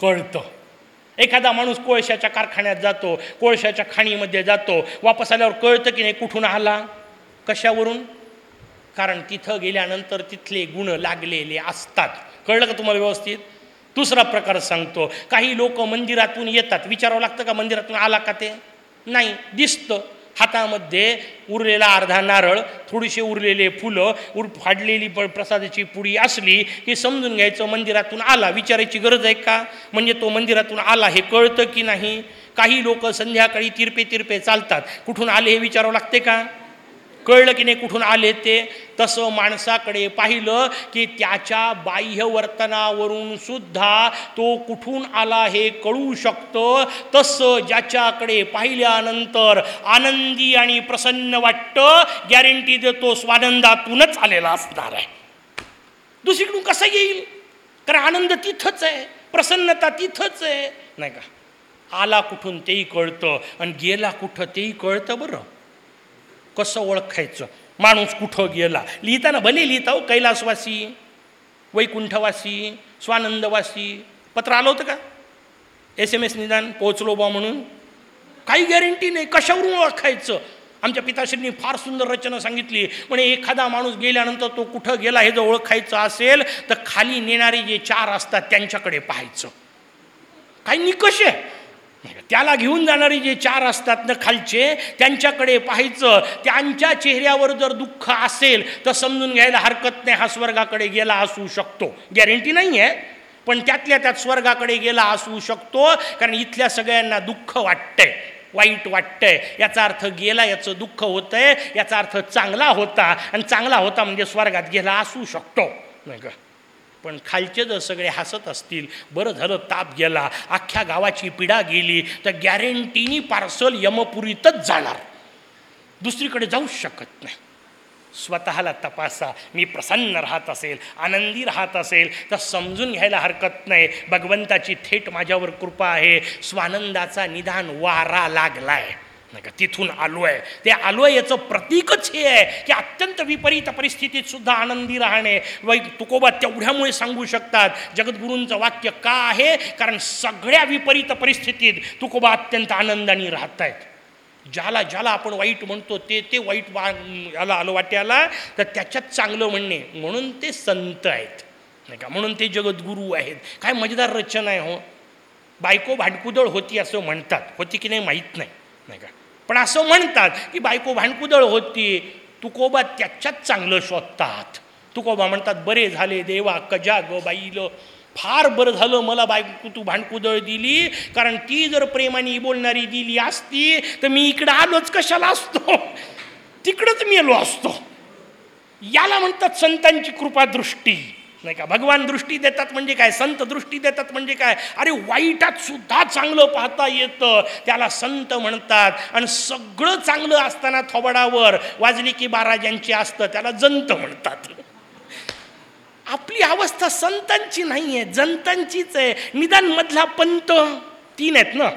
Speaker 1: कळतं. एखादा माणूस कोळशाच्या कारखान्यात जातो कोळशाच्या खाणीमध्ये जातो वापस आल्यावर कळतं की नाही कुठून आला? कशावरून? कारण तिथं गेल्यानंतर तिथले गुण लागलेले असतात. कळलं का तुम्हाला व्यवस्थित? दुसरा प्रकार सांगतो. काही लोक मंदिरातून येतात. विचारावं लागतं का मंदिरातून आला का ते? नाही. दिसतं. हातामध्ये उरलेला अर्धा नारळ थोडीशी उरलेले फुलं उर फाडलेली प प्रसादाची पुडी असली की समजून घ्यायचं मंदिरातून आला. विचारायची गरज आहे का? म्हणजे तो मंदिरातून आला हे कळतं की नाही? काही लोक संध्याकाळी तिरपे तिरपे चालतात. कुठून आले हे विचारावं लागते का? कळलं की नाही कुठून आले ते? तसं माणसाकडे पाहिलं की त्याच्या बाह्य वर्तनावरून सुद्धा तो कुठून आला हे कळू शकतं. तसं ज्याच्याकडे पाहिल्यानंतर आनंदी आणि प्रसन्न वाटतं गॅरंटी देतो स्वानंदातूनच आलेला असणार आहे. दुसरीकडून कसं येईल? कारण आनंद तिथंच आहे प्रसन्नता तिथंच आहे. नाही का? आला कुठून तेही कळतं आणि गेला कुठं तेही कळतं बरं. कसं ओळखायचं? माणूस कुठं गेला? लिहिताना भले लिहिता हो कैलासवासी वैकुंठवासी स्वानंदवासी. पत्र आलं होतं का? एस एम एस निदान पोहोचलो बा म्हणून. काही गॅरंटी नाही. कशावरून ओळखायचं? आमच्या पिताश्रींनी फार सुंदर रचना सांगितली. म्हणे एखादा माणूस गेल्यानंतर तो कुठं गेला हे जर ओळखायचं असेल तर खाली नेणारे जे चार असतात त्यांच्याकडे पाहायचं. काही निकष आहे. त्याला घेऊन जाणारे जे चार असतात ना खालचे त्यांच्याकडे पाहायचं त्यांच्या चेहऱ्यावर जर दुःख असेल तर समजून घ्यायला हरकत नाही हा स्वर्गाकडे गेला असू शकतो. गॅरंटी नाही आहे पण त्यातल्या त्यात स्वर्गाकडे गेला असू शकतो कारण इथल्या सगळ्यांना दुःख वाटतंय वाईट वाटतंय. याचा अर्थ गेला याचं दुःख होतंय याचा अर्थ चांगला होता आणि चांगला होता म्हणजे स्वर्गात गेला असू शकतो. नाही का? पण खालचे जर सगळे हसत असतील बरं झालं ताप गेला अख्ख्या गावाची पिढा गेली तर गॅरंटीनी पार्सल यमपुरीतच जाणार. दुसरीकडे जाऊच शकत नाही. स्वतःला तपासा. मी प्रसन्न राहत असेल आनंदी राहत असेल तर समजून घ्यायला हरकत नाही. भगवंताची थेट माझ्यावर कृपा आहे. स्वानंदाचा निदान वारा लागलाय. नाही का? तिथून आलो आहे ते आलो आहे याचं प्रतीकच हे आहे की अत्यंत विपरीत परिस्थितीत सुद्धा आनंदी राहणे. वै तुकोबा तेवढ्यामुळे सांगू शकतात जगद्गुरूंचं वाक्य का आहे? कारण सगळ्या विपरीत परिस्थितीत तुकोबा अत्यंत आनंदाने राहत आहेत ज्याला ज्याला आपण वाईट म्हणतो ते ते वाईट वा याला आलं वाट्याला तर त्याच्यात चांगलं म्हणणे. म्हणून ते संत आहेत. नाही का? म्हणून ते जगद्गुरू आहेत. काय मजेदार रचना आहे हो. बायको भांडकुदळ होती असं म्हणतात. होती की नाही माहीत नाही. नाही का? पण असं म्हणतात की बायको भांडकुदळ होती. तुकोबा त्याच्यात चांगलं शोधतात. तुकोबा म्हणतात बरे झाले देवा कजा ग बाईलं. फार बरं झालं मला बायको तू भांडकुदळ दिली. कारण ती जर प्रेमाने बोलणारी दिली असती तर मी इकडं आलोच कशाला असतो? तिकडंच मेलो असतो. याला म्हणतात संतांची कृपादृष्टी. नाही का? भगवान दृष्टी देतात म्हणजे काय? संत दृष्टी देतात म्हणजे काय? अरे वाईटात सुद्धा चांगलं पाहता येतं. त्याला संत म्हणतात. आणि सगळं चांगलं असताना थोबडावर वाजली की बाराजांची असतं त्याला जंत म्हणतात. आपली अवस्था संतांची नाही आहे जंतांचीच आहे. निदान मधला पंत तीन आहेत ना?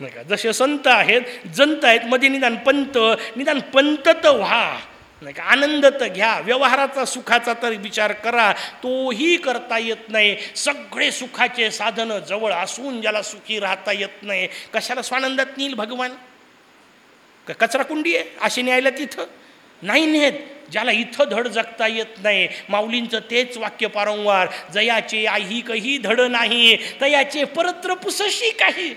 Speaker 1: नाही का? जसे संत आहेत जंत आहेत मध्ये निदान पंत निदान पंत तर व्हा. नाही का? आनंद तर घ्या व्यवहाराचा सुखाचा तर विचार करा. तोही करता येत नाही. सगळे सुखाचे साधनं जवळ असून ज्याला सुखी राहता येत नाही. कशाला स्वानंदात नेईल भगवान? का कचरा कुंडी आहे? अशी न्यायला तिथं? नाही नेत. ज्याला इथं धड जगता येत नाही. माऊलींचं तेच वाक्य पारंवार. जयाचे आई कही धड नाही. तयाचे परत्र पुसशी काही.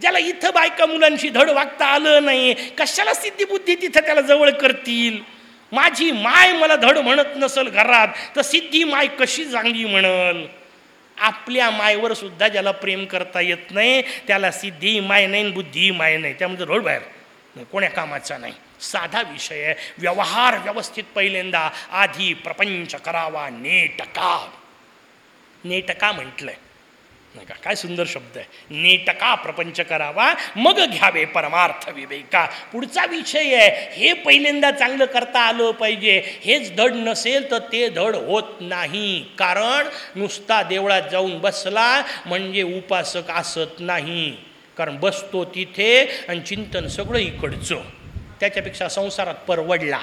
Speaker 1: ज्याला इथं बायका मुलांशी धड वागता आलं नाही. कशाला सिद्धिबुद्धी तिथं त्याला जवळ करतील? माझी माय मला धड म्हणत नसल घरात तर सिद्धी माय कशी चांगली म्हणल? आपल्या मायवर सुद्धा ज्याला प्रेम करता येत नाही त्याला सिद्धी माय नाही बुद्धी माय नाही. त्यामध्ये रोड बाहेर. कोण्या कामाचा नाही. साधा विषय आहे. व्यवहार व्यवस्थित पहिल्यांदा आधी प्रपंच करावा नेटका. नेटका म्हटलंय. नाही का काय सुंदर शब्द आहे. नेटका प्रपंच करावा मग घ्यावे परमार्थ विवेका. पुढचा विषय आहे हे पहिल्यांदा चांगलं करता आलं पाहिजे. हेच धड नसेल तर ते धड होत नाही. कारण नुसता देवळात जाऊन बसला म्हणजे उपासक असत नाही. कारण बसतो तिथे आणि चिंतन सगळं इकडचं. त्याच्यापेक्षा संसारात परवडला.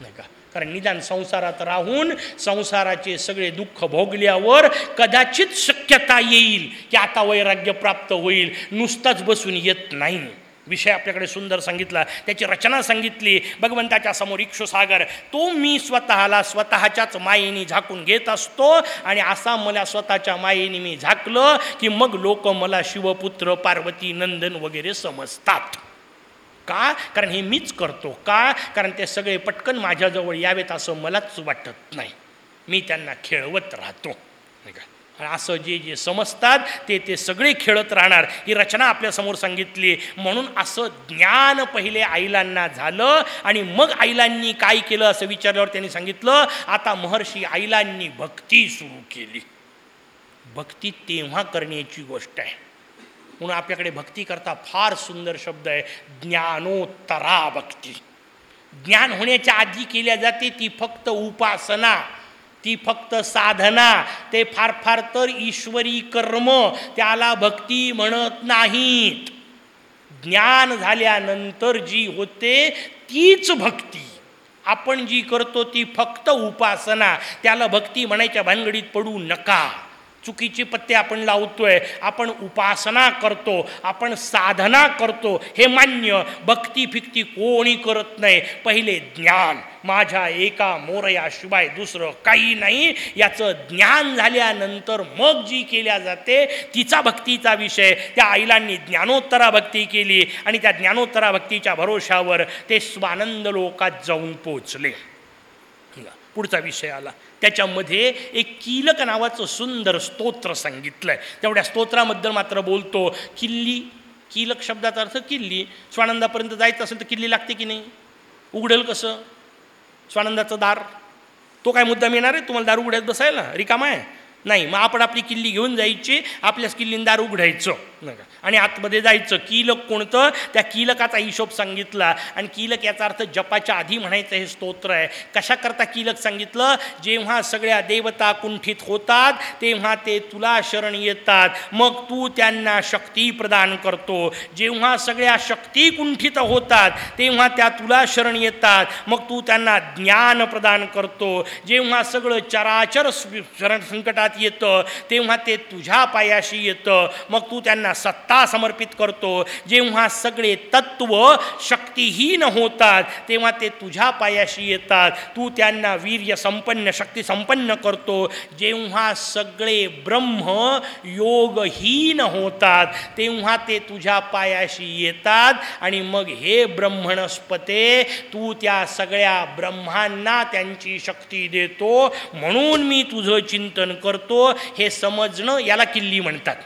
Speaker 1: नाही का कारण निदान संसारात राहून संसाराचे सगळे दुःख भोगल्यावर कदाचित शक्यता येईल की आता वैराग्य प्राप्त होईल. नुसताच बसून येत नाही. विषय आपल्याकडे सुंदर सांगितला. त्याची रचना सांगितली. भगवंताच्या समोर इक्षुसागर तो मी स्वतःला स्वतःच्याच मायेने झाकून घेत असतो आणि असा मला स्वतःच्या मायेने मी झाकलं की मग लोक मला शिवपुत्र पार्वती नंदन वगैरे समजतात. का? कारण हे मीच करतो. का? कारण ते सगळे पटकन माझ्याजवळ यावेत असं मलाच वाटत नाही. मी त्यांना खेळवत राहतो. नाही का? असं जे जे समजतात ते ते सगळे खेळत राहणार. ही रचना आपल्यासमोर सांगितली. म्हणून असं ज्ञान पहिले आईलांना झालं आणि मग आईलांनी काय केलं असं विचारल्यावर त्यांनी सांगितलं आता महर्षी आईलांनी भक्ती सुरू केली. भक्ती तेव्हा करण्याची गोष्ट आहे. म्हणून आपल्याकडे भक्ती करता फार सुंदर शब्द आहे ज्ञानोत्तरा भक्ती. ज्ञान होण्याच्या आधी केल्या जाते ती फक्त उपासना ती फक्त साधना ते फार फार तर ईश्वरी कर्म त्याला भक्ती म्हणत नाहीत. ज्ञान झाल्यानंतर जी होते तीच भक्ती. आपण जी करतो ती फक्त उपासना त्याला भक्ती म्हणायच्या भानगडीत पडू नका. चुकीची पत्ते आपण लावतोय आपण उपासना करतो आपण साधना करतो हे मान्य. भक्ती फिक्ती कोणी करत नाही. पहिले ज्ञान. माझ्या एका मोरयाशिवाय दुसरं काही नाही. याचं ज्ञान झाल्यानंतर मग जी केल्या जाते तिचा भक्तीचा विषय. त्या आईलांनी ज्ञानोत्तरा भक्ती केली आणि त्या ज्ञानोत्तरा भक्तीच्या भरोशावर ते स्वानंद लोकात जाऊन पोचले पुढचा विषय आला. त्याच्यामध्ये एक कीलक नावाचं सुंदर स्तोत्र सांगितलं आहे तेवढ्या स्तोत्राबद्दल मात्र बोलतो किल्ली कीलक शब्दाचा अर्थ किल्ली. स्वानंदापर्यंत जायचं असेल तर किल्ली लागते की नाही? उघडेल कसं? स्वानंदाचं दार. तो काय मुद्दाम येणार आहे? तुम्हाला दार उघड्यात बसायला? रिकामा आहे? नाही. मग आपण आपली किल्ली घेऊन जायची. आपल्याच किल्लीन दार उघडायचं. नका. आणि आतमध्ये जायचं कीलक कोणतं? त्या कीलकाचा हिशोब सांगितला. आणि कीलक याचा अर्थ जपाच्या आधी म्हणायचं हे स्तोत्र आहे. कशाकरता कीलक सांगितलं? जेव्हा सगळ्या देवता कुंठित होतात तेव्हा ते तुला शरण येतात. मग तू त्यांना शक्ती प्रदान करतो. जेव्हा सगळ्या शक्ती कुंठित होतात तेव्हा त्या तुला शरण येतात. मग तू त्यांना ज्ञान प्रदान करतो. जेव्हा सगळं चराचर शरण संकटात येतं तेव्हा ते तुझ्या पायाशी येतं. मग तू त्यांना सत्ता समर्पित करतो. जेव्हा सगळे तत्व शक्तिहीन होतात तेव्हा ते तुझ्या पायाशी येतात. तू त्यांना वीर्य संपन्न शक्ती संपन्न करतो. जेव्हा सगळे ब्रह्म योगहीन होतात तेव्हा ते तुझ्या पायाशी येतात आणि मग हे ब्रह्मणस्पते तू त्या सगळ्या ब्रह्मांना त्यांची शक्ती देतो म्हणून मी तुझं चिंतन करतो. हे समजणं याला किल्ली म्हणतात.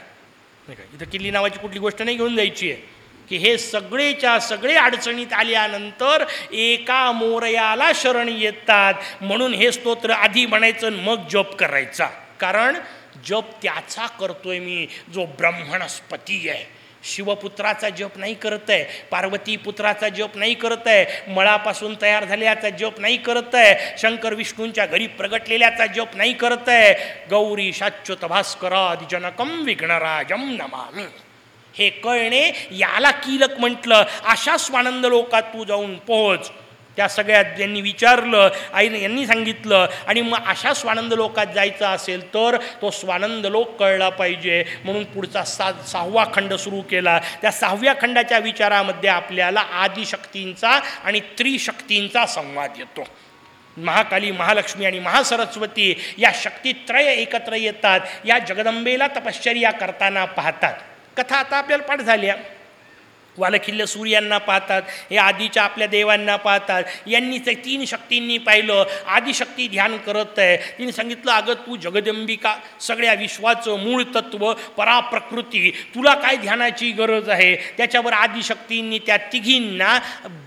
Speaker 1: नाही का? इथं किल्ली नावाची कुठली गोष्ट नाही घेऊन जायची आहे. की हे सगळेच्या सगळे अडचणीत आल्यानंतर एका मोरयाला शरण येतात. म्हणून हे स्तोत्र आधी म्हणायचं मग जप करायचा. कारण जप त्याचा करतोय मी जो ब्रह्मणस्पती आहे. शिवपुत्राचा जप नाही करत आहे पार्वती पुत्राचा जप नाही करत आहे मळापासून तयार झाल्याचा जप नाही करत आहे शंकर विष्णूंच्या घरी प्रगटलेल्याचा जप नाही करत आहे गौरी शाच्युत भास्करादिजनकम विघ्नराजम नमामी. हे कळणे याला कीलक म्हटलं अशा स्वानंद लोकात तू जाऊन पोहोच. त्या सगळ्यात ज्यांनी विचारलं आईने यांनी सांगितलं आणि मग अशा स्वानंद लोकात जायचं असेल तर तो स्वानंद लोक कळला पाहिजे. म्हणून पुढचा सा सहावा खंड सुरू केला. त्या सहाव्या खंडाच्या विचारामध्ये आपल्याला आदिशक्तींचा आणि त्रिशक्तींचा संवाद येतो. महाकाली महालक्ष्मी आणि महासरस्वती या शक्तित्रय एकत्र येतात. या जगदंबेला तपश्चर्या करताना पाहतात. कथा आता आपल्याला पाठ झाल्या. वालखिल्य सूर्यांना पाहतात हे आधीच्या आपल्या देवांना पाहतात. यांनी ते तीन शक्तींनी पाहिलं. आदिशक्ती ध्यान करत आहे. तिने सांगितलं अगं तू जगदंबिका सगळ्या विश्वाचं मूळ तत्व पराप्रकृती तुला काय ध्यानाची गरज आहे? त्याच्यावर आदिशक्तींनी त्या तिघींना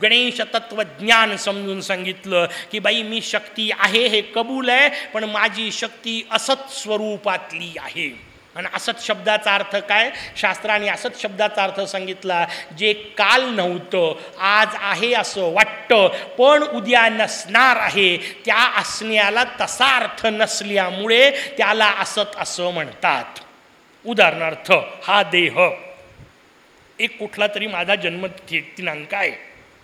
Speaker 1: गणेश तत्वज्ञान समजून सांगितलं की बाई मी शक्ती आहे हे कबूल आहे पण माझी शक्ती असत स्वरूपातली आहे. आणि असत शब्दाचा अर्थ काय? शास्त्राने असत शब्दाचा अर्थ सांगितला जे काल नव्हतं आज आहे असं वाटतं पण उद्या नसणार आहे त्या असण्याला तसा अर्थ नसल्यामुळे त्याला असत असं म्हणतात. उदाहरणार्थ हा देह. एक कुठला तरी माझा जन्म दिनांक आहे.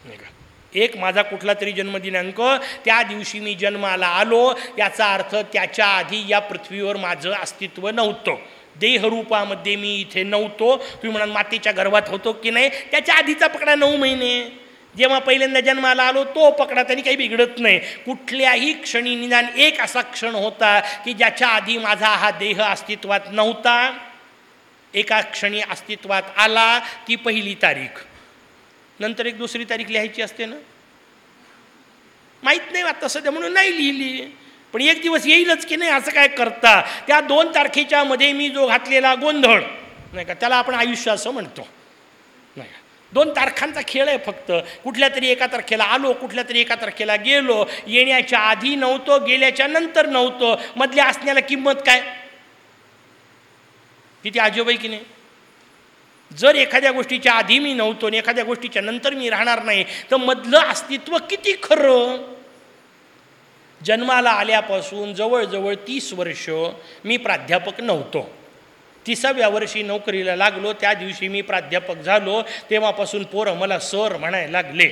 Speaker 1: नाही का एक माझा कुठला तरी जन्मदिनांक त्या दिवशी मी जन्माला आलो याचा अर्थ त्याच्या आधी या पृथ्वीवर माझं अस्तित्व नव्हतं. देहरूपामध्ये मी इथे नव्हतो. तुम्ही म्हणाल मातेच्या गर्भात होतो की नाही? त्याच्या आधीचा पकडा नऊ महिने. जेव्हा पहिल्यांदा जन्माला आलो तो पकडा तरी काही बिघडत नाही. कुठल्याही क्षणी निदान एक असा क्षण होता की ज्याच्या आधी माझा हा देह अस्तित्वात नव्हता. एका क्षणी अस्तित्वात आला ती पहिली तारीख. नंतर एक दुसरी तारीख लिहायची असते ना? माहीत नाही आता सध्या म्हणून नाही लिहिली. पण एक दिवस येईलच की नाही असं काय करता? त्या दोन तारखेच्या मध्ये मी जो घातलेला गोंधळ नाही का त्याला आपण आयुष्य असं म्हणतो. नाही का? दोन तारखांचा खेळ आहे फक्त. कुठल्या तरी एका तारखेला आलो कुठल्या तरी एका तारखेला गेलो. येण्याच्या आधी नव्हतो गेल्याच्यानंतर नव्हतो. मधल्या असण्याला किंमत काय? किती आजोबाई की नाही? जर एखाद्या गोष्टीच्या आधी मी नव्हतो आणि एखाद्या गोष्टीच्या नंतर मी राहणार नाही तर मधलं अस्तित्व किती खरं? जन्माला आल्यापासून जवळजवळ तीस वर्ष मी प्राध्यापक नव्हतो. तिसाव्या वर्षी नोकरीला लागलो त्या दिवशी मी प्राध्यापक झालो तेव्हापासून पोरं मला सर म्हणायला लागले.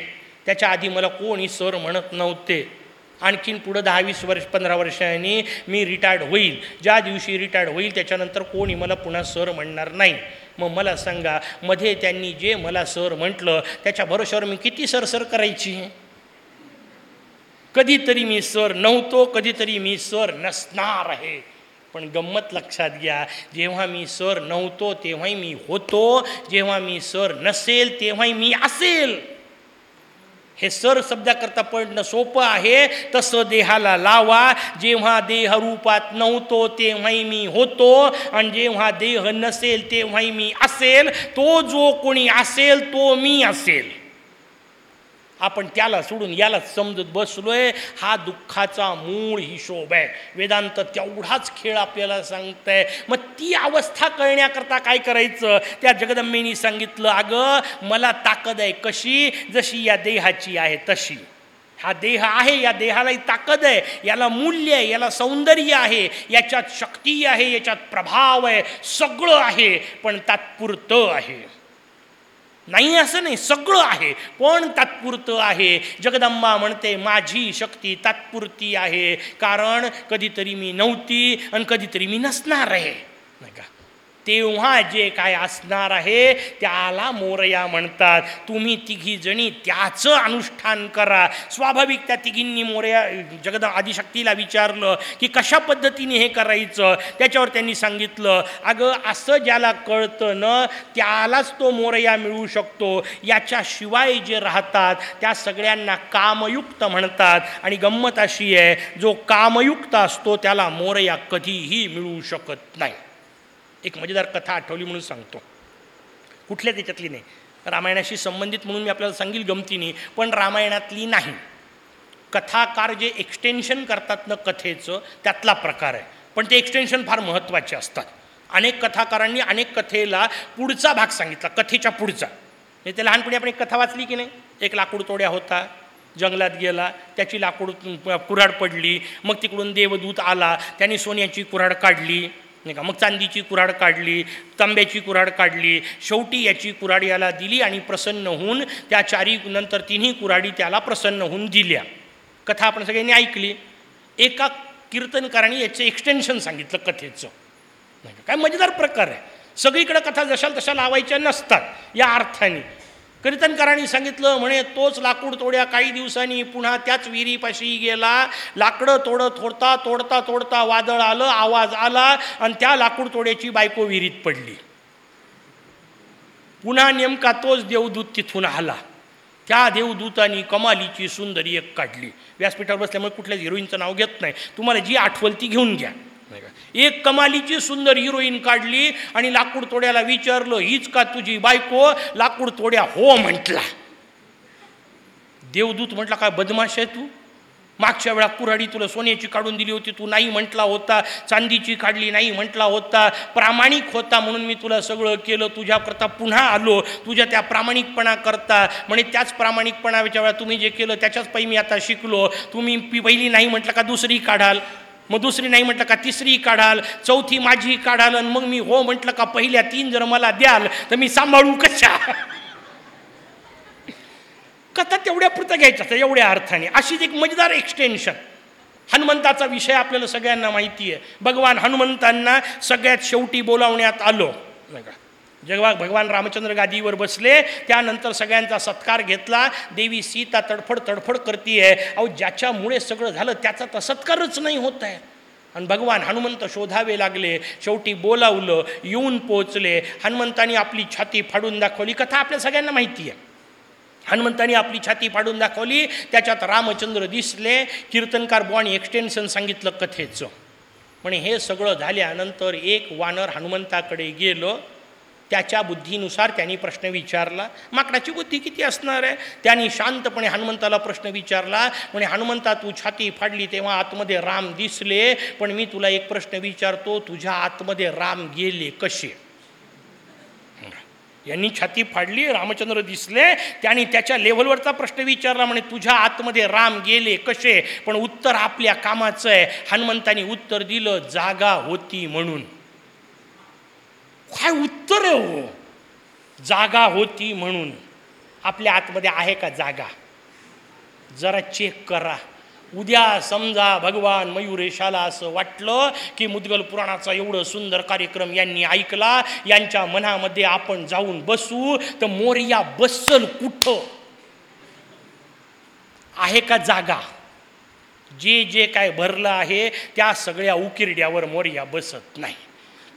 Speaker 1: त्याच्या आधी मला कोणी सर म्हणत नव्हते. आणखीन पुढं दहा वीस वर्ष पंधरा वर्षांनी मी रिटायर्ड होईल. ज्या दिवशी रिटायर्ड होईल त्याच्यानंतर कोणी मला पुन्हा सर म्हणणार नाही. मग मला सांगा मध्ये त्यांनी जे मला सर म्हटलं त्याच्या भरोश्यावर मी किती सर सर करायची? कधीतरी मी सर नव्हतो कधीतरी मी सर नसणार आहे. पण गंमत लक्षात घ्या जेव्हा मी सर नव्हतो तेव्हाही मी होतो. जेव्हा मी सर नसेल तेव्हाही मी असेल. हे सर शब्दाकरता पडणं सोपं आहे तसं देहाला लावा. जेव्हा देहरूपात नव्हतो तेव्हाही मी होतो. आणि जेव्हा देह नसेल तेव्हाही मी असेल. तो जो कोणी असेल तो मी असेल. आपण त्याला सोडून याला समजत बसलोय. हा दुःखाचा मूळ हिशोब आहे. वेदांत तेवढाच खेळ आपल्याला सांगतंय. मग ती अवस्था कळण्याकरता काय करायचं? त्या जगदंबेनी सांगितलं अगं मला ताकद आहे कशी? जशी या देहाची आहे तशी. हा देह आहे या देहालाही ताकद आहे. याला मूल्य आहे याला सौंदर्य आहे याच्यात शक्ती आहे याच्यात प्रभाव आहे. सगळं आहे पण तात्पुरतं आहे. नाही असं नाही सगळं आहे. पण तात्पुरतं आहे. जगदंबा म्हणते माझी शक्ती तात्पुरती आहे. कारण कधीतरी मी नव्हती आणि कधीतरी मी नसणार आहे. नाही का? तेव्हा जे काय असणार आहे त्याला मोरया म्हणतात. तुम्ही तिघी जणी त्याचं अनुष्ठान करा. स्वाभाविक त्या तिघींनी मोरया जगद आदिशक्तीला विचारलं की कशा पद्धतीने हे करायचं? त्याच्यावर त्यांनी सांगितलं अगं असं ज्याला कळतं न त्यालाच तो मोरया मिळू शकतो. याच्याशिवाय जे राहतात त्या सगळ्यांना कामयुक्त म्हणतात. आणि गंमत अशी आहे जो कामयुक्त असतो त्याला मोरया कधीही मिळू शकत नाही. एक मजेदार कथा आठवली म्हणून सांगतो. कुठल्या त्याच्यातली नाही. रामायणाशी संबंधित म्हणून मी आपल्याला सांगील गमतीने पण रामायणातली नाही. कथाकार जे एक्सटेन्शन करतात ना कथेचं त्यातला प्रकार आहे. पण ते एक्सटेन्शन फार महत्त्वाचे असतात. अनेक कथाकारांनी अनेक कथेला पुढचा भाग सांगितला कथेच्या पुढचा. म्हणजे ते लहानपणी आपण एक कथा वाचली की नाही? एक लाकूड तोड्या होता जंगलात गेला त्याची लाकूड कुऱ्हाड पडली मग तिकडून देवदूत आला त्यांनी सोन्याची कुऱ्हाड काढली. नाही का? मग चांदीची कुऱ्हाड काढली तांब्याची कुऱ्हाड काढली शेवटी याची कुऱ्हाड याला दिली आणि प्रसन्न होऊन त्या चारी नंतर तिन्ही कुऱ्हाडी त्याला प्रसन्न होऊन दिल्या. कथा आपण सगळ्यांनी ऐकली. एका कीर्तनकाराने याचं एक्सटेन्शन सांगितलं कथेचं. नाही का? काय मजेदार प्रकार आहे. सगळीकडं कथा जशाल तशा लावायच्या नसतात या अर्थाने. कीर्तनकारांनी सांगितलं म्हणे तोच लाकूड तोड्या काही दिवसांनी पुन्हा त्याच विहिरीपाशी गेला. लाकडं तोडत तोडता तोडता तोडता वादळ आलं आवाज आला आणि त्या लाकूड तोड्याची बायको विहिरीत पडली. पुन्हा नेमका तोच देवदूत तिथून आला. त्या देवदूतानी कमालीची सुंदरी एक काढली. व्यासपीठावर बसल्यामुळे कुठल्याच हिरोईनचं नाव घेत नाही. तुम्हाला जी आठवल ती घेऊन घ्या. नाही का? एक कमालीची सुंदर हिरोईन काढली आणि लाकूड तोड्याला विचारलं हीच का तुझी बायको? लाकूड तोड्या हो म्हटला. देवदूत म्हटला काय बदमाश आहे तू? मागच्या वेळा कुऱ्हाडी तुला सोन्याची काढून दिली होती तू नाही म्हटला होता चांदीची काढली नाही म्हटला होता प्रामाणिक होता म्हणून मी तुला सगळं केलं तुझ्याकरता पुन्हा आलो तुझ्या त्या प्रामाणिकपणा करता म्हणे त्याच प्रामाणिकपणाच्या वेळा तुम्ही जे केलं त्याच्याच पै मी आता शिकलो तुम्ही पी पहिली नाही म्हटलं का दुसरी काढाल? मग दुसरी नाही म्हटलं का तिसरी काढाल चौथी माझी काढाल आणि मग मी हो म्हटलं का पहिल्या तीन जर मला द्याल तर मी सांभाळू कशा? कथा तेवढ्या पुरतं घ्यायचं असतं एवढ्या अर्थाने. अशीच एक मजेदार एक्सटेन्शन हनुमंताचा विषय आपल्याला सगळ्यांना माहिती आहे भगवान हनुमंतांना सगळ्यात शेवटी बोलावण्यात आलो. नाही का? जेव्हा भगवान रामचंद्र गादीवर बसले त्यानंतर सगळ्यांचा सत्कार घेतला. देवी सीता तडफड तडफड करतीये. अहो ज्याच्यामुळे सगळं झालं त्याचा तर सत्कारच नाही होत आहे. आणि भगवान हनुमंत शोधावे लागले. शेवटी बोलावलं येऊन पोचले हनुमंतानी आपली छाती फाडून दाखवली. कथा आपल्या सगळ्यांना माहिती आहे हनुमंतानी आपली छाती फाडून दाखवली. त्याच्यात रामचंद्र दिसले. कीर्तनकार बुवानी एक्सटेन्शन सांगितलं कथेचं. म्हणे हे सगळं झाल्यानंतर एक वानर हनुमंताकडे गेलं. त्याच्या बुद्धीनुसार त्यांनी प्रश्न विचारला. माकडाची बुद्धी किती असणार आहे? त्यांनी शांतपणे हनुमंताला प्रश्न विचारला. म्हणे हनुमंता तू छाती फाडली तेव्हा आतमध्ये राम दिसले. पण मी तुला एक प्रश्न विचारतो तुझ्या आतमध्ये राम गेले कसे? यांनी छाती फाडली रामचंद्र दिसले. त्यांनी त्याच्या लेव्हलवरचा प्रश्न विचारला म्हणे तुझ्या आतमध्ये राम गेले कसे? पण उत्तर आपल्या कामाचं आहे. हनुमंतानी उत्तर दिलं जागा होती म्हणून. काय उत्तर आहे हो. जागा होती म्हणून. आपल्या आतमध्ये आहे का जागा? जरा चेक करा. उद्या समजा भगवान मयुरेशाला असं वाटलं की मुदगल पुराणाचा एवढं सुंदर कार्यक्रम यांनी ऐकला यांच्या मनामध्ये आपण जाऊन बसू तर मोर्या बसल कुठं? आहे का जागा? जे जे काय भरलं आहे त्या सगळ्या उकिरड्यावर मोर्या बसत नाही.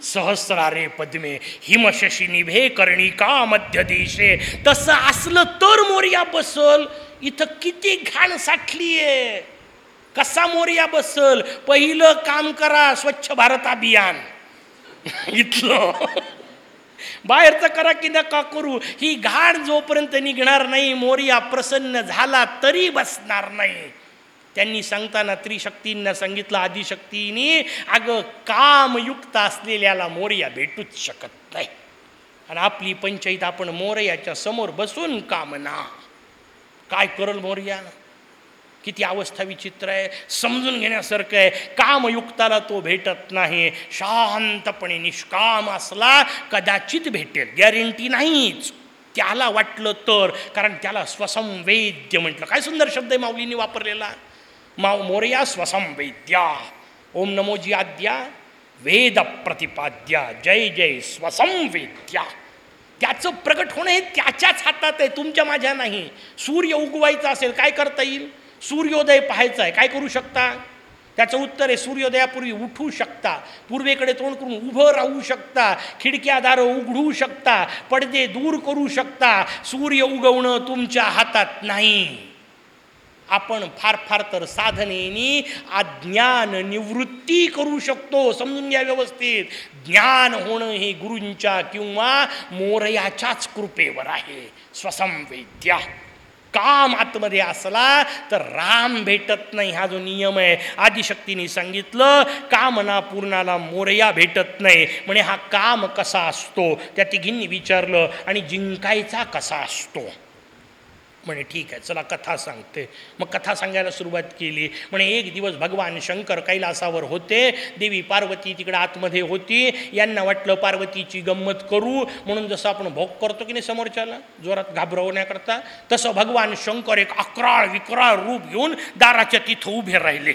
Speaker 1: सहस्रारे पद्मे हिमशशी निभे कर्णिका मध्य देशे? तसं असलं तर मोर्या बसल इथं किती घाण साठली आहे कसा मोर्या बसल? पहिलं काम करा स्वच्छ भारत अभियान. इथलं. बाहेरचं करा की नका करू. ही घाण जोपर्यंत निघणार नाही मोर्या प्रसन्न झाला तरी बसणार नाही. त्यांनी सांगताना त्रिशक्तींना सांगितलं आदिशक्तीने अगं कामयुक्त असलेल्याला मोर्या भेटूच शकत नाही. आणि आपली पंचायत आपण मोरयाच्या समोर बसून कामना. काय करल मोर्या? किती अवस्था विचित्र आहे. समजून घेण्यासारखं आहे. कामयुक्ताला तो भेटत नाही. शांतपणे निष्काम असला कदाचित भेटेल. गॅरंटी नाहीच. त्याला वाटलं तर. कारण त्याला स्वसंवेद्य म्हटलं. काय सुंदर शब्द आहे माऊलीने वापरलेला. माव मोरया स्वसंवेद्या। ओम नमोजी आद्या वेद प्रतिपाद्या जय जय स्वसंवेद्या। त्याचं प्रगट होणं हे त्याच्याच हातात आहे तुमच्या माझ्या नाही. सूर्य उगवायचा असेल काय करता येईल? सूर्योदय पाहायचा आहे काय करू शकता? त्याचं उत्तर आहे सूर्योदयापूर्वी उठू शकता. पूर्वेकडे तोंड करून उभं राहू शकता. खिडक्या दारं उघडू शकता. पडदे दूर करू शकता. सूर्य उगवणं तुमच्या हातात नाही. आपण फार फार तर साधनेनी अज्ञान निवृत्ती करू शकतो समजून घ्या व्यवस्थित. ज्ञान होणं हे गुरूंच्या किंवा मोरयाच्याच कृपेवर आहे. स्वसंवेद्या. काम आतमध्ये असला तर राम भेटत नाही हा जो नियम आहे. आदिशक्तीने सांगितलं कामना पूर्णाला मोरया भेटत नाही. म्हणे हा काम कसा असतो? त्या तिघींनी विचारलं आणि जिंकायचा कसा असतो? म्हणे ठीक आहे चला कथा सांगते. मग कथा सांगायला सुरुवात केली. म्हणे एक दिवस भगवान शंकर कैलासावर होते. देवी पार्वती तिकडे आतमध्ये होती. यांना वाटलं पार्वतीची गंमत करू. म्हणून जसं आपण भोग करतो की नाही समोरच्याला जोरात घाबरवण्याकरता तसं भगवान शंकर एक अकराळ विक्राळ रूप घेऊन दाराच्या तिथं उभे राहिले.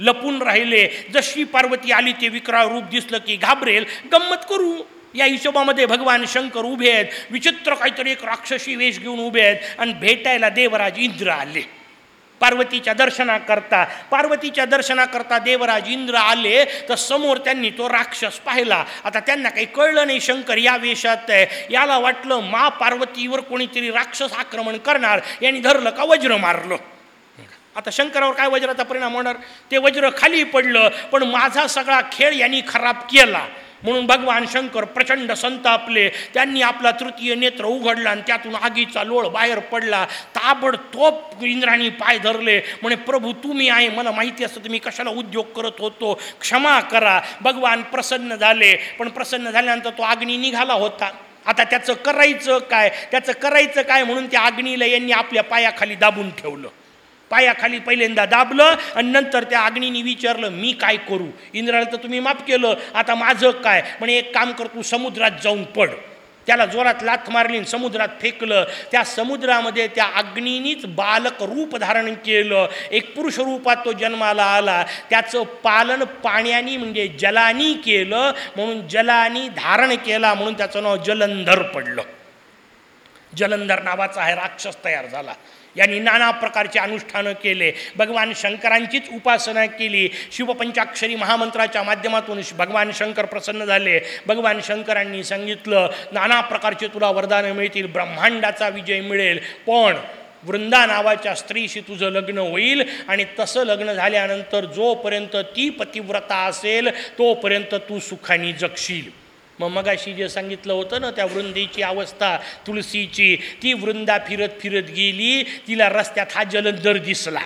Speaker 1: लपून राहिले. जशी पार्वती आली ते विक्राळ रूप दिसलं की घाबरेल. गंमत करू. या हिशोबामध्ये भगवान शंकर उभे आहेत. विचित्र काहीतरी एक राक्षसी वेश घेऊन उभे आहेत आणि भेटायला देवराज इंद्र आले. पार्वतीच्या दर्शनाकरता पार्वतीच्या दर्शनाकरता देवराज इंद्र आले तर समोर त्यांनी तो राक्षस पाहिला. आता त्यांना काही कळलं नाही शंकर या वेशात आहे. याला वाटलं मा पार्वतीवर कोणीतरी राक्षस आक्रमण करणार. यांनी धरलं का वज्र मारलं. आता शंकरावर काय वज्राचा परिणाम होणार? ते वज्र खाली पडलं पण माझा सगळा खेळ यांनी खराब केला. म्हणून भगवान शंकर प्रचंड संतापले. त्यांनी आपला तृतीय नेत्र उघडला आणि त्यातून आगीचा लोळ बाहेर पडला. ताबडतोब इंद्राणी पाय धरले. म्हणे प्रभू तुम्ही आहे मला माहिती असतं तुम्ही कशाला उद्योग करत होतो? क्षमा करा. भगवान प्रसन्न झाले. पण प्रसन्न झाल्यानंतर तो अग्नी निघाला होता. आता त्याचं करायचं काय? त्याचं करायचं काय? म्हणून त्या अग्नीला यांनी आपल्या पायाखाली दाबून ठेवलं. पायाखाली पहिल्यांदा दाबलं आणि नंतर त्या अग्नीने विचारलं मी काय करू? इंद्राला तर तुम्ही माफ केलं आता माझं काय? म्हणे एक काम कर तू समुद्रात जाऊन पड. त्याला जोरात लाथ मारली समुद्रात फेकलं. त्या समुद्रामध्ये त्या अग्नीनीच बालक रूप धारण केलं. एक पुरुष रूपात तो जन्माला आला. त्याचं पालन पाण्यानी म्हणजे जलानी केलं. म्हणून जलानी धारण केला म्हणून त्याचं नाव जलंधर पडलं. जलंधर नावाचा आहे राक्षस तयार झाला. यांनी नाना प्रकारचे अनुष्ठानं केले. भगवान शंकरांचीच उपासना केली. शिवपंचाक्षरी महामंत्राच्या माध्यमातून भगवान शंकर प्रसन्न झाले. भगवान शंकरांनी सांगितलं नाना प्रकारचे तुला वरदानं मिळतील ब्रह्मांडाचा विजय मिळेल पण वृंदा नावाच्या स्त्रीशी तुझं लग्न होईल आणि तसं लग्न झाल्यानंतर जोपर्यंत ती पतिव्रता असेल तोपर्यंत तू सुखाने जगशील. मग मगाशी जे सांगितलं होतं ना त्या वृंदेची अवस्था तुळशीची ती वृंदा फिरत फिरत गेली तिला रस्त्यात हा जलंधर दिसला.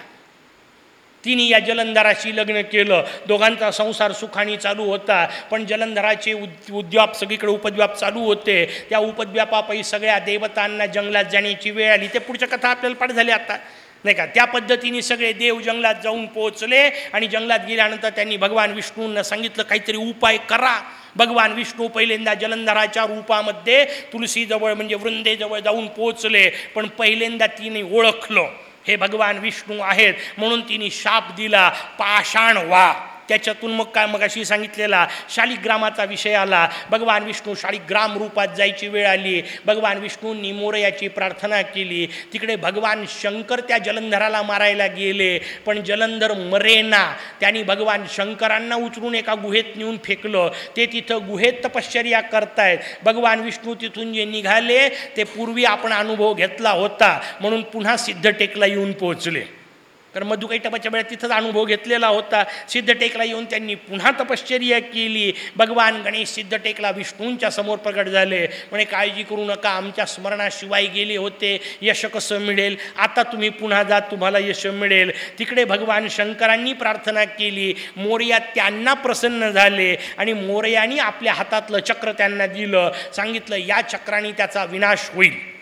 Speaker 1: तिने या जलंधराशी लग्न केलं. दोघांचा संसार सुखाने चालू होता पण जलंधराचे उद उद्व्याप सगळीकडे उपद्व्याप चालू होते. त्या उपद्व्यापापैकी सगळ्या देवतांना जंगलात जाण्याची वेळ आली. ते पुढच्या कथा आपल्याला पाठ झाल्या आता. नाही का? त्या पद्धतीने सगळे देव जंगलात जाऊन पोहोचले आणि जंगलात गेल्यानंतर त्यांनी भगवान विष्णूंना सांगितलं काहीतरी उपाय करा. भगवान विष्णू पहिल्यांदा जलंधराच्या रूपामध्ये तुलसीजवळ म्हणजे वृंदेजवळ जाऊन पोचले पण पहिल्यांदा तिने ओळखलं हे भगवान विष्णू आहेत म्हणून तिने शाप दिला पाषाण वा त्याच्यातून मग काय मग अशी सांगितलेला शालिग्रामाचा विषय आला. भगवान विष्णू शालिग्राम रूपात जायची वेळ आली. भगवान विष्णूंनी मोरयाची प्रार्थना केली. तिकडे भगवान शंकर त्या जलंधराला मारायला गेले. पण जलंधर मरेना. त्यांनी भगवान शंकरांना उचलून एका गुहेत नेऊन फेकलं. ते तिथं गुहेत तपश्चर्या करतायत. भगवान विष्णू तिथून जे निघाले ते पूर्वी आपण अनुभव घेतला होता. म्हणून पुन्हा सिद्धटेकला येऊन पोहोचले. कारण मधुकैटपाच्या वेळेत तिथंच अनुभव घेतलेला होता. सिद्धटेकला येऊन त्यांनी पुन्हा तपश्चर्या केली. भगवान गणेश सिद्धटेकला विष्णूंच्या समोर प्रकट झाले. म्हणे काळजी करू नका आमच्या स्मरणाशिवाय गेले होते. यश कसं मिळेल? आता तुम्ही पुन्हा जा तुम्हाला यश मिळेल. तिकडे भगवान शंकरांनी प्रार्थना केली. मोर्या त्यांना प्रसन्न झाले आणि मोर्यानी आपल्या हातातलं चक्र त्यांना दिलं. सांगितलं या चक्राने त्याचा विनाश होईल.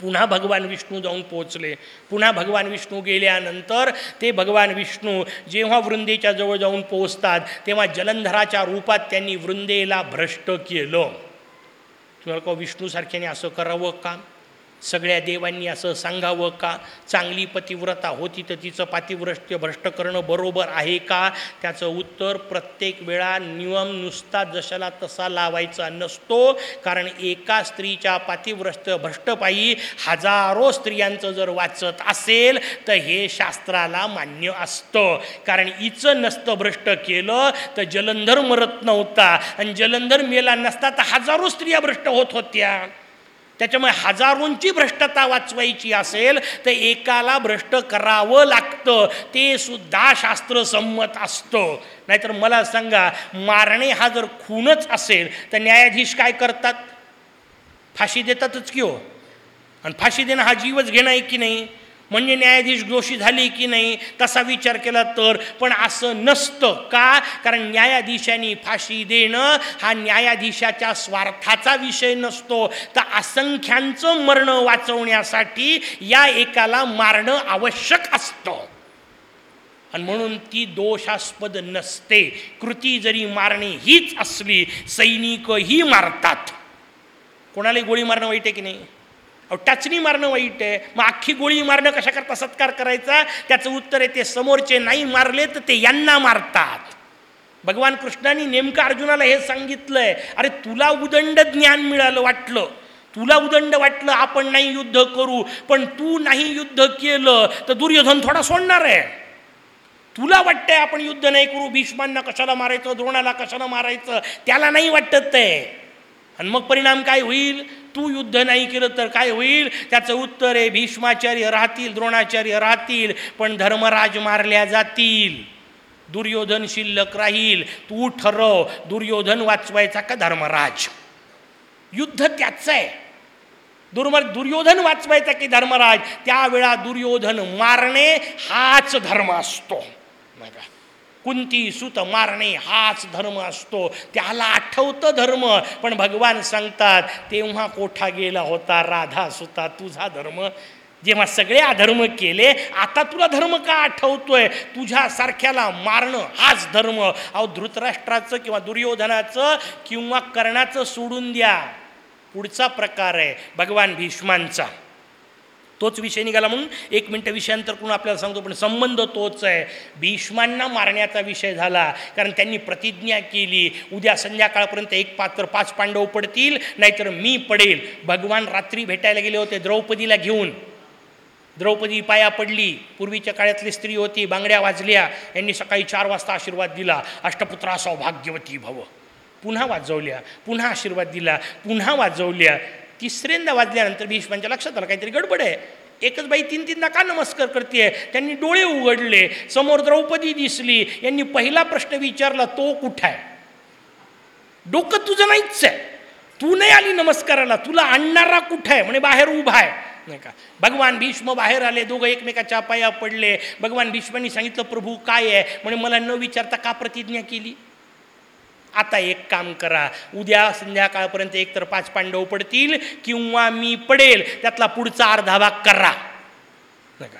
Speaker 1: पुन्हा भगवान विष्णू जाऊन पोचले पुन्हा भगवान विष्णू गेल्यानंतर ते भगवान विष्णू जेव्हा वृंदेच्या जवळ जाऊन पोचतात तेव्हा जलंधराच्या रूपात त्यांनी वृंदेला भ्रष्ट केलं. तुम्हाला का? विष्णूसारख्याने असं करावं का? सगळ्या देवांनी असं सांगावं का? चांगली पतिव्रता होती तर तिचं पातिव्रष्ट्य भ्रष्ट करणं बरोबर आहे का? त्याचं उत्तर प्रत्येक वेळा नियम नुसता जशाला तसा लावायचा नसतो. कारण एका स्त्रीच्या पातिव्रष्ट्य भ्रष्टपायी हजारो स्त्रियांचं जर वाचत असेल तर हे शास्त्राला मान्य असतं. कारण हिचं नसतं भ्रष्ट केलं तर जलंधर मरत नव्हता. आणि जलंधर मेला नसता तर हजारो स्त्रिया भ्रष्ट होत होत्या. त्याच्यामुळे हजारोंची भ्रष्टता वाचवायची असेल तर एकाला भ्रष्ट करावं लागतं. ते सुद्धा शास्त्रसंमत असतं. नाहीतर मला सांगा मारणे हा जर खूनच असेल तर न्यायाधीश काय करतात? फाशी देतातच की हो? आणि फाशी देणं हा जीवच घेणं आहे की नाही? म्हणजे न्यायाधीश दोषी झाले की नाही तसा विचार केला तर. पण असं नसतं. का? कारण न्यायाधीशांनी फाशी देणं हा न्यायाधीशाच्या स्वार्थाचा विषय नसतो. तर असंख्यांचं मरण वाचवण्यासाठी या एकाला मारणं आवश्यक असतं. आणि म्हणून ती दोषास्पद नसते. कृती जरी मारणे हीच असली सैनिकही मारतात. कोणालाही गोळी मारणं वाईट आहे की नाही? टाचणी मारणं वाईट आहे. मग अख्खी गोळी मारणं कशा करता सत्कार करायचा? त्याचं उत्तर आहे ते समोरचे नाही मारले तर ते यांना मारतात. भगवान कृष्णाने नेमकं अर्जुनाला हे सांगितलंय अरे तुला उदंड ज्ञान मिळालं वाटलं. तुला उदंड वाटलं आपण नाही युद्ध करू. पण तू नाही युद्ध केलं तर दुर्योधन थोडा सोडणार आहे. तुला वाटतंय आपण युद्ध नाही करू भीष्मांना कशाला मारायचं द्रोणाला कशाला मारायचं? त्याला नाही वाटत ते आणि मग परिणाम काय होईल? तू युद्ध नाही केलं तर काय होईल? त्याचं उत्तर आहे भीष्माचार्य राहतील द्रोणाचार्य राहतील पण धर्मराज मारल्या जातील. दुर्योधन शिल्लक राहील. तू ठरव दुर्योधन वाचवायचा का धर्मराज? युद्ध त्याचं आहे. दुर्म दुर्योधन वाचवायचा की धर्मराज? त्यावेळा दुर्योधन मारणे हाच धर्म असतो. बघा. कुंती सुत मारणे हाच धर्म असतो. त्याला आठवतं धर्म. पण भगवान सांगतात तेव्हा कोठा गेला होता राधा सुता तुझा धर्म. जेव्हा सगळे अधर्म केले आता तुला धर्म का आठवतोय? तुझ्यासारख्याला मारणं हाच धर्म. अहो धृतराष्ट्राचं किंवा दुर्योधनाचं किंवा कर्णाचं सोडून द्या. पुढचा प्रकार आहे भगवान भीष्मांचा. तोच विषय निघाला म्हणून एक मिनटं विषयांतर करून आपल्याला सांगतो पण संबंध तोच आहे. भीष्मांना मारण्याचा विषय झाला कारण त्यांनी प्रतिज्ञा केली उद्या संध्याकाळपर्यंत एक पात्र पाच पांडव पडतील नाहीतर मी पडेल. भगवान रात्री भेटायला गेले होते द्रौपदीला घेऊन. द्रौपदी पाया पडली. पूर्वीच्या काळातली स्त्री होती बांगड्या वाजल्या यांनी सकाळी चार वाजता आशीर्वाद दिला. अष्टपुत्रा सौभाग्यवती भव. पुन्हा वाजवल्या पुन्हा आशीर्वाद दिला पुन्हा वाजवल्या. तिसऱ्यांदा वाजल्यानंतर भीष्मांच्या लक्षात आलं काहीतरी गडबड आहे. एकच बाई तीन तीनदा का नमस्कार करते त्यांनी डोळे उघडले समोर द्रौपदी दिसली यांनी पहिला प्रश्न विचारला तो कुठं आहे? डोकं तुझं नाहीच आहे. तू नाही आली नमस्काराला तुला आणणारा कुठं आहे? म्हणे बाहेर उभा आहे. नाही का? भगवान भीष्म बाहेर आले दोघं एकमेकाच्या पाया पडले. भगवान भीष्मांनी सांगितलं प्रभू काय आहे? म्हणे मला न विचारता का प्रतिज्ञा केली? आता एक काम करा. उद्या संध्याकाळपर्यंत एकतर पाच पांडव पडतील किंवा मी पडेल. त्यातला पुढचा अर्धा भाग करा. नका.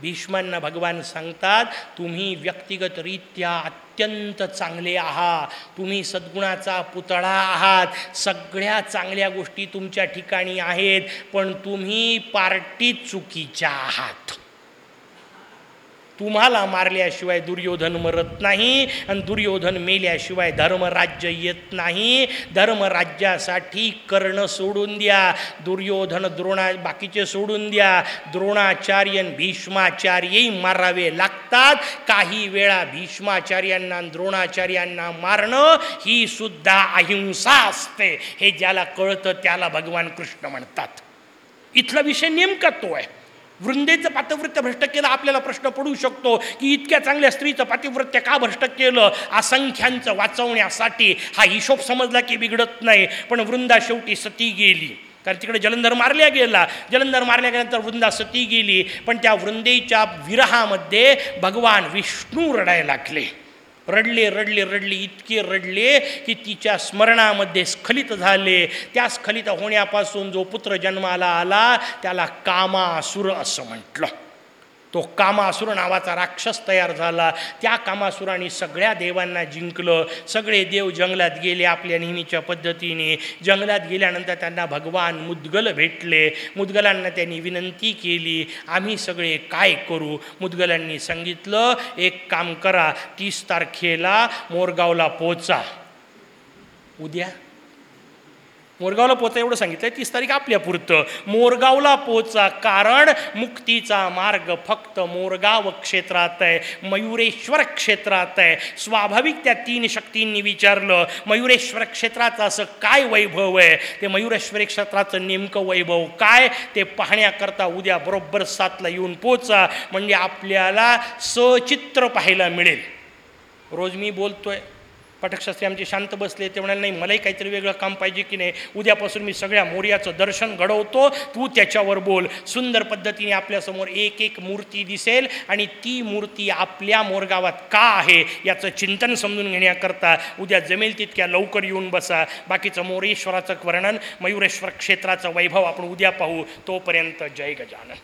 Speaker 1: भीष्मांना भगवान सांगतात तुम्ही व्यक्तिगतरित्या अत्यंत चांगले आहात. तुम्ही सद्गुणाचा पुतळा आहात. सगळ्या चांगल्या गोष्टी तुमच्या ठिकाणी आहेत पण तुम्ही पार्टी चुकीच्या आहात. तुम्हाला मारल्याशिवाय दुर्योधन मरत नाही आणि दुर्योधन मेल्याशिवाय धर्मराज्य येत नाही. धर्मराज्यासाठी कर्ण सोडून द्या दुर्योधन द्रोणा बाकीचे सोडून द्या. द्रोणाचार्य भीष्माचार्यही मारावे लागतात. काही वेळा भीष्माचार्यांना द्रोणाचार्यांना मारणं ही सुद्धा अहिंसा असते. हे ज्याला कळतं त्याला भगवान कृष्ण म्हणतात. इथला विषय नेमका तो आहे. वृंदेचं पातिवृत्य भ्रष्ट केलं आपल्याला प्रश्न पडू शकतो की इतक्या चांगल्या स्त्रीचं पातिवृत्य का भ्रष्ट केलं? असंख्यांचं वाचवण्यासाठी हा हिशोब समजला की बिघडत नाही पण वृंदा शेवटी सती गेली. कारण तिकडे जलंधर मारल्या गेला. जलंधर मारल्या गेल्यानंतर वृंदा सती गेली पण त्या वृंदेच्या विरहामध्ये भगवान विष्णू रडायला लागले. रडले रडले रडले इतके रडले की तिच्या स्मरणामध्ये स्खलित झाले. त्या स्खलित होण्यापासून जो पुत्र जन्माला आला त्याला कामासुर असं म्हटलं. तो कामासुर नावाचा राक्षस तयार झाला. त्या कामासुराने सगळ्या देवांना जिंकलं. सगळे देव जंगलात गेले आपल्या नेहमीच्या पद्धतीने. जंगलात गेल्यानंतर त्यांना भगवान मुद्गल भेटले. मुद्गलांना त्यांनी विनंती केली आम्ही सगळे काय करू? मुद्गलांनी सांगितलं एक काम करा तीस तारखेला मोरगावला पोचा उद्या मोरगावला पोचा एवढं सांगितलं तीस तारीख आपल्या पुरतं. मोरगावला पोचा कारण मुक्तीचा मार्ग फक्त मोरगाव क्षेत्रात आहे मयुरेश्वर क्षेत्रात आहे. स्वाभाविक त्या तीन शक्तींनी विचारलं मयुरेश्वर क्षेत्राचं असं काय वैभव आहे? ते मयुरेश्वर क्षेत्राचं नेमकं वैभव काय? ते पाहण्याकरता उद्या बरोबर सातला येऊन पोचा म्हणजे आपल्याला सचित्र पाहायला मिळेल. रोज मी बोलतोय पाठकशास्त्री आमचे शांत बसले ते म्हणाले नाही मलाही काहीतरी वेगळं काम पाहिजे की नाही? उद्यापासून मी सगळ्या मोर्याचं दर्शन घडवतो तू त्याच्यावर बोल. सुंदर पद्धतीने आपल्यासमोर एक एक मूर्ती दिसेल आणि ती मूर्ती आपल्या मोरगावात का आहे याचं चिंतन समजून घेण्याकरता उद्या जमेल तितक्या लवकर येऊन बसा. बाकीचं मोरेश्वराचं वर्णन मयुरेश्वर क्षेत्राचं वैभव आपण उद्या पाहू. तोपर्यंत जय गजानन.